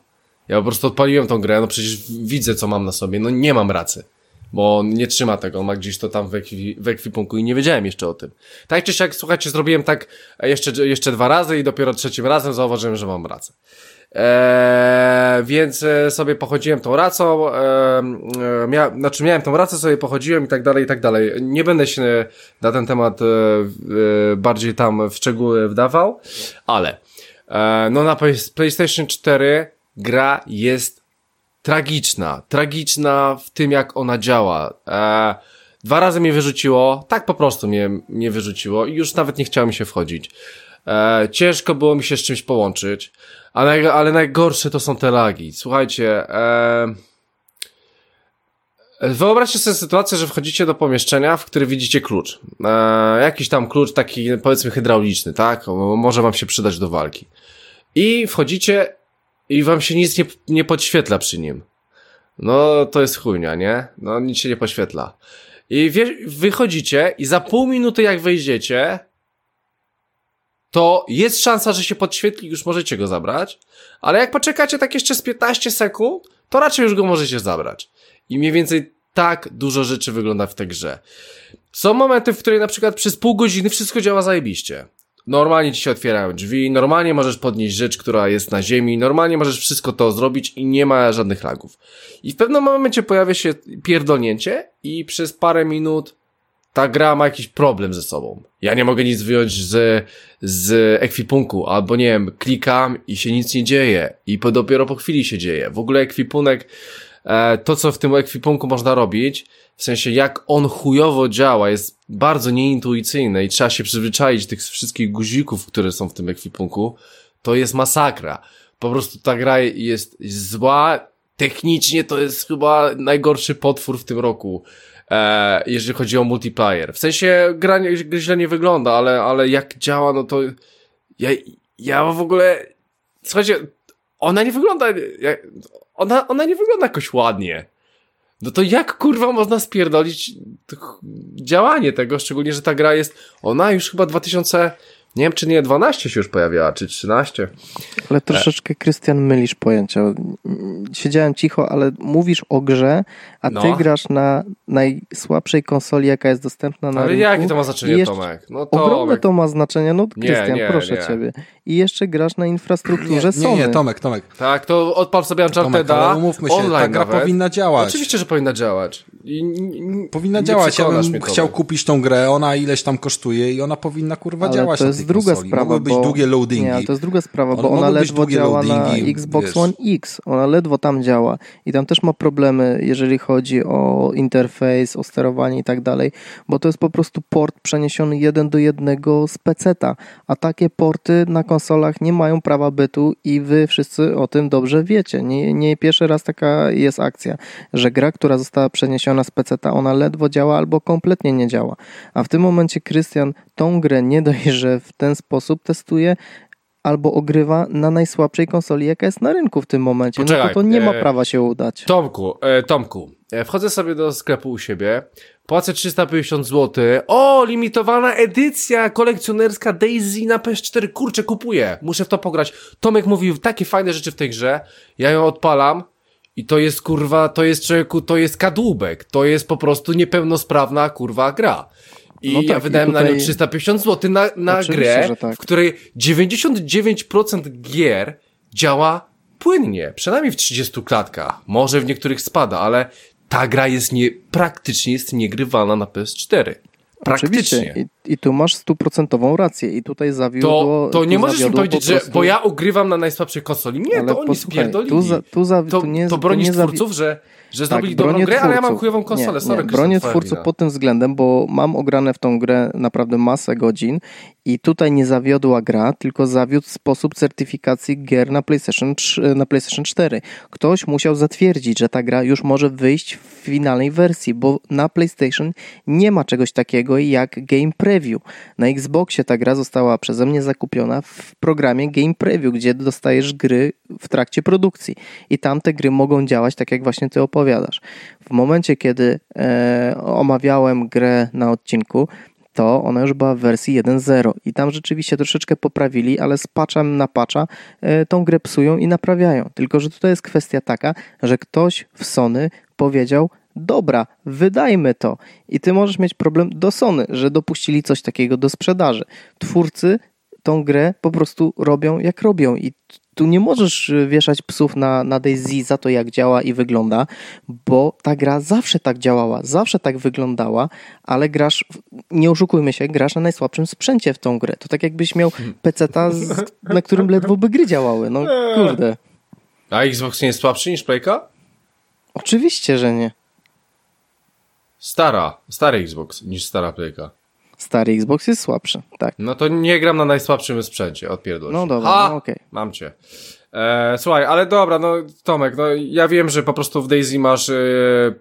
Speaker 1: Ja po prostu odpaliłem tą grę, no przecież widzę, co mam na sobie, no nie mam racy bo on nie trzyma tego, on ma gdzieś to tam w, ekwi, w ekwipunku i nie wiedziałem jeszcze o tym. Tak czy siak, słuchajcie, zrobiłem tak jeszcze, jeszcze dwa razy i dopiero trzecim razem zauważyłem, że mam rację. Eee, więc e, sobie pochodziłem tą racą, eee, mia, znaczy miałem tą racę, sobie pochodziłem i tak dalej, i tak dalej. Nie będę się na ten temat e, e, bardziej tam w szczegóły wdawał, ale e, no na PlayStation 4 gra jest tragiczna. Tragiczna w tym, jak ona działa. E, dwa razy mnie wyrzuciło, tak po prostu mnie, mnie wyrzuciło i już nawet nie chciało mi się wchodzić. E, ciężko było mi się z czymś połączyć, ale, ale najgorsze to są te lagi. Słuchajcie, e, Wyobraźcie sobie sytuację, że wchodzicie do pomieszczenia, w którym widzicie klucz. E, jakiś tam klucz taki, powiedzmy, hydrauliczny, tak? Może wam się przydać do walki. I wchodzicie i wam się nic nie, nie podświetla przy nim. No, to jest chujnia, nie? No, nic się nie poświetla. I wie, wychodzicie i za pół minuty jak wejdziecie, to jest szansa, że się podświetli, już możecie go zabrać, ale jak poczekacie tak jeszcze z 15 sekund, to raczej już go możecie zabrać. I mniej więcej tak dużo rzeczy wygląda w tej grze. Są momenty, w których na przykład przez pół godziny wszystko działa zajebiście. Normalnie ci się otwierają drzwi, normalnie możesz podnieść rzecz, która jest na ziemi, normalnie możesz wszystko to zrobić i nie ma żadnych lagów. I w pewnym momencie pojawia się pierdolnięcie i przez parę minut ta gra ma jakiś problem ze sobą. Ja nie mogę nic wyjąć z, z ekwipunku, albo nie wiem, klikam i się nic nie dzieje i po, dopiero po chwili się dzieje. W ogóle ekwipunek, e, to co w tym ekwipunku można robić, w sensie jak on chujowo działa, jest bardzo nieintuicyjne i trzeba się przyzwyczaić tych wszystkich guzików, które są w tym ekwipunku, to jest masakra. Po prostu ta gra jest, zła, technicznie to jest chyba najgorszy potwór w tym roku e, jeżeli chodzi o multiplayer. W sensie gra, źle nie wygląda, ale, ale jak działa, no to ja, ja w ogóle słuchajcie, ona nie wygląda ona, ona nie wygląda jakoś ładnie. No to jak kurwa można spierdolić działanie tego, szczególnie, że ta gra jest, ona już chyba 2000 nie wiem, czy nie 12 się już pojawiała, czy 13.
Speaker 2: Ale troszeczkę, Krystian, mylisz pojęcia. Siedziałem cicho, ale mówisz o grze, a ty no. grasz na najsłabszej konsoli, jaka jest dostępna na
Speaker 1: ale
Speaker 2: rynku.
Speaker 1: Ale jakie to ma znaczenie, jeszcze... Tomek?
Speaker 2: No, Tomek. Ogromne to ma znaczenie. No, Krystian, proszę nie. ciebie. I jeszcze grasz na infrastrukturze nie,
Speaker 3: Sony. Nie, nie, Tomek, Tomek.
Speaker 1: Tak, to odpal sobie Uncharted'a, umówmy się, online ta
Speaker 3: gra nawet. powinna działać.
Speaker 1: Oczywiście, że powinna działać. I,
Speaker 3: powinna działać. Ja bym chciał kupić tą grę, ona ileś tam kosztuje i ona powinna kurwa
Speaker 2: ale
Speaker 3: działać
Speaker 2: to jest druga konsoli. sprawa,
Speaker 3: być bo... długie loadingi.
Speaker 2: Nie, to jest druga sprawa, bo ona ledwo działa na Xbox wiesz. One X. Ona ledwo tam działa i tam też ma problemy, jeżeli chodzi o interfejs, o sterowanie i tak dalej, bo to jest po prostu port przeniesiony jeden do jednego z peceta, a takie porty na konsolach nie mają prawa bytu i wy wszyscy o tym dobrze wiecie. Nie, nie pierwszy raz taka jest akcja, że gra, która została przeniesiona z peceta, ona ledwo działa albo kompletnie nie działa. A w tym momencie Krystian tą grę nie dość, że w ten sposób testuje, albo ogrywa na najsłabszej konsoli, jaka jest na rynku w tym momencie. Poczekaj, no to, to nie ma e, prawa się udać.
Speaker 1: Tomku, e, Tomku, e, wchodzę sobie do sklepu u siebie, płacę 350 zł. O, limitowana edycja kolekcjonerska Daisy na PS4. Kurczę, kupuję. Muszę w to pograć. Tomek mówił takie fajne rzeczy w tej grze. Ja ją odpalam. I to jest kurwa, to jest człowieku, to jest kadłubek. To jest po prostu niepełnosprawna kurwa gra. I no tak, ja wydałem tutaj... na nią 350 zł na, na grę, tak. w której 99% gier działa płynnie, przynajmniej w 30 klatkach. Może w niektórych spada, ale ta gra jest nie, praktycznie jest niegrywalna na PS4. Praktycznie.
Speaker 2: I, I, tu masz stuprocentową rację. I tutaj zawiodło...
Speaker 1: To, to nie możesz mi powiedzieć, prostu... że bo ja ugrywam na najsłabszej konsoli. Nie, Ale to oni posłuchaj, spierdolili. Tu za, tu za, to, tu nie, to bronisz to nie twórców, że że tak, zrobili dobrą grę, twórców. ale ja mam chujową konsolę. Nie, Sorry, nie,
Speaker 2: bronię twórców pod tym względem, bo mam ograne w tą grę naprawdę masę godzin i tutaj nie zawiodła gra, tylko zawiódł sposób certyfikacji gier na PlayStation, 3, na PlayStation 4. Ktoś musiał zatwierdzić, że ta gra już może wyjść w finalnej wersji, bo na PlayStation nie ma czegoś takiego jak Game Preview. Na Xboxie ta gra została przeze mnie zakupiona w programie Game Preview, gdzie dostajesz gry w trakcie produkcji i tam te gry mogą działać tak jak właśnie ty opowiadasz. W momencie, kiedy e, omawiałem grę na odcinku, to ona już była w wersji 1.0 i tam rzeczywiście troszeczkę poprawili, ale z patchem na patcha e, tą grę psują i naprawiają. Tylko, że tutaj jest kwestia taka, że ktoś w Sony powiedział, dobra, wydajmy to. I ty możesz mieć problem do Sony, że dopuścili coś takiego do sprzedaży. Twórcy tą grę po prostu robią jak robią i tu nie możesz y, wieszać psów na, na Daisy za to, jak działa i wygląda, bo ta gra zawsze tak działała, zawsze tak wyglądała, ale grasz, nie oszukujmy się, grasz na najsłabszym sprzęcie w tą grę. To tak jakbyś miał peceta, na którym ledwo by gry działały. No kurde.
Speaker 1: A Xbox nie jest słabszy niż Playka?
Speaker 2: Oczywiście, że nie.
Speaker 1: Stara, stary Xbox niż stara Playka.
Speaker 2: Stary Xbox jest słabszy, tak.
Speaker 1: No to nie gram na najsłabszym sprzęcie, odpierdol
Speaker 2: No dobra,
Speaker 1: ha!
Speaker 2: no okej.
Speaker 1: Mam cię. E, słuchaj, ale dobra, no Tomek, no ja wiem, że po prostu w Daisy masz e,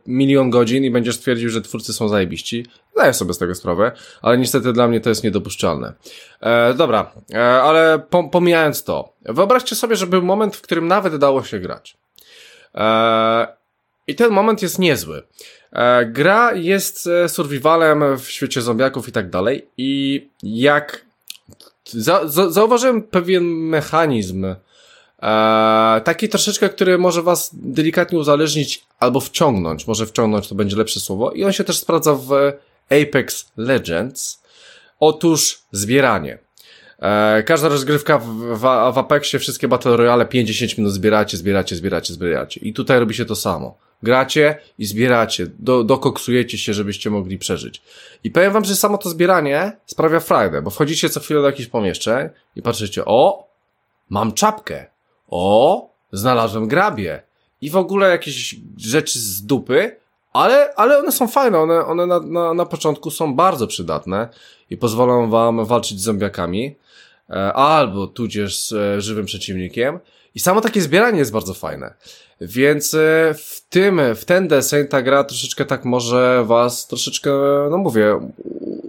Speaker 1: milion godzin i będziesz twierdził, że twórcy są zajebiści. Zdaję sobie z tego sprawę, ale niestety dla mnie to jest niedopuszczalne. E, dobra, e, ale pom pomijając to, wyobraźcie sobie, że był moment, w którym nawet dało się grać. E, I ten moment jest niezły. E, gra jest e, survivalem w świecie zombiaków i tak dalej i jak za, za, zauważyłem pewien mechanizm e, taki troszeczkę, który może was delikatnie uzależnić albo wciągnąć, może wciągnąć to będzie lepsze słowo i on się też sprawdza w Apex Legends. Otóż zbieranie. Każda rozgrywka w, w, w Apexie, wszystkie Battle Royale 50 minut zbieracie, zbieracie, zbieracie, zbieracie. I tutaj robi się to samo. Gracie i zbieracie, do, dokoksujecie się, żebyście mogli przeżyć. I powiem wam, że samo to zbieranie sprawia frajdę, bo wchodzicie co chwilę do jakichś pomieszczeń i patrzycie, o, mam czapkę, o, znalazłem grabie i w ogóle jakieś rzeczy z dupy, ale, ale one są fajne, one, one na, na, na początku są bardzo przydatne i pozwolą wam walczyć z zombiakami, e, albo tudzież z e, żywym przeciwnikiem. I samo takie zbieranie jest bardzo fajne. Więc e, w tym, w ten deseń ta gra troszeczkę tak może was troszeczkę, no mówię,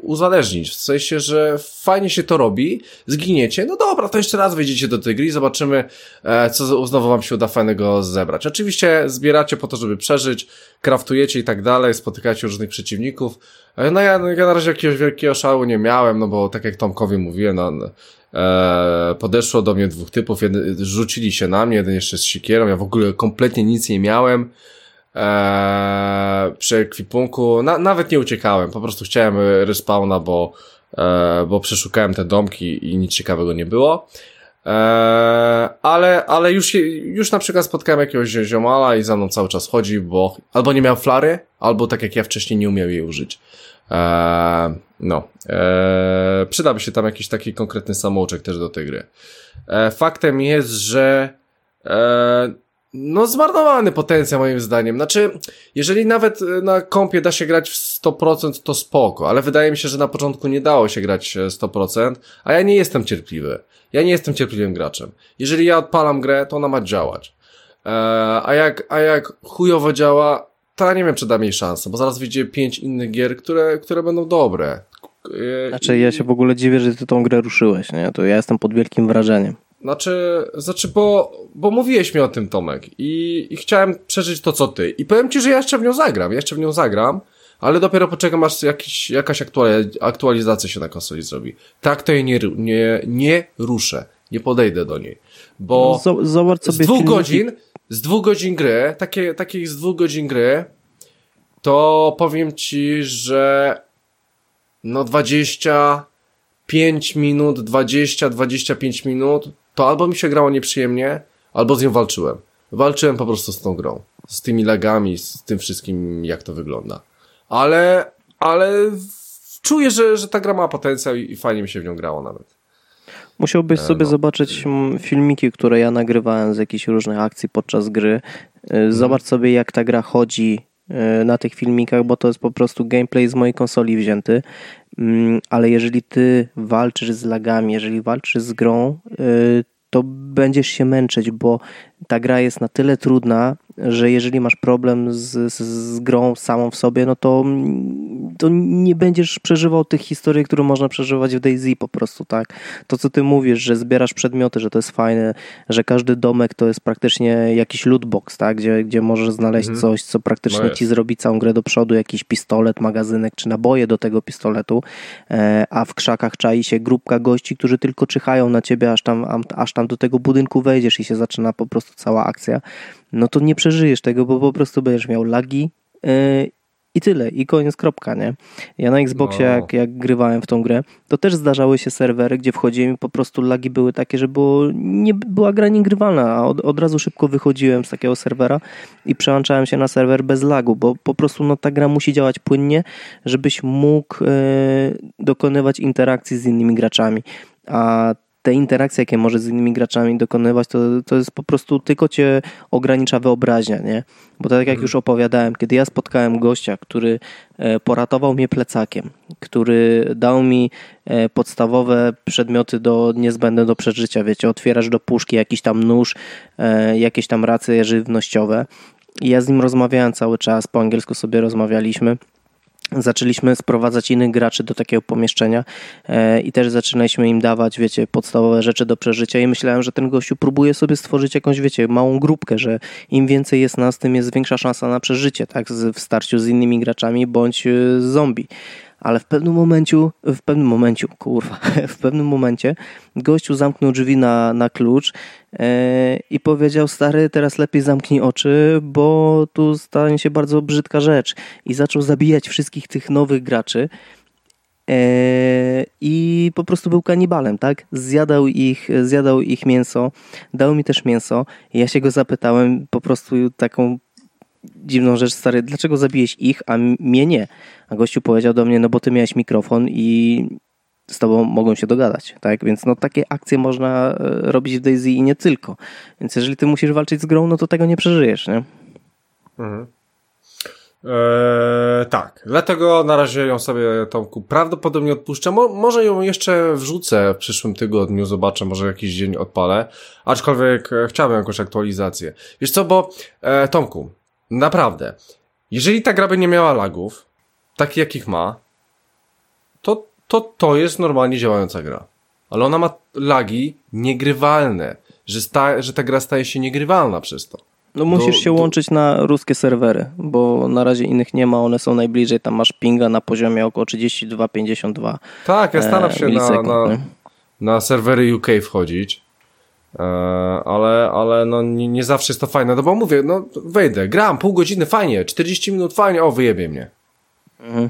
Speaker 1: uzależnić. W sensie, że fajnie się to robi, zginiecie, no dobra, to jeszcze raz wejdziecie do tej gry i zobaczymy, e, co znowu wam się uda fajnego zebrać. Oczywiście zbieracie po to, żeby przeżyć, kraftujecie i tak dalej, spotykacie różnych przeciwników. E, No ja, ja na razie jakiegoś wielkiego szału nie miałem, no bo tak jak Tomkowi mówiłem, no, e, podeszło do mnie dwóch typów, jeden, rzucili się na mnie, jeden jeszcze z sikierą, ja w ogóle kompletnie nic nie miałem e, przy ekwipunku, na, nawet nie uciekałem, po prostu chciałem respawna, bo, e, bo przeszukałem te domki i nic ciekawego nie było. E, ale, ale już, już na przykład spotkałem jakiegoś ziomala i za mną cały czas chodzi, bo albo nie miał flary, albo tak jak ja wcześniej nie umiał jej użyć. E, no, e, przydałby się tam jakiś taki konkretny samouczek też do tej gry. E, faktem jest, że e, no zmarnowany potencjał moim zdaniem. Znaczy, jeżeli nawet e, na kompie da się grać w 100%, to spoko, ale wydaje mi się, że na początku nie dało się grać e, 100%, a ja nie jestem cierpliwy. Ja nie jestem cierpliwym graczem. Jeżeli ja odpalam grę, to ona ma działać. E, a jak, a jak chujowo działa, to ja nie wiem, czy da mi szansę, bo zaraz wyjdzie pięć innych gier, które, które będą dobre. E,
Speaker 2: Znaczy ja się w ogóle dziwię, że ty tą grę ruszyłeś, nie? To ja jestem pod wielkim wrażeniem.
Speaker 1: Znaczy, znaczy bo, bo mówiłeś mi o tym, Tomek, i, i chciałem przeżyć to, co ty. I powiem ci, że ja jeszcze w nią zagram, ja jeszcze w nią zagram, ale dopiero poczekam, aż jakiś, jakaś aktuali- aktualizacja się na konsoli zrobi. Tak to jej nie, nie, nie ruszę, nie podejdę do niej. Bo
Speaker 2: Z- Zobacz
Speaker 1: z dwóch
Speaker 2: filmiki.
Speaker 1: godzin, z dwóch godzin gry, takie, z dwóch godzin gry, to powiem ci, że no 25 minut, 20-25 minut, to albo mi się grało nieprzyjemnie, albo z nią walczyłem. Walczyłem po prostu z tą grą. Z tymi lagami, z tym wszystkim, jak to wygląda. Ale, ale czuję, że, że ta gra ma potencjał i fajnie mi się w nią grało nawet.
Speaker 2: Musiałbyś
Speaker 1: E,
Speaker 2: sobie
Speaker 1: no.
Speaker 2: zobaczyć mm, filmiki, które ja nagrywałem z jakichś różnych akcji podczas gry.
Speaker 1: Mhm.
Speaker 2: E, Zobacz sobie, jak ta gra chodzi e, na tych filmikach, bo to jest po prostu gameplay z mojej konsoli wzięty. Mm, Ale jeżeli ty walczysz z lagami, jeżeli walczysz z grą, to będziesz się męczyć, bo ta gra jest na tyle trudna, że jeżeli masz problem z, z, z grą samą w sobie, no to, to nie będziesz przeżywał tych historii, które można przeżywać w DayZ po prostu, tak? To, co ty mówisz, że zbierasz przedmioty, że to jest fajne, że każdy domek to jest praktycznie jakiś lootbox, tak? Gdzie, gdzie możesz znaleźć
Speaker 1: Mhm.
Speaker 2: coś, co praktycznie
Speaker 1: No
Speaker 2: ci zrobi całą grę do przodu, jakiś pistolet, magazynek czy naboje do tego pistoletu, e, a w krzakach czai się grupka gości, którzy tylko czyhają na ciebie, aż tam, am- aż tam do tego budynku wejdziesz i się zaczyna po prostu cała akcja, no to nie przeżyjesz tego, bo po prostu będziesz miał lagi e, i tyle, i koniec, kropka, nie? Ja na Xboxie,
Speaker 1: No.
Speaker 2: jak, jak grywałem w tą grę, to też zdarzały się serwery, gdzie wchodziłem i po prostu lagi były takie, że było, nie, była gra niegrywalna, a od, od razu szybko wychodziłem z takiego serwera i przełączałem się na serwer bez lagu, bo po prostu no, ta gra musi działać płynnie, żebyś mógł e, dokonywać interakcji z innymi graczami. A te interakcje, jakie może z innymi graczami dokonywać, to, to jest po prostu tylko cię ogranicza wyobraźnia, nie? Bo tak jak mhm. już opowiadałem, kiedy ja spotkałem gościa, który e, poratował mnie plecakiem, który dał mi e, podstawowe przedmioty do, niezbędne do przeżycia, wiecie, otwierasz do puszki jakiś tam nóż, e, jakieś tam racje żywnościowe. I ja z nim rozmawiałem cały czas, po angielsku sobie rozmawialiśmy zaczęliśmy sprowadzać innych graczy do takiego pomieszczenia e, i też zaczynaliśmy im dawać, wiecie, podstawowe rzeczy do przeżycia. I myślałem, że ten gościu próbuje sobie stworzyć jakąś, wiecie, małą grupkę, że im więcej jest nas, tym jest większa szansa na przeżycie, tak, w starciu z innymi graczami bądź e, z zombie ale w pewnym momencie, w pewnym momencie, kurwa, [laughs] w pewnym momencie gościu zamknął drzwi na, na klucz e, i powiedział, stary, teraz lepiej zamknij oczy, bo tu stanie się bardzo brzydka rzecz. I zaczął zabijać wszystkich tych nowych graczy. E, I po prostu był kanibalem, tak? Zjadał ich, zjadał ich mięso, dał mi też mięso. Ja się go zapytałem po prostu taką dziwną rzecz, stary, dlaczego zabiłeś ich, a mnie nie? A gościu powiedział do mnie, no bo ty miałeś mikrofon i z tobą mogą się dogadać, tak? Więc no takie akcje można e, robić w Daisy i nie tylko. Więc jeżeli ty musisz walczyć z grą, no to tego nie przeżyjesz, nie? Mhm.
Speaker 1: Eee, tak, dlatego na razie ją sobie Tomku prawdopodobnie odpuszczę. Mo może ją jeszcze wrzucę w przyszłym tygodniu, zobaczę, może jakiś dzień odpalę. Aczkolwiek e, chciałbym jakąś aktualizację. Wiesz co, bo e, Tomku, naprawdę, jeżeli ta gra by nie miała lagów, takich jakich ma, to, to to jest normalnie działająca gra. Ale ona ma lagi niegrywalne, że, sta, że ta gra staje się niegrywalna przez to.
Speaker 2: No musisz do, się do... łączyć na ruskie serwery, bo na razie innych nie ma, one są najbliżej, tam masz pinga na poziomie około 32-52
Speaker 1: Tak, ja staram się na, na, na serwery UK wchodzić, e, ale, ale no nie, nie zawsze jest to fajne, no bo mówię, no wejdę, gram pół godziny, fajnie, 40 minut, fajnie, o wyjebie mnie. Mhm.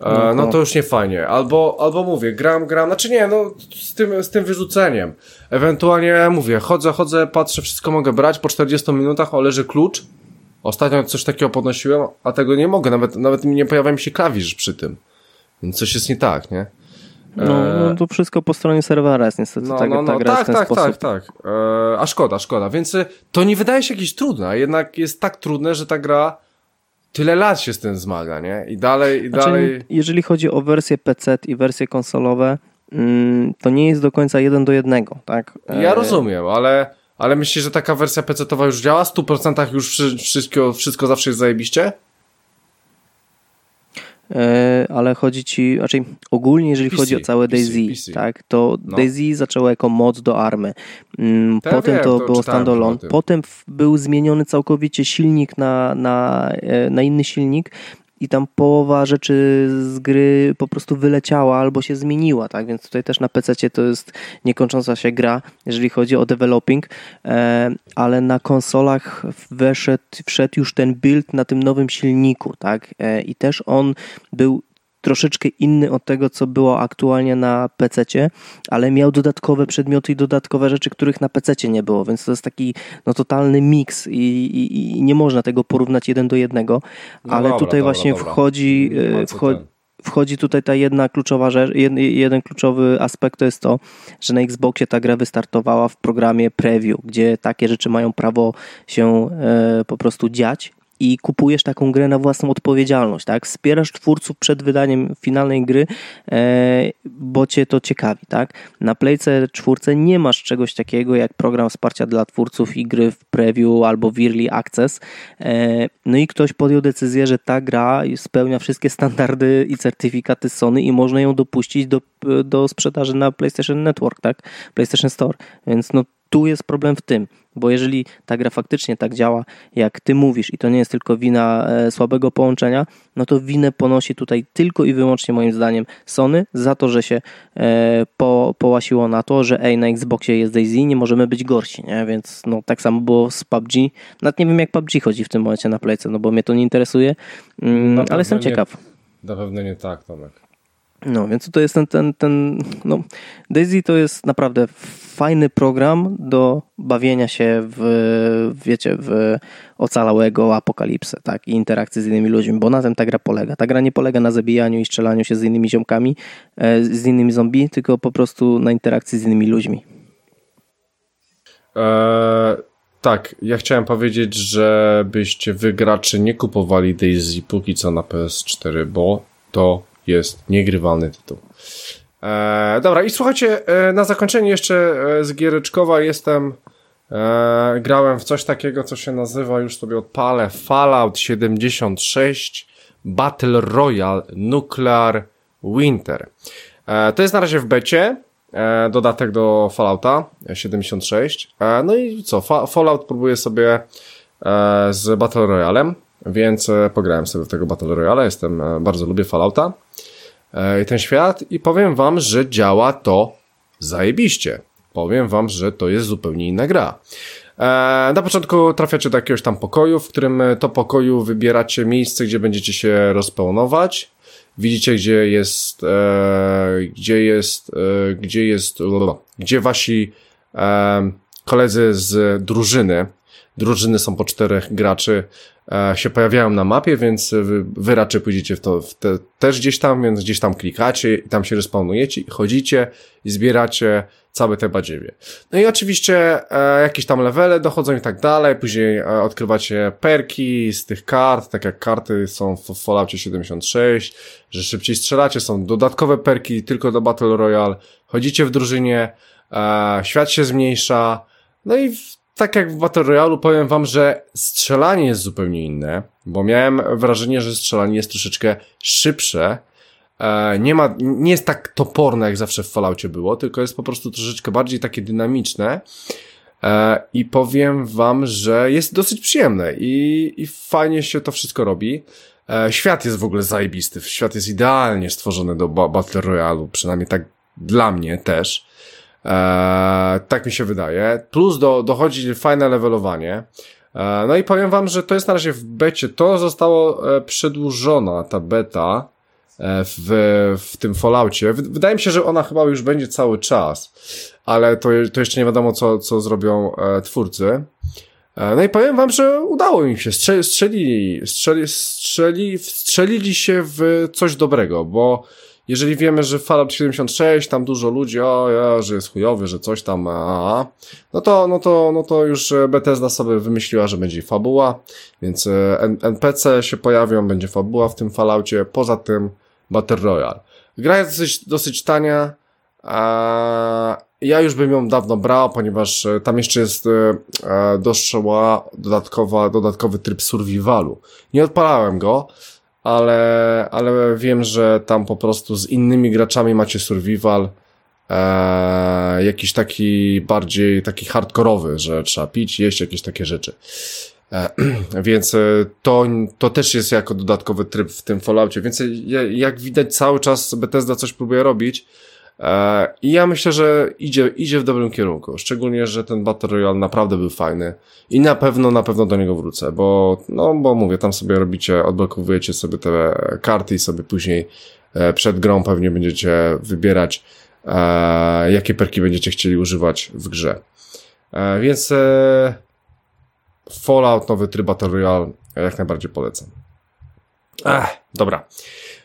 Speaker 1: E, no to już nie fajnie. Albo, albo mówię, gram, gram, znaczy nie, no z tym, z tym wyrzuceniem. Ewentualnie mówię, chodzę, chodzę, patrzę, wszystko mogę brać, po 40 minutach o leży klucz. Ostatnio coś takiego podnosiłem, a tego nie mogę, nawet, nawet mi nie pojawia mi się klawisz przy tym. Więc coś jest nie tak, nie?
Speaker 2: No, no to wszystko po stronie serwera jest niestety. No, tak, no, no, tak, tak,
Speaker 1: tak, tak. E, a szkoda, szkoda. Więc e, to nie wydaje się jakieś trudne, a jednak jest tak trudne, że ta gra tyle lat się z tym zmaga, nie? I dalej, i znaczy, dalej.
Speaker 2: Jeżeli chodzi o wersję PC i wersje konsolowe, mm, to nie jest do końca jeden do jednego, tak?
Speaker 1: Ja e, rozumiem, ale, ale myślisz, że taka wersja PC-towa już działa? W 100% już wszystko, wszystko zawsze jest zajebiście?
Speaker 2: E, ale chodzi ci, raczej ogólnie jeżeli PC, chodzi o całe PC, Daisy, PC. tak, to no. Daisy zaczęło jako moc do army. Mm, potem ja wiem, to, to było standalone, potem był zmieniony całkowicie silnik na, na, e, na inny silnik i tam połowa rzeczy z gry po prostu wyleciała albo się zmieniła, tak? Więc tutaj też na PC to jest niekończąca się gra, jeżeli chodzi o developing, e, ale na konsolach weszedł, wszedł już ten build na tym nowym silniku, tak? E, I też on był troszeczkę inny od tego, co było aktualnie na PC, ale miał dodatkowe przedmioty i dodatkowe rzeczy, których na PC nie było, więc to jest taki no, totalny miks i, i, i nie można tego porównać jeden do jednego, no ale dobra, tutaj dobra, właśnie dobra. wchodzi, e, wchodzi wchodzi tutaj ta jedna kluczowa rzecz, jeden, kluczowy aspekt to jest to, że na Xboxie ta gra wystartowała w programie preview, gdzie takie rzeczy mają prawo się e, po prostu dziać i kupujesz taką grę na własną odpowiedzialność, tak? Wspierasz twórców przed wydaniem finalnej gry, e, bo cię to ciekawi, tak? Na Playce 4 nie masz czegoś takiego jak program wsparcia dla twórców i gry w preview albo w early access. E, no i ktoś podjął decyzję, że ta gra spełnia wszystkie standardy i certyfikaty Sony i można ją dopuścić do, do sprzedaży na PlayStation Network, tak? PlayStation Store. Więc no tu jest problem w tym, bo jeżeli ta gra faktycznie tak działa, jak ty mówisz, i to nie jest tylko wina e, słabego połączenia, no to winę ponosi tutaj tylko i wyłącznie moim zdaniem Sony za to, że się e, po, połasiło na to, że ej, na Xboxie jest Daisy, nie możemy być gorsi, nie? Więc no tak samo było z PUBG. Nawet nie wiem, jak PUBG chodzi w tym momencie na playce, no bo mnie to nie interesuje, mm, ale jestem ciekaw.
Speaker 1: Na pewno nie tak, Tomek.
Speaker 2: No, więc to jest ten, ten, ten, no, Daisy to jest naprawdę fajny program do bawienia się w, wiecie, w ocalałego apokalipsę, tak, i interakcji z innymi ludźmi, bo na tym ta gra polega. Ta gra nie polega na zabijaniu i strzelaniu się z innymi ziomkami, e, z innymi zombie, tylko po prostu na interakcji z innymi ludźmi.
Speaker 1: Eee, tak, ja chciałem powiedzieć, żebyście wy gracze nie kupowali Daisy póki co na PS4, bo to jest niegrywalny tytuł. E, dobra, i słuchajcie, e, na zakończenie jeszcze e, z Giereczkowa jestem. E, grałem w coś takiego, co się nazywa, już sobie odpalę, Fallout 76 Battle Royale Nuclear Winter. E, to jest na razie w becie, e, dodatek do Fallouta 76. E, no i co, Fa Fallout próbuje sobie z Battle Royalem, więc e, pograłem sobie w tego Battle Royale, jestem, e, bardzo lubię Fallouta. E, ten świat i powiem wam, że działa to zajebiście. Powiem wam, że to jest zupełnie inna gra. Na początku trafiacie do jakiegoś tam pokoju, w którym to pokoju wybieracie miejsce, gdzie będziecie się rozpełnować. Widzicie, gdzie jest, gdzie jest, gdzie jest, gdzie wasi koledzy z drużyny, drużyny są po czterech graczy, E, się pojawiają na mapie, więc wy, wy raczej pójdziecie w to w te, też gdzieś tam, więc gdzieś tam klikacie i tam się respawnujecie chodzicie i zbieracie całe te badziewie. No i oczywiście e, jakieś tam levele dochodzą i tak dalej, później e, odkrywacie perki z tych kart, tak jak karty są w, w Falloutie 76, że szybciej strzelacie, są dodatkowe perki tylko do Battle Royale, chodzicie w drużynie, e, świat się zmniejsza, no i w, tak jak w Battle Royale powiem wam, że strzelanie jest zupełnie inne, bo miałem wrażenie, że strzelanie jest troszeczkę szybsze. E, nie ma, nie jest tak toporne jak zawsze w Falloutie było, tylko jest po prostu troszeczkę bardziej takie dynamiczne. E, I powiem wam, że jest dosyć przyjemne i, i fajnie się to wszystko robi. E, świat jest w ogóle zajebisty. Świat jest idealnie stworzony do Battle Royale, przynajmniej tak dla mnie też. Eee, tak mi się wydaje. Plus do, dochodzi fajne levelowanie. Eee, no i powiem wam, że to jest na razie w becie. To zostało e, przedłużona, ta beta e, w, w tym Falloutie. Wydaje mi się, że ona chyba już będzie cały czas, ale to, to jeszcze nie wiadomo, co, co zrobią e, twórcy. E, no i powiem wam, że udało im się. Strzelili, strzeli, strzeli, strzelili się w coś dobrego, bo jeżeli wiemy, że Fallout 76, tam dużo ludzi, o, ja, że jest chujowy, że coś tam, a, a, no to, no to, no to już Bethesda sobie wymyśliła, że będzie fabuła, więc e, NPC się pojawią, będzie fabuła w tym Falloutie, poza tym Battle Royale. Gra jest dosyć, dosyć tania, a ja już bym ją dawno brał, ponieważ e, tam jeszcze jest e, doszła dodatkowa, dodatkowy tryb survivalu. Nie odpalałem go, ale, ale wiem, że tam po prostu z innymi graczami macie survival, e, jakiś taki bardziej taki hardkorowy, że trzeba pić, jeść jakieś takie rzeczy. E, [clears throat] więc e, to, to też jest jako dodatkowy tryb w tym Falloutie, więc jak widać cały czas Bethesda coś próbuje robić, E, I ja myślę, że idzie, idzie w dobrym kierunku. Szczególnie, że ten Battle Royale naprawdę był fajny. I na pewno, na pewno do niego wrócę, bo, no, bo mówię, tam sobie robicie, odblokowujecie sobie te karty i sobie później e, przed grą pewnie będziecie wybierać, e, jakie perki będziecie chcieli używać w grze. Więc Fallout, nowy tryb Battle Royale, jak najbardziej polecam. Ech, dobra.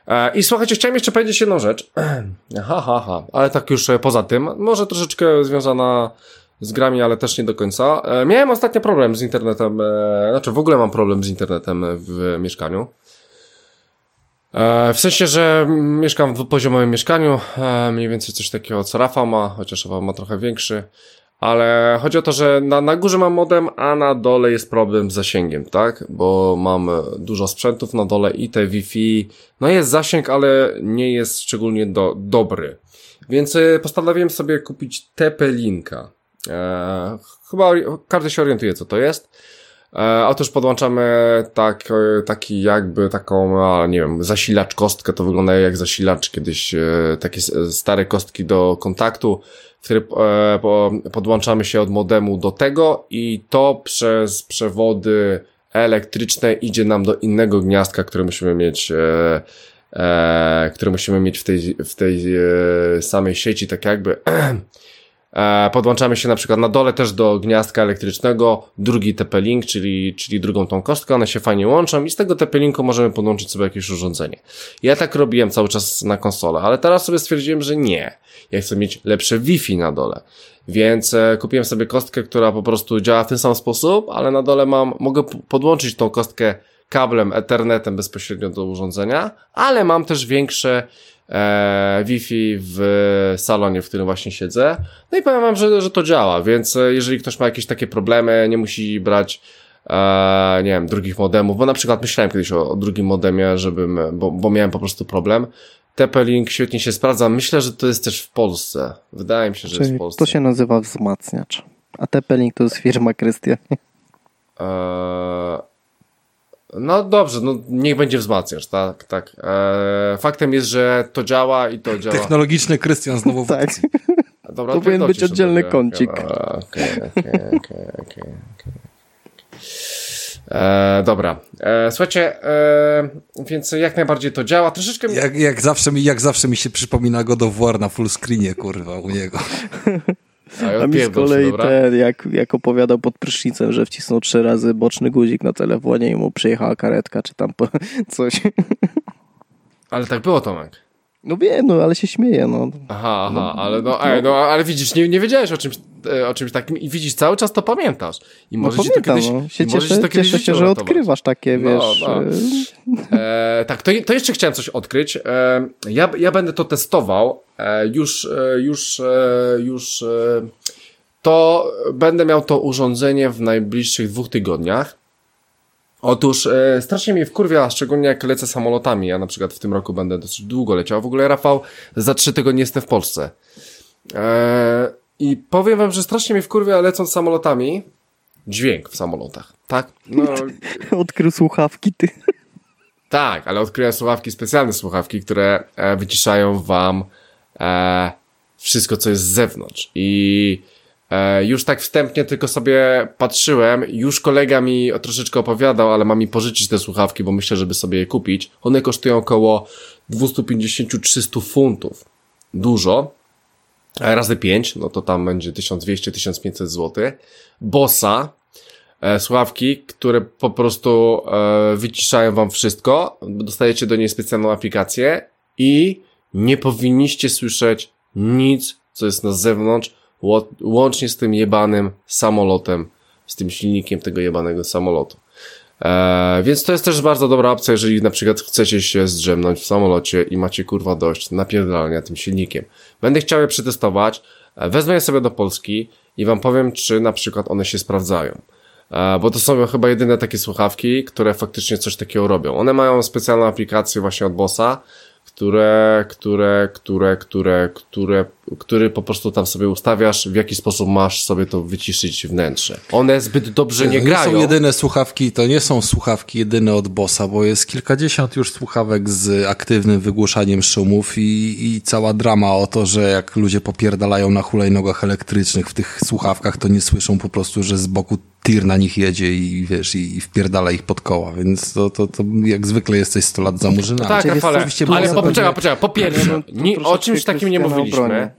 Speaker 1: E, I słuchajcie, chciałem jeszcze powiedzieć jedną rzecz. [clears throat] Ha, ha, ha. Ale tak już e, poza tym, może troszeczkę związana z grami, ale też nie do końca. E, miałem ostatnio problem z internetem, znaczy w ogóle mam problem z internetem w mieszkaniu. W sensie, że mieszkam w dwupoziomowym mieszkaniu, mniej więcej coś takiego co Rafał ma, chociaż Rafał ma trochę większy. Ale chodzi o to, że na, na górze mam modem, a na dole jest problem z zasięgiem, tak? Bo mam dużo sprzętów na dole i te Wi-Fi. No jest zasięg, ale nie jest szczególnie do, dobry. Więc e, postanowiłem sobie kupić TP-Linka. Eee, chyba każdy się orientuje, co to jest. E, otóż podłączamy tak, e, taki jakby taką, a, nie wiem, zasilacz kostkę, to wygląda jak zasilacz kiedyś, e, takie stare kostki do kontaktu, który e, po, podłączamy się od modemu do tego i to przez przewody elektryczne idzie nam do innego gniazdka, które musimy mieć e, e, które musimy mieć w tej, w tej e, samej sieci, tak jakby. [clears throat] E, podłączamy się na przykład na dole też do gniazdka elektrycznego, drugi TP-Link, czyli, czyli drugą tą kostkę, one się fajnie łączą i z tego TP-Linku możemy podłączyć sobie jakieś urządzenie. Ja tak robiłem cały czas na konsolę, ale teraz sobie stwierdziłem, że nie. Ja chcę mieć lepsze Wi-Fi na dole. Więc e, kupiłem sobie kostkę, która po prostu działa w ten sam sposób, ale na dole mam, mogę podłączyć tą kostkę kablem, ethernetem bezpośrednio do urządzenia, ale mam też większe e, Wi-Fi w salonie, w którym właśnie siedzę. No i powiem wam, że, że to działa, więc e, jeżeli ktoś ma jakieś takie problemy, nie musi brać e, nie wiem, drugich modemów, bo na przykład myślałem kiedyś o, o drugim modemie, żebym, bo, bo miałem po prostu problem. TP-Link świetnie się sprawdza. Myślę, że to jest też w Polsce. Wydaje mi się, że Czyli jest w Polsce.
Speaker 2: To się nazywa wzmacniacz. A TP-Link to jest firma Krystian.
Speaker 1: Eee, no dobrze, no niech będzie wzmacniacz, tak, tak. Eee, faktem jest, że to działa i to działa.
Speaker 3: Technologiczny Krystian znowu [laughs]
Speaker 2: tak. Dobra, to powinien być oddzielny sobie. kącik. Okej, okej, okej,
Speaker 1: E, dobra. E, słuchajcie, e, więc jak najbardziej to działa. Troszeczkę...
Speaker 3: Jak, jak, zawsze mi, jak zawsze mi się przypomina God of War na full screenie, kurwa, u niego. [laughs]
Speaker 2: A, A mi z kolei ten, jak, jak opowiadał pod prysznicem, że wcisnął trzy razy boczny guzik na telefonie i mu przyjechała karetka, czy tam [laughs] coś.
Speaker 1: Ale tak było, Tomek.
Speaker 2: No wiem, no ale się śmieję, no.
Speaker 1: Aha, aha, no, ale no, ej, no, ale widzisz, nie, nie wiedziałeś o czymś, e, o czymś takim i widzisz, cały czas to pamiętasz. I może no,
Speaker 2: pamiętam, to kiedyś, no. się cieszę, to kiedyś cieszę się, że odkrywasz takie, no, wiesz. No.
Speaker 1: E, tak, to, to jeszcze chciałem coś odkryć. E, ja, ja będę to testował, e, już, e, już, e, już, to będę miał to urządzenie w najbliższych dwóch tygodniach. Otóż e, strasznie mnie wkurwia, szczególnie jak lecę samolotami. Ja na przykład w tym roku będę dosyć długo leciał. W ogóle Rafał, za trzy tygodnie jestem w Polsce. E, I powiem wam, że strasznie mnie wkurwia lecąc samolotami dźwięk w samolotach. Tak? No, [laughs]
Speaker 2: Odkrył słuchawki ty.
Speaker 1: Tak, ale odkryłem słuchawki, specjalne słuchawki, które e, wyciszają wam e, wszystko, co jest z zewnątrz. I już tak wstępnie tylko sobie patrzyłem, już kolega mi troszeczkę opowiadał, ale ma mi pożyczyć te słuchawki, bo myślę, żeby sobie je kupić. One kosztują około 250-300 funtów. Dużo. E, razy 5, no to tam będzie 1200-1500 zł. Bossa, e, słuchawki, które po prostu wyciszają wam wszystko. Dostajecie do niej specjalną aplikację i nie powinniście słyszeć nic, co jest na zewnątrz, łącznie z tym jebanym samolotem, z tym silnikiem tego jebanego samolotu. Eee, więc to jest też bardzo dobra opcja, jeżeli na przykład chcecie się zdrzemnąć w samolocie i macie kurwa dość napierdalania tym silnikiem. Będę chciał je przetestować, e, wezmę je sobie do Polski i wam powiem, czy na przykład one się sprawdzają. Eee, bo to są chyba jedyne takie słuchawki, które faktycznie coś takiego robią. One mają specjalną aplikację właśnie od Bossa, które, które, które, które, które, który po prostu tam sobie ustawiasz, w jaki sposób masz sobie to wyciszyć wnętrze. One zbyt dobrze nie, nie grają.
Speaker 3: To są jedyne słuchawki, to nie są słuchawki jedyne od Bossa, bo jest kilkadziesiąt już słuchawek z aktywnym wygłuszaniem szumów i, i cała drama o to, że jak ludzie popierdalają na hulajnogach elektrycznych w tych słuchawkach, to nie słyszą po prostu, że z boku tir na nich jedzie i wiesz, i, i wpierdala ich pod koła, więc to, to, to jak zwykle jesteś 100 lat za murzynami.
Speaker 1: Tak, ale, ale, ale po, poczekaj, poczekaj, po pierwsze, ni, o czymś takim nie mówiliśmy.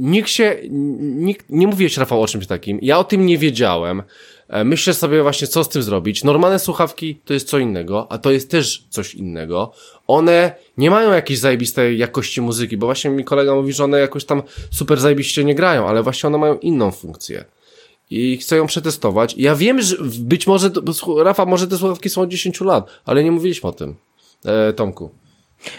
Speaker 1: Nikt się, nikt, nie mówiłeś Rafał o czymś takim. Ja o tym nie wiedziałem. E, myślę sobie właśnie, co z tym zrobić. Normalne słuchawki to jest co innego, a to jest też coś innego. One nie mają jakiejś zajebistej jakości muzyki, bo właśnie mi kolega mówi, że one jakoś tam super zajebiście nie grają, ale właśnie one mają inną funkcję i chcę ją przetestować. Ja wiem, że być może, Rafa, może te słuchawki są od 10 lat, ale nie mówiliśmy o tym, e, Tomku.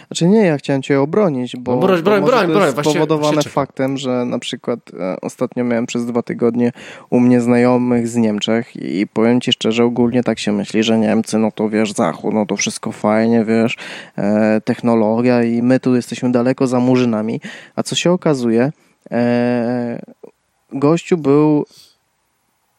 Speaker 2: Znaczy nie, ja chciałem cię obronić, bo,
Speaker 1: no broń, broń,
Speaker 2: bo
Speaker 1: broń,
Speaker 2: to jest właśnie, spowodowane faktem, że na przykład e, ostatnio miałem przez dwa tygodnie u mnie znajomych z Niemczech i powiem ci szczerze, ogólnie tak się myśli, że Niemcy, no to wiesz, Zachód, no to wszystko fajnie, wiesz, e, technologia i my tu jesteśmy daleko za murzynami, a co się okazuje, e, gościu był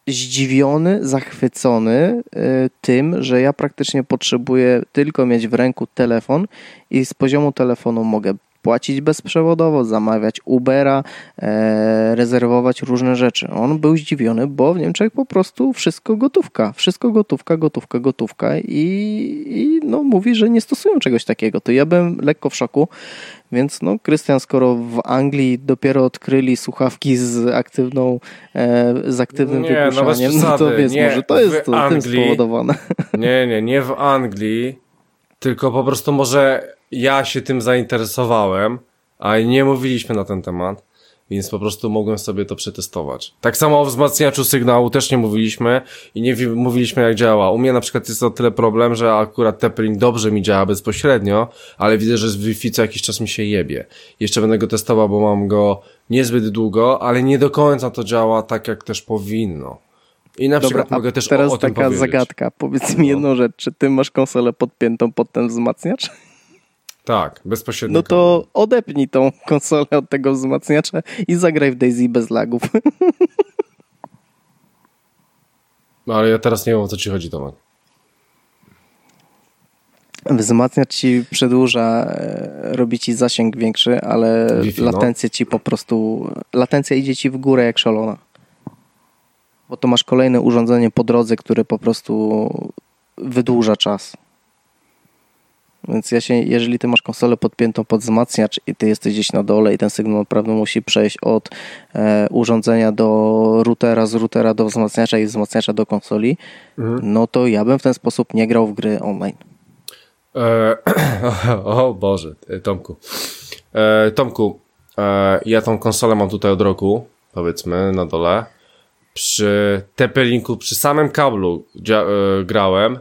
Speaker 2: zdziwiony, zachwycony y, tym, że ja praktycznie potrzebuję tylko mieć w ręku telefon i z poziomu telefonu mogę płacić bezprzewodowo, zamawiać Ubera, e, rezerwować różne rzeczy. On był zdziwiony, bo w Niemczech po prostu wszystko gotówka. Wszystko gotówka, gotówka, gotówka i, i no, mówi, że nie stosują czegoś takiego. To ja byłem lekko w szoku. Więc no, Krystian, skoro w Anglii dopiero odkryli słuchawki z aktywną, e, z aktywnym nie, wygłuszaniem, no, no to wiesz, może to jest to, Anglii, tym spowodowane.
Speaker 1: Nie, nie, nie w Anglii, tylko po prostu może ja się tym zainteresowałem, a nie mówiliśmy na ten temat więc po prostu mogłem sobie to przetestować. Tak samo o wzmacniaczu sygnału też nie mówiliśmy i nie mówiliśmy jak działa. U mnie na przykład jest to tyle problem, że akurat Teplink dobrze mi działa bezpośrednio, ale widzę, że z Wi-Fi co jakiś czas mi się jebie. Jeszcze będę go testował, bo mam go niezbyt długo, ale nie do końca to działa tak, jak też powinno. I na Dobra, przykład mogę też
Speaker 2: teraz
Speaker 1: o, o
Speaker 2: taka zagadka. Powiedz mi no. jedną rzecz. Czy ty masz konsolę podpiętą pod ten wzmacniacz?
Speaker 1: Tak, bezpośrednio.
Speaker 2: No to odepnij tą konsolę od tego wzmacniacza i zagraj w Daisy bez lagów. [laughs]
Speaker 1: No ale ja teraz nie wiem o co ci chodzi, Tomek.
Speaker 2: Wzmacniacz ci przedłuża, e, robi ci zasięg większy, ale no. latencja ci po prostu, latencja idzie ci w górę jak szalona. Bo to masz kolejne urządzenie po drodze, które po prostu wydłuża czas. Więc ja się, jeżeli ty masz konsolę podpiętą pod wzmacniacz i ty jesteś gdzieś na dole i ten sygnał naprawdę musi przejść od e, urządzenia do routera, z routera do wzmacniacza i wzmacniacza do konsoli, mhm. no to ja bym w ten sposób nie grał w gry online.
Speaker 1: E, [clears throat] o Boże, e, Tomku. E, Tomku, e, ja tą konsolę mam tutaj od roku, powiedzmy, na dole. Przy TP-Linku, przy samym kablu e, grałem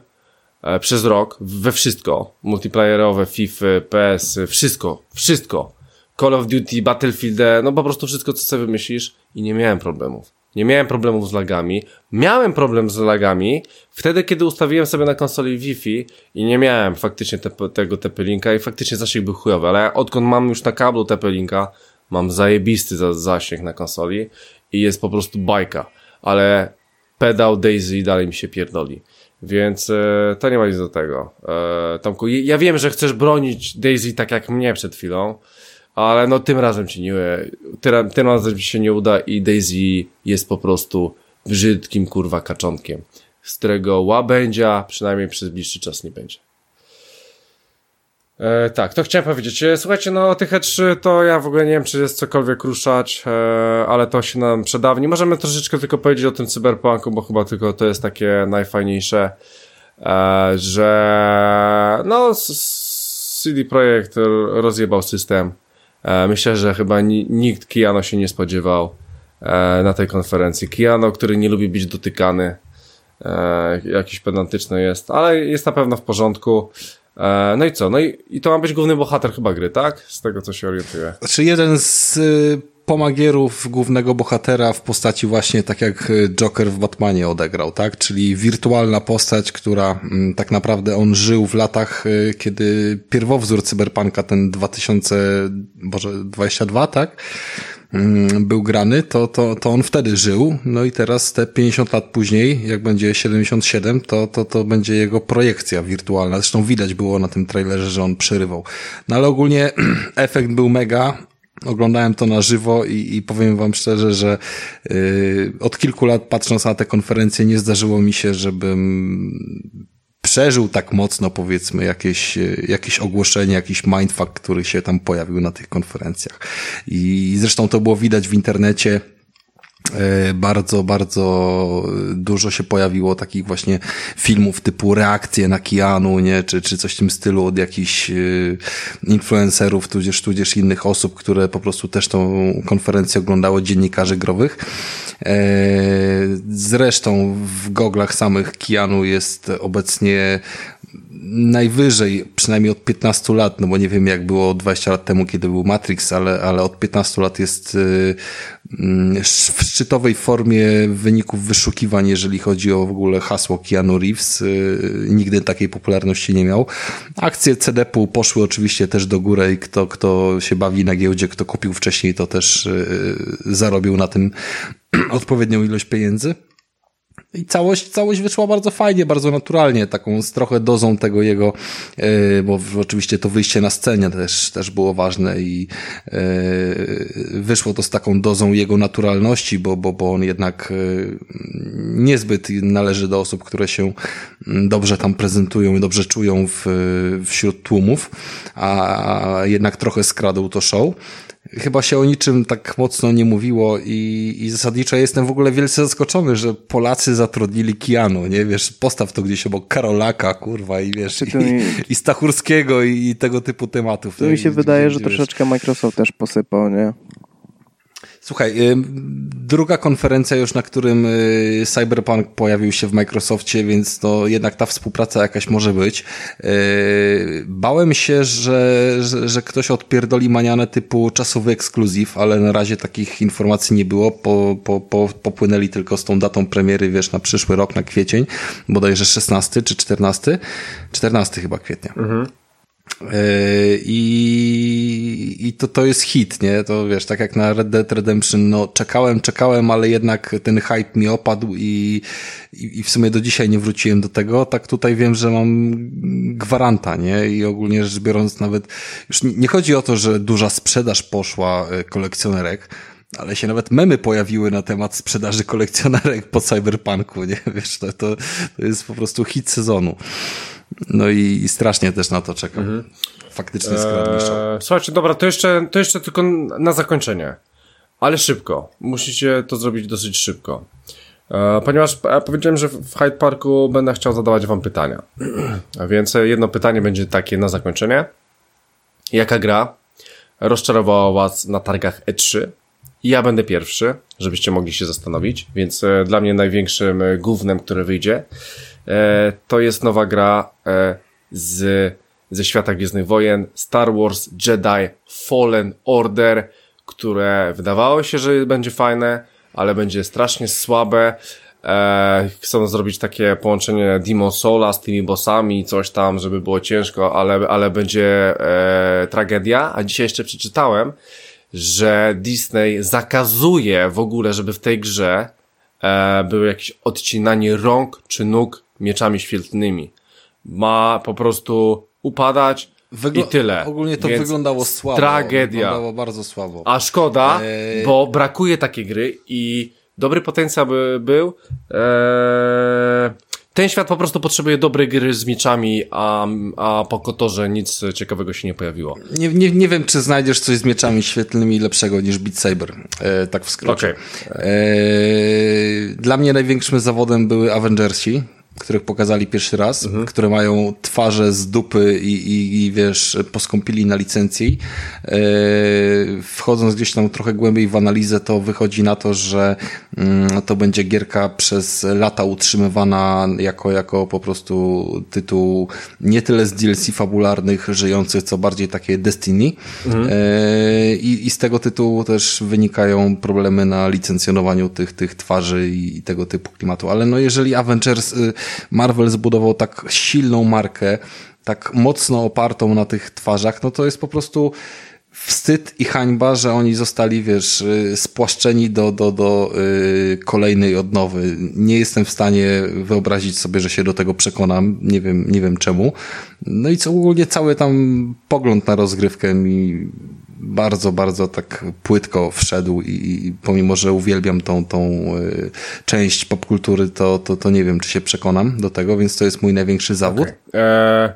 Speaker 1: E, przez rok we wszystko. Multiplayerowe, FIFA, PS, wszystko, wszystko. Call of Duty, Battlefield, no po prostu wszystko, co sobie wymyślisz i nie miałem problemów. Nie miałem problemów z lagami. Miałem problem z lagami wtedy, kiedy ustawiłem sobie na konsoli Wi-Fi i nie miałem faktycznie te, tego TP-Linka i faktycznie zasięg był chujowy, ale odkąd mam już na kablu TP-Linka, mam zajebisty zasięg na konsoli i jest po prostu bajka. Ale pedał Daisy dalej mi się pierdoli. Więc e, to nie ma nic do tego. E, Tomku, ja wiem, że chcesz bronić Daisy tak jak mnie przed chwilą, ale no tym razem ci nie, tym, tym razem ci się nie uda i Daisy jest po prostu brzydkim kurwa kaczątkiem, z którego łabędzia przynajmniej przez bliższy czas nie będzie. E, tak, to chciałem powiedzieć. E, słuchajcie, no tych E3 to ja w ogóle nie wiem, czy jest cokolwiek ruszać, e, ale to się nam przedawni. Możemy troszeczkę tylko powiedzieć o tym cyberpunku, bo chyba tylko to jest takie najfajniejsze, e, że no CD Projekt rozjebał system. E, myślę, że chyba nikt Kiano się nie spodziewał e, na tej konferencji. Kiano, który nie lubi być dotykany, jakiś pedantyczny jest, ale jest na pewno w porządku. E, no i co? No i, i to ma być główny bohater chyba gry, tak? Z tego co się orientuję.
Speaker 3: Znaczy jeden z y, pomagierów głównego bohatera w postaci właśnie tak jak Joker w Batmanie odegrał, tak? Czyli wirtualna postać, która mm, tak naprawdę on żył w latach, y, kiedy pierwowzór cyberpunka, ten 2022, tak? Mm, był grany, to, to, to on wtedy żył, no i teraz te 50 lat później, jak będzie 77, to, to, to będzie jego projekcja wirtualna. Zresztą widać było na tym trailerze, że on przerywał. No ale ogólnie [clears throat] efekt był mega, oglądałem to na żywo i, i powiem wam szczerze, że yy, od kilku lat patrząc na te konferencje nie zdarzyło mi się, żebym przeżył tak mocno, powiedzmy, jakieś, e, jakieś ogłoszenie, jakiś mindfuck, który się tam pojawił na tych konferencjach. I zresztą to było widać w internecie, bardzo, bardzo dużo się pojawiło takich właśnie filmów typu reakcje na Kianu, nie, czy, czy coś w tym stylu od jakichś e, influencerów, tudzież, tudzież innych osób, które po prostu też tą konferencję oglądało, dziennikarzy growych. E, zresztą w goglach samych Kianu jest obecnie najwyżej, przynajmniej od 15 lat, no bo nie wiem jak było 20 lat temu, kiedy był Matrix, ale, ale od 15 lat jest y, mm, w szczytowej formie wyników wyszukiwań, jeżeli chodzi o w ogóle hasło Keanu Reeves. Y, nigdy takiej popularności nie miał. Akcje CDP-u poszły oczywiście też do góry i kto, kto się bawi na giełdzie, kto kupił wcześniej, to też y, zarobił na tym [clears throat] odpowiednią ilość pieniędzy. I całość, całość wyszła bardzo fajnie, bardzo naturalnie, taką z trochę dozą tego jego, yy, bo oczywiście to wyjście na scenę też, też było ważne i yy, wyszło to z taką dozą jego naturalności, bo, bo, bo on jednak yy, niezbyt należy do osób, które się dobrze tam prezentują i dobrze czują w, wśród tłumów, a jednak trochę skradł to show chyba się o niczym tak mocno nie mówiło i, i zasadniczo jestem w ogóle wielce zaskoczony, że Polacy zatrudnili Kianu, nie? Wiesz, postaw to gdzieś obok Karolaka, kurwa, i wiesz, i, mi... i Stachurskiego i, i, tego typu tematów.
Speaker 2: To mi się wydaje, że troszeczkę Microsoft też posypał, nie?
Speaker 3: Słuchaj, druga konferencja już, na którym y, Cyberpunk pojawił się w Microsoftie, więc to jednak ta współpraca jakaś może być. Y, bałem się, że, że, że ktoś odpierdoli manianę typu czasowy ekskluzyw, ale na razie takich informacji nie było. Po, po, po, popłynęli tylko z tą datą premiery, wiesz, na przyszły rok, na kwiecień, bodajże 16 czy 14? 14 chyba kwietnia. Mhm. Yy, I, I to, to jest hit, nie? To wiesz, tak jak na Red Dead Redemption, no czekałem, czekałem, ale jednak ten hype mi opadł i, i, i w sumie do dzisiaj nie wróciłem do tego. Tak tutaj wiem, że mam gwaranta, nie? I ogólnie rzecz biorąc nawet, już nie, chodzi o to, że duża sprzedaż poszła e, kolekcjonerek, ale się nawet memy pojawiły na temat sprzedaży kolekcjonerek po Cyberpunku, nie? [laughs] Wiesz, to, to, to jest po prostu hit sezonu. No i, i strasznie też na to czekam. Mhm. Faktycznie skradniczą. Eee,
Speaker 1: słuchajcie, dobra, to jeszcze, to jeszcze tylko na zakończenie. Ale szybko. Musicie to zrobić dosyć szybko. Eee, ponieważ ja powiedziałem, że w Hyde Parku będę chciał zadawać wam pytania. [clears throat] A więc jedno pytanie będzie takie na zakończenie. Jaka gra rozczarowała was na targach E3? ja będę pierwszy, żebyście mogli się zastanowić, więc e, dla mnie największym e, głównym, które wyjdzie, E, to jest nowa gra e, z, ze świata Gwiezdnych Wojen Star Wars Jedi Fallen Order, które wydawało się, że będzie fajne, ale będzie strasznie słabe. E, chcą zrobić takie połączenie Demon Soula z tymi bossami, coś tam, żeby było ciężko, ale, ale będzie e, tragedia. A dzisiaj jeszcze przeczytałem, że Disney zakazuje w ogóle, żeby w tej grze e, było jakieś odcinanie rąk czy nóg mieczami świetlnymi. Ma po prostu upadać Wygl i tyle.
Speaker 3: Ogólnie to
Speaker 1: Więc
Speaker 3: wyglądało słabo.
Speaker 1: Tragedia.
Speaker 3: Wyglądało bardzo słabo.
Speaker 1: A szkoda, eee... bo brakuje takiej gry i dobry potencjał by był. Eee... Ten świat po prostu potrzebuje dobrej gry z mieczami, a, a po Kotorze nic ciekawego się nie pojawiło.
Speaker 3: Nie, nie, nie wiem, czy znajdziesz coś z mieczami świetlnymi lepszego niż Beat Saber. E, tak w skrócie. Okay. E, dla mnie największym zawodem były Avengersi których pokazali pierwszy raz, mhm. które mają twarze z dupy i, i, i wiesz, poskąpili na licencji. Yy, wchodząc gdzieś tam trochę głębiej w analizę, to wychodzi na to, że yy, to będzie gierka przez lata utrzymywana jako, jako po prostu tytuł nie tyle z DLC fabularnych, żyjących, co bardziej takie Destiny. Mhm. Yy, i, I z tego tytułu też wynikają problemy na licencjonowaniu tych, tych twarzy i, i tego typu klimatu. Ale no jeżeli Avengers y, Marvel zbudował tak silną markę, tak mocno opartą na tych twarzach, no to jest po prostu wstyd i hańba, że oni zostali, wiesz, y, spłaszczeni do, do, do yy, kolejnej odnowy. Nie jestem w stanie wyobrazić sobie, że się do tego przekonam. Nie wiem, nie wiem czemu. No i co ogólnie cały tam pogląd na rozgrywkę mi bardzo, bardzo tak płytko wszedł i, i pomimo, że uwielbiam tą, tą y, część popkultury, to, to, to nie wiem, czy się przekonam do tego, więc to jest mój największy zawód. Okay. Eee,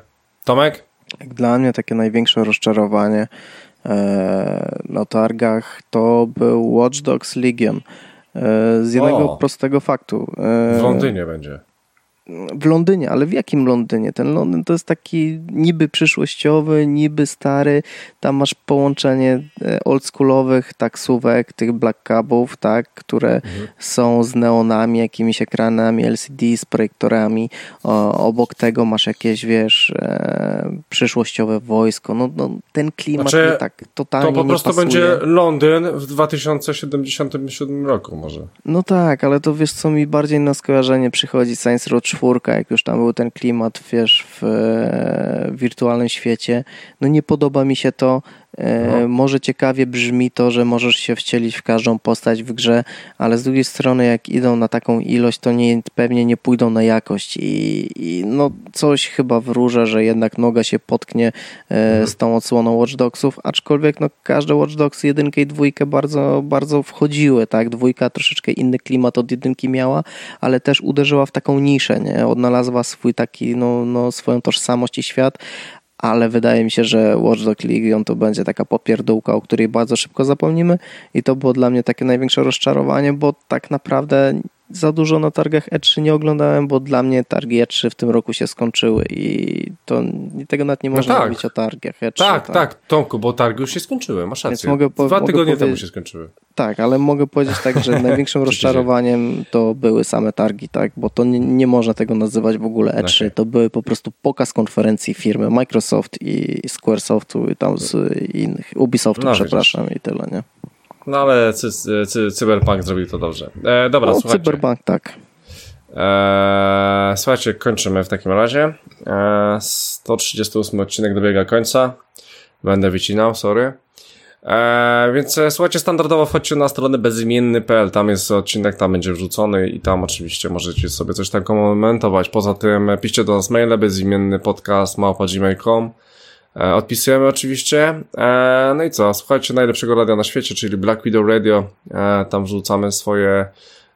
Speaker 1: Tomek?
Speaker 2: Dla mnie takie największe rozczarowanie e, na targach to był Watch Dogs Legion. E, z jednego o, prostego faktu.
Speaker 1: E, w Londynie będzie
Speaker 2: w Londynie, ale w jakim Londynie? Ten Londyn to jest taki niby przyszłościowy, niby stary. Tam masz połączenie e, oldschoolowych taksówek, tych black cabów, tak, które mhm. są z neonami, jakimiś ekranami LCD, z projektorami. Obok tego masz jakieś, wiesz, e, przyszłościowe wojsko. No, no ten klimat znaczy, nie tak totalnie
Speaker 1: To po prostu będzie Londyn w 2077 roku może.
Speaker 2: No tak, ale to wiesz, co mi bardziej na skojarzenie przychodzi Science Road czwórka, jak już tam był ten klimat, wiesz, w, w wirtualnym świecie. No nie podoba mi się to No. Może ciekawie brzmi to, że możesz się wcielić w każdą postać w grze, ale z drugiej strony jak idą na taką ilość, to nie, pewnie nie pójdą na jakość i, i no coś chyba wróża, że jednak noga się potknie mhm. z tą odsłoną Watch Dogsów, aczkolwiek no każde Watch Dogs jedynkę i dwójkę bardzo, bardzo wchodziły, tak? Dwójka troszeczkę inny klimat od jedynki miała, ale też uderzyła w taką niszę, nie? Odnalazła swój taki, no, no swoją tożsamość i świat, ale wydaje mi się, że Watch Dogs Legion to będzie taka popierdółka, o której bardzo szybko zapomnimy. I to było dla mnie takie największe rozczarowanie, bo tak naprawdę za dużo na targach E3 nie oglądałem, bo dla mnie targi E3 w tym roku się skończyły i to tego nawet nie no można no tak. mówić o targach E3.
Speaker 1: Tak, tak, tak, Tomku, bo targi już się skończyły, masz rację. Mogę po, Dwa mogę tygodnie temu się skończyły.
Speaker 2: Tak, ale mogę powiedzieć tak, że [laughs] największym rozczarowaniem to były same targi, tak, bo to nie, nie można tego nazywać w ogóle E3, okay. to były po prostu pokaz konferencji firmy Microsoft i Squaresoftu i tam z innych, Ubisoftu, no, przepraszam i tyle, nie?
Speaker 1: No ale cy, cy, Cyberpunk zrobił to dobrze. E, dobra, no, słuchajcie.
Speaker 2: Cyberpunk, tak.
Speaker 1: E, słuchajcie, kończymy w takim razie. E, 138 odcinek dobiega końca. Będę wycinał, sorry. E, więc e, słuchajcie, standardowo wchodźcie na stronę bezimienny.pl, tam jest odcinek, tam będzie wrzucony i tam oczywiście możecie sobie coś tam komentować. Poza tym e, piszcie do nas maile bezimienny podcast E, odpisujemy oczywiście. E, no i co? Słuchajcie najlepszego radia na świecie, czyli Black Widow Radio. E, tam wrzucamy swoje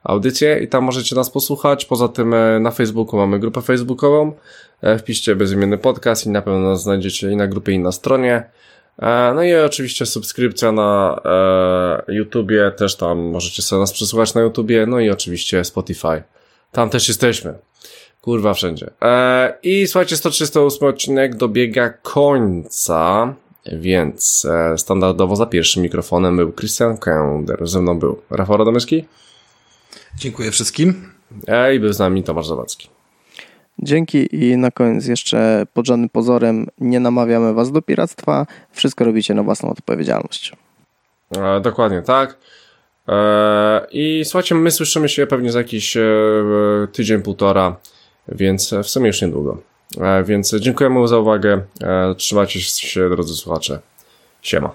Speaker 1: audycje i tam możecie nas posłuchać. Poza tym na Facebooku mamy grupę facebookową. Wpiszcie bezimienny podcast i na pewno nas znajdziecie i na grupie i na stronie. No i oczywiście subskrypcja na YouTubie, też tam możecie sobie nas przesłuchać na YouTubie, no i oczywiście Spotify. Tam też jesteśmy. Kurwa wszędzie. E, I słuchajcie, 138 odcinek dobiega końca, więc e, standardowo za pierwszym mikrofonem był Christian Kender, ze mną był Rafał Radomyski.
Speaker 3: Dziękuję wszystkim.
Speaker 1: E, I był z nami Tomasz Zawadzki.
Speaker 2: Dzięki i na koniec jeszcze pod żadnym pozorem nie namawiamy was do piractwa. Wszystko robicie na własną odpowiedzialność.
Speaker 1: E, dokładnie tak. E, I słuchajcie, my słyszymy się pewnie za jakiś e, tydzień, półtora więc w sumie już niedługo. E, więc dziękujemy za uwagę. E, trzymajcie się, drodzy słuchacze. Siema.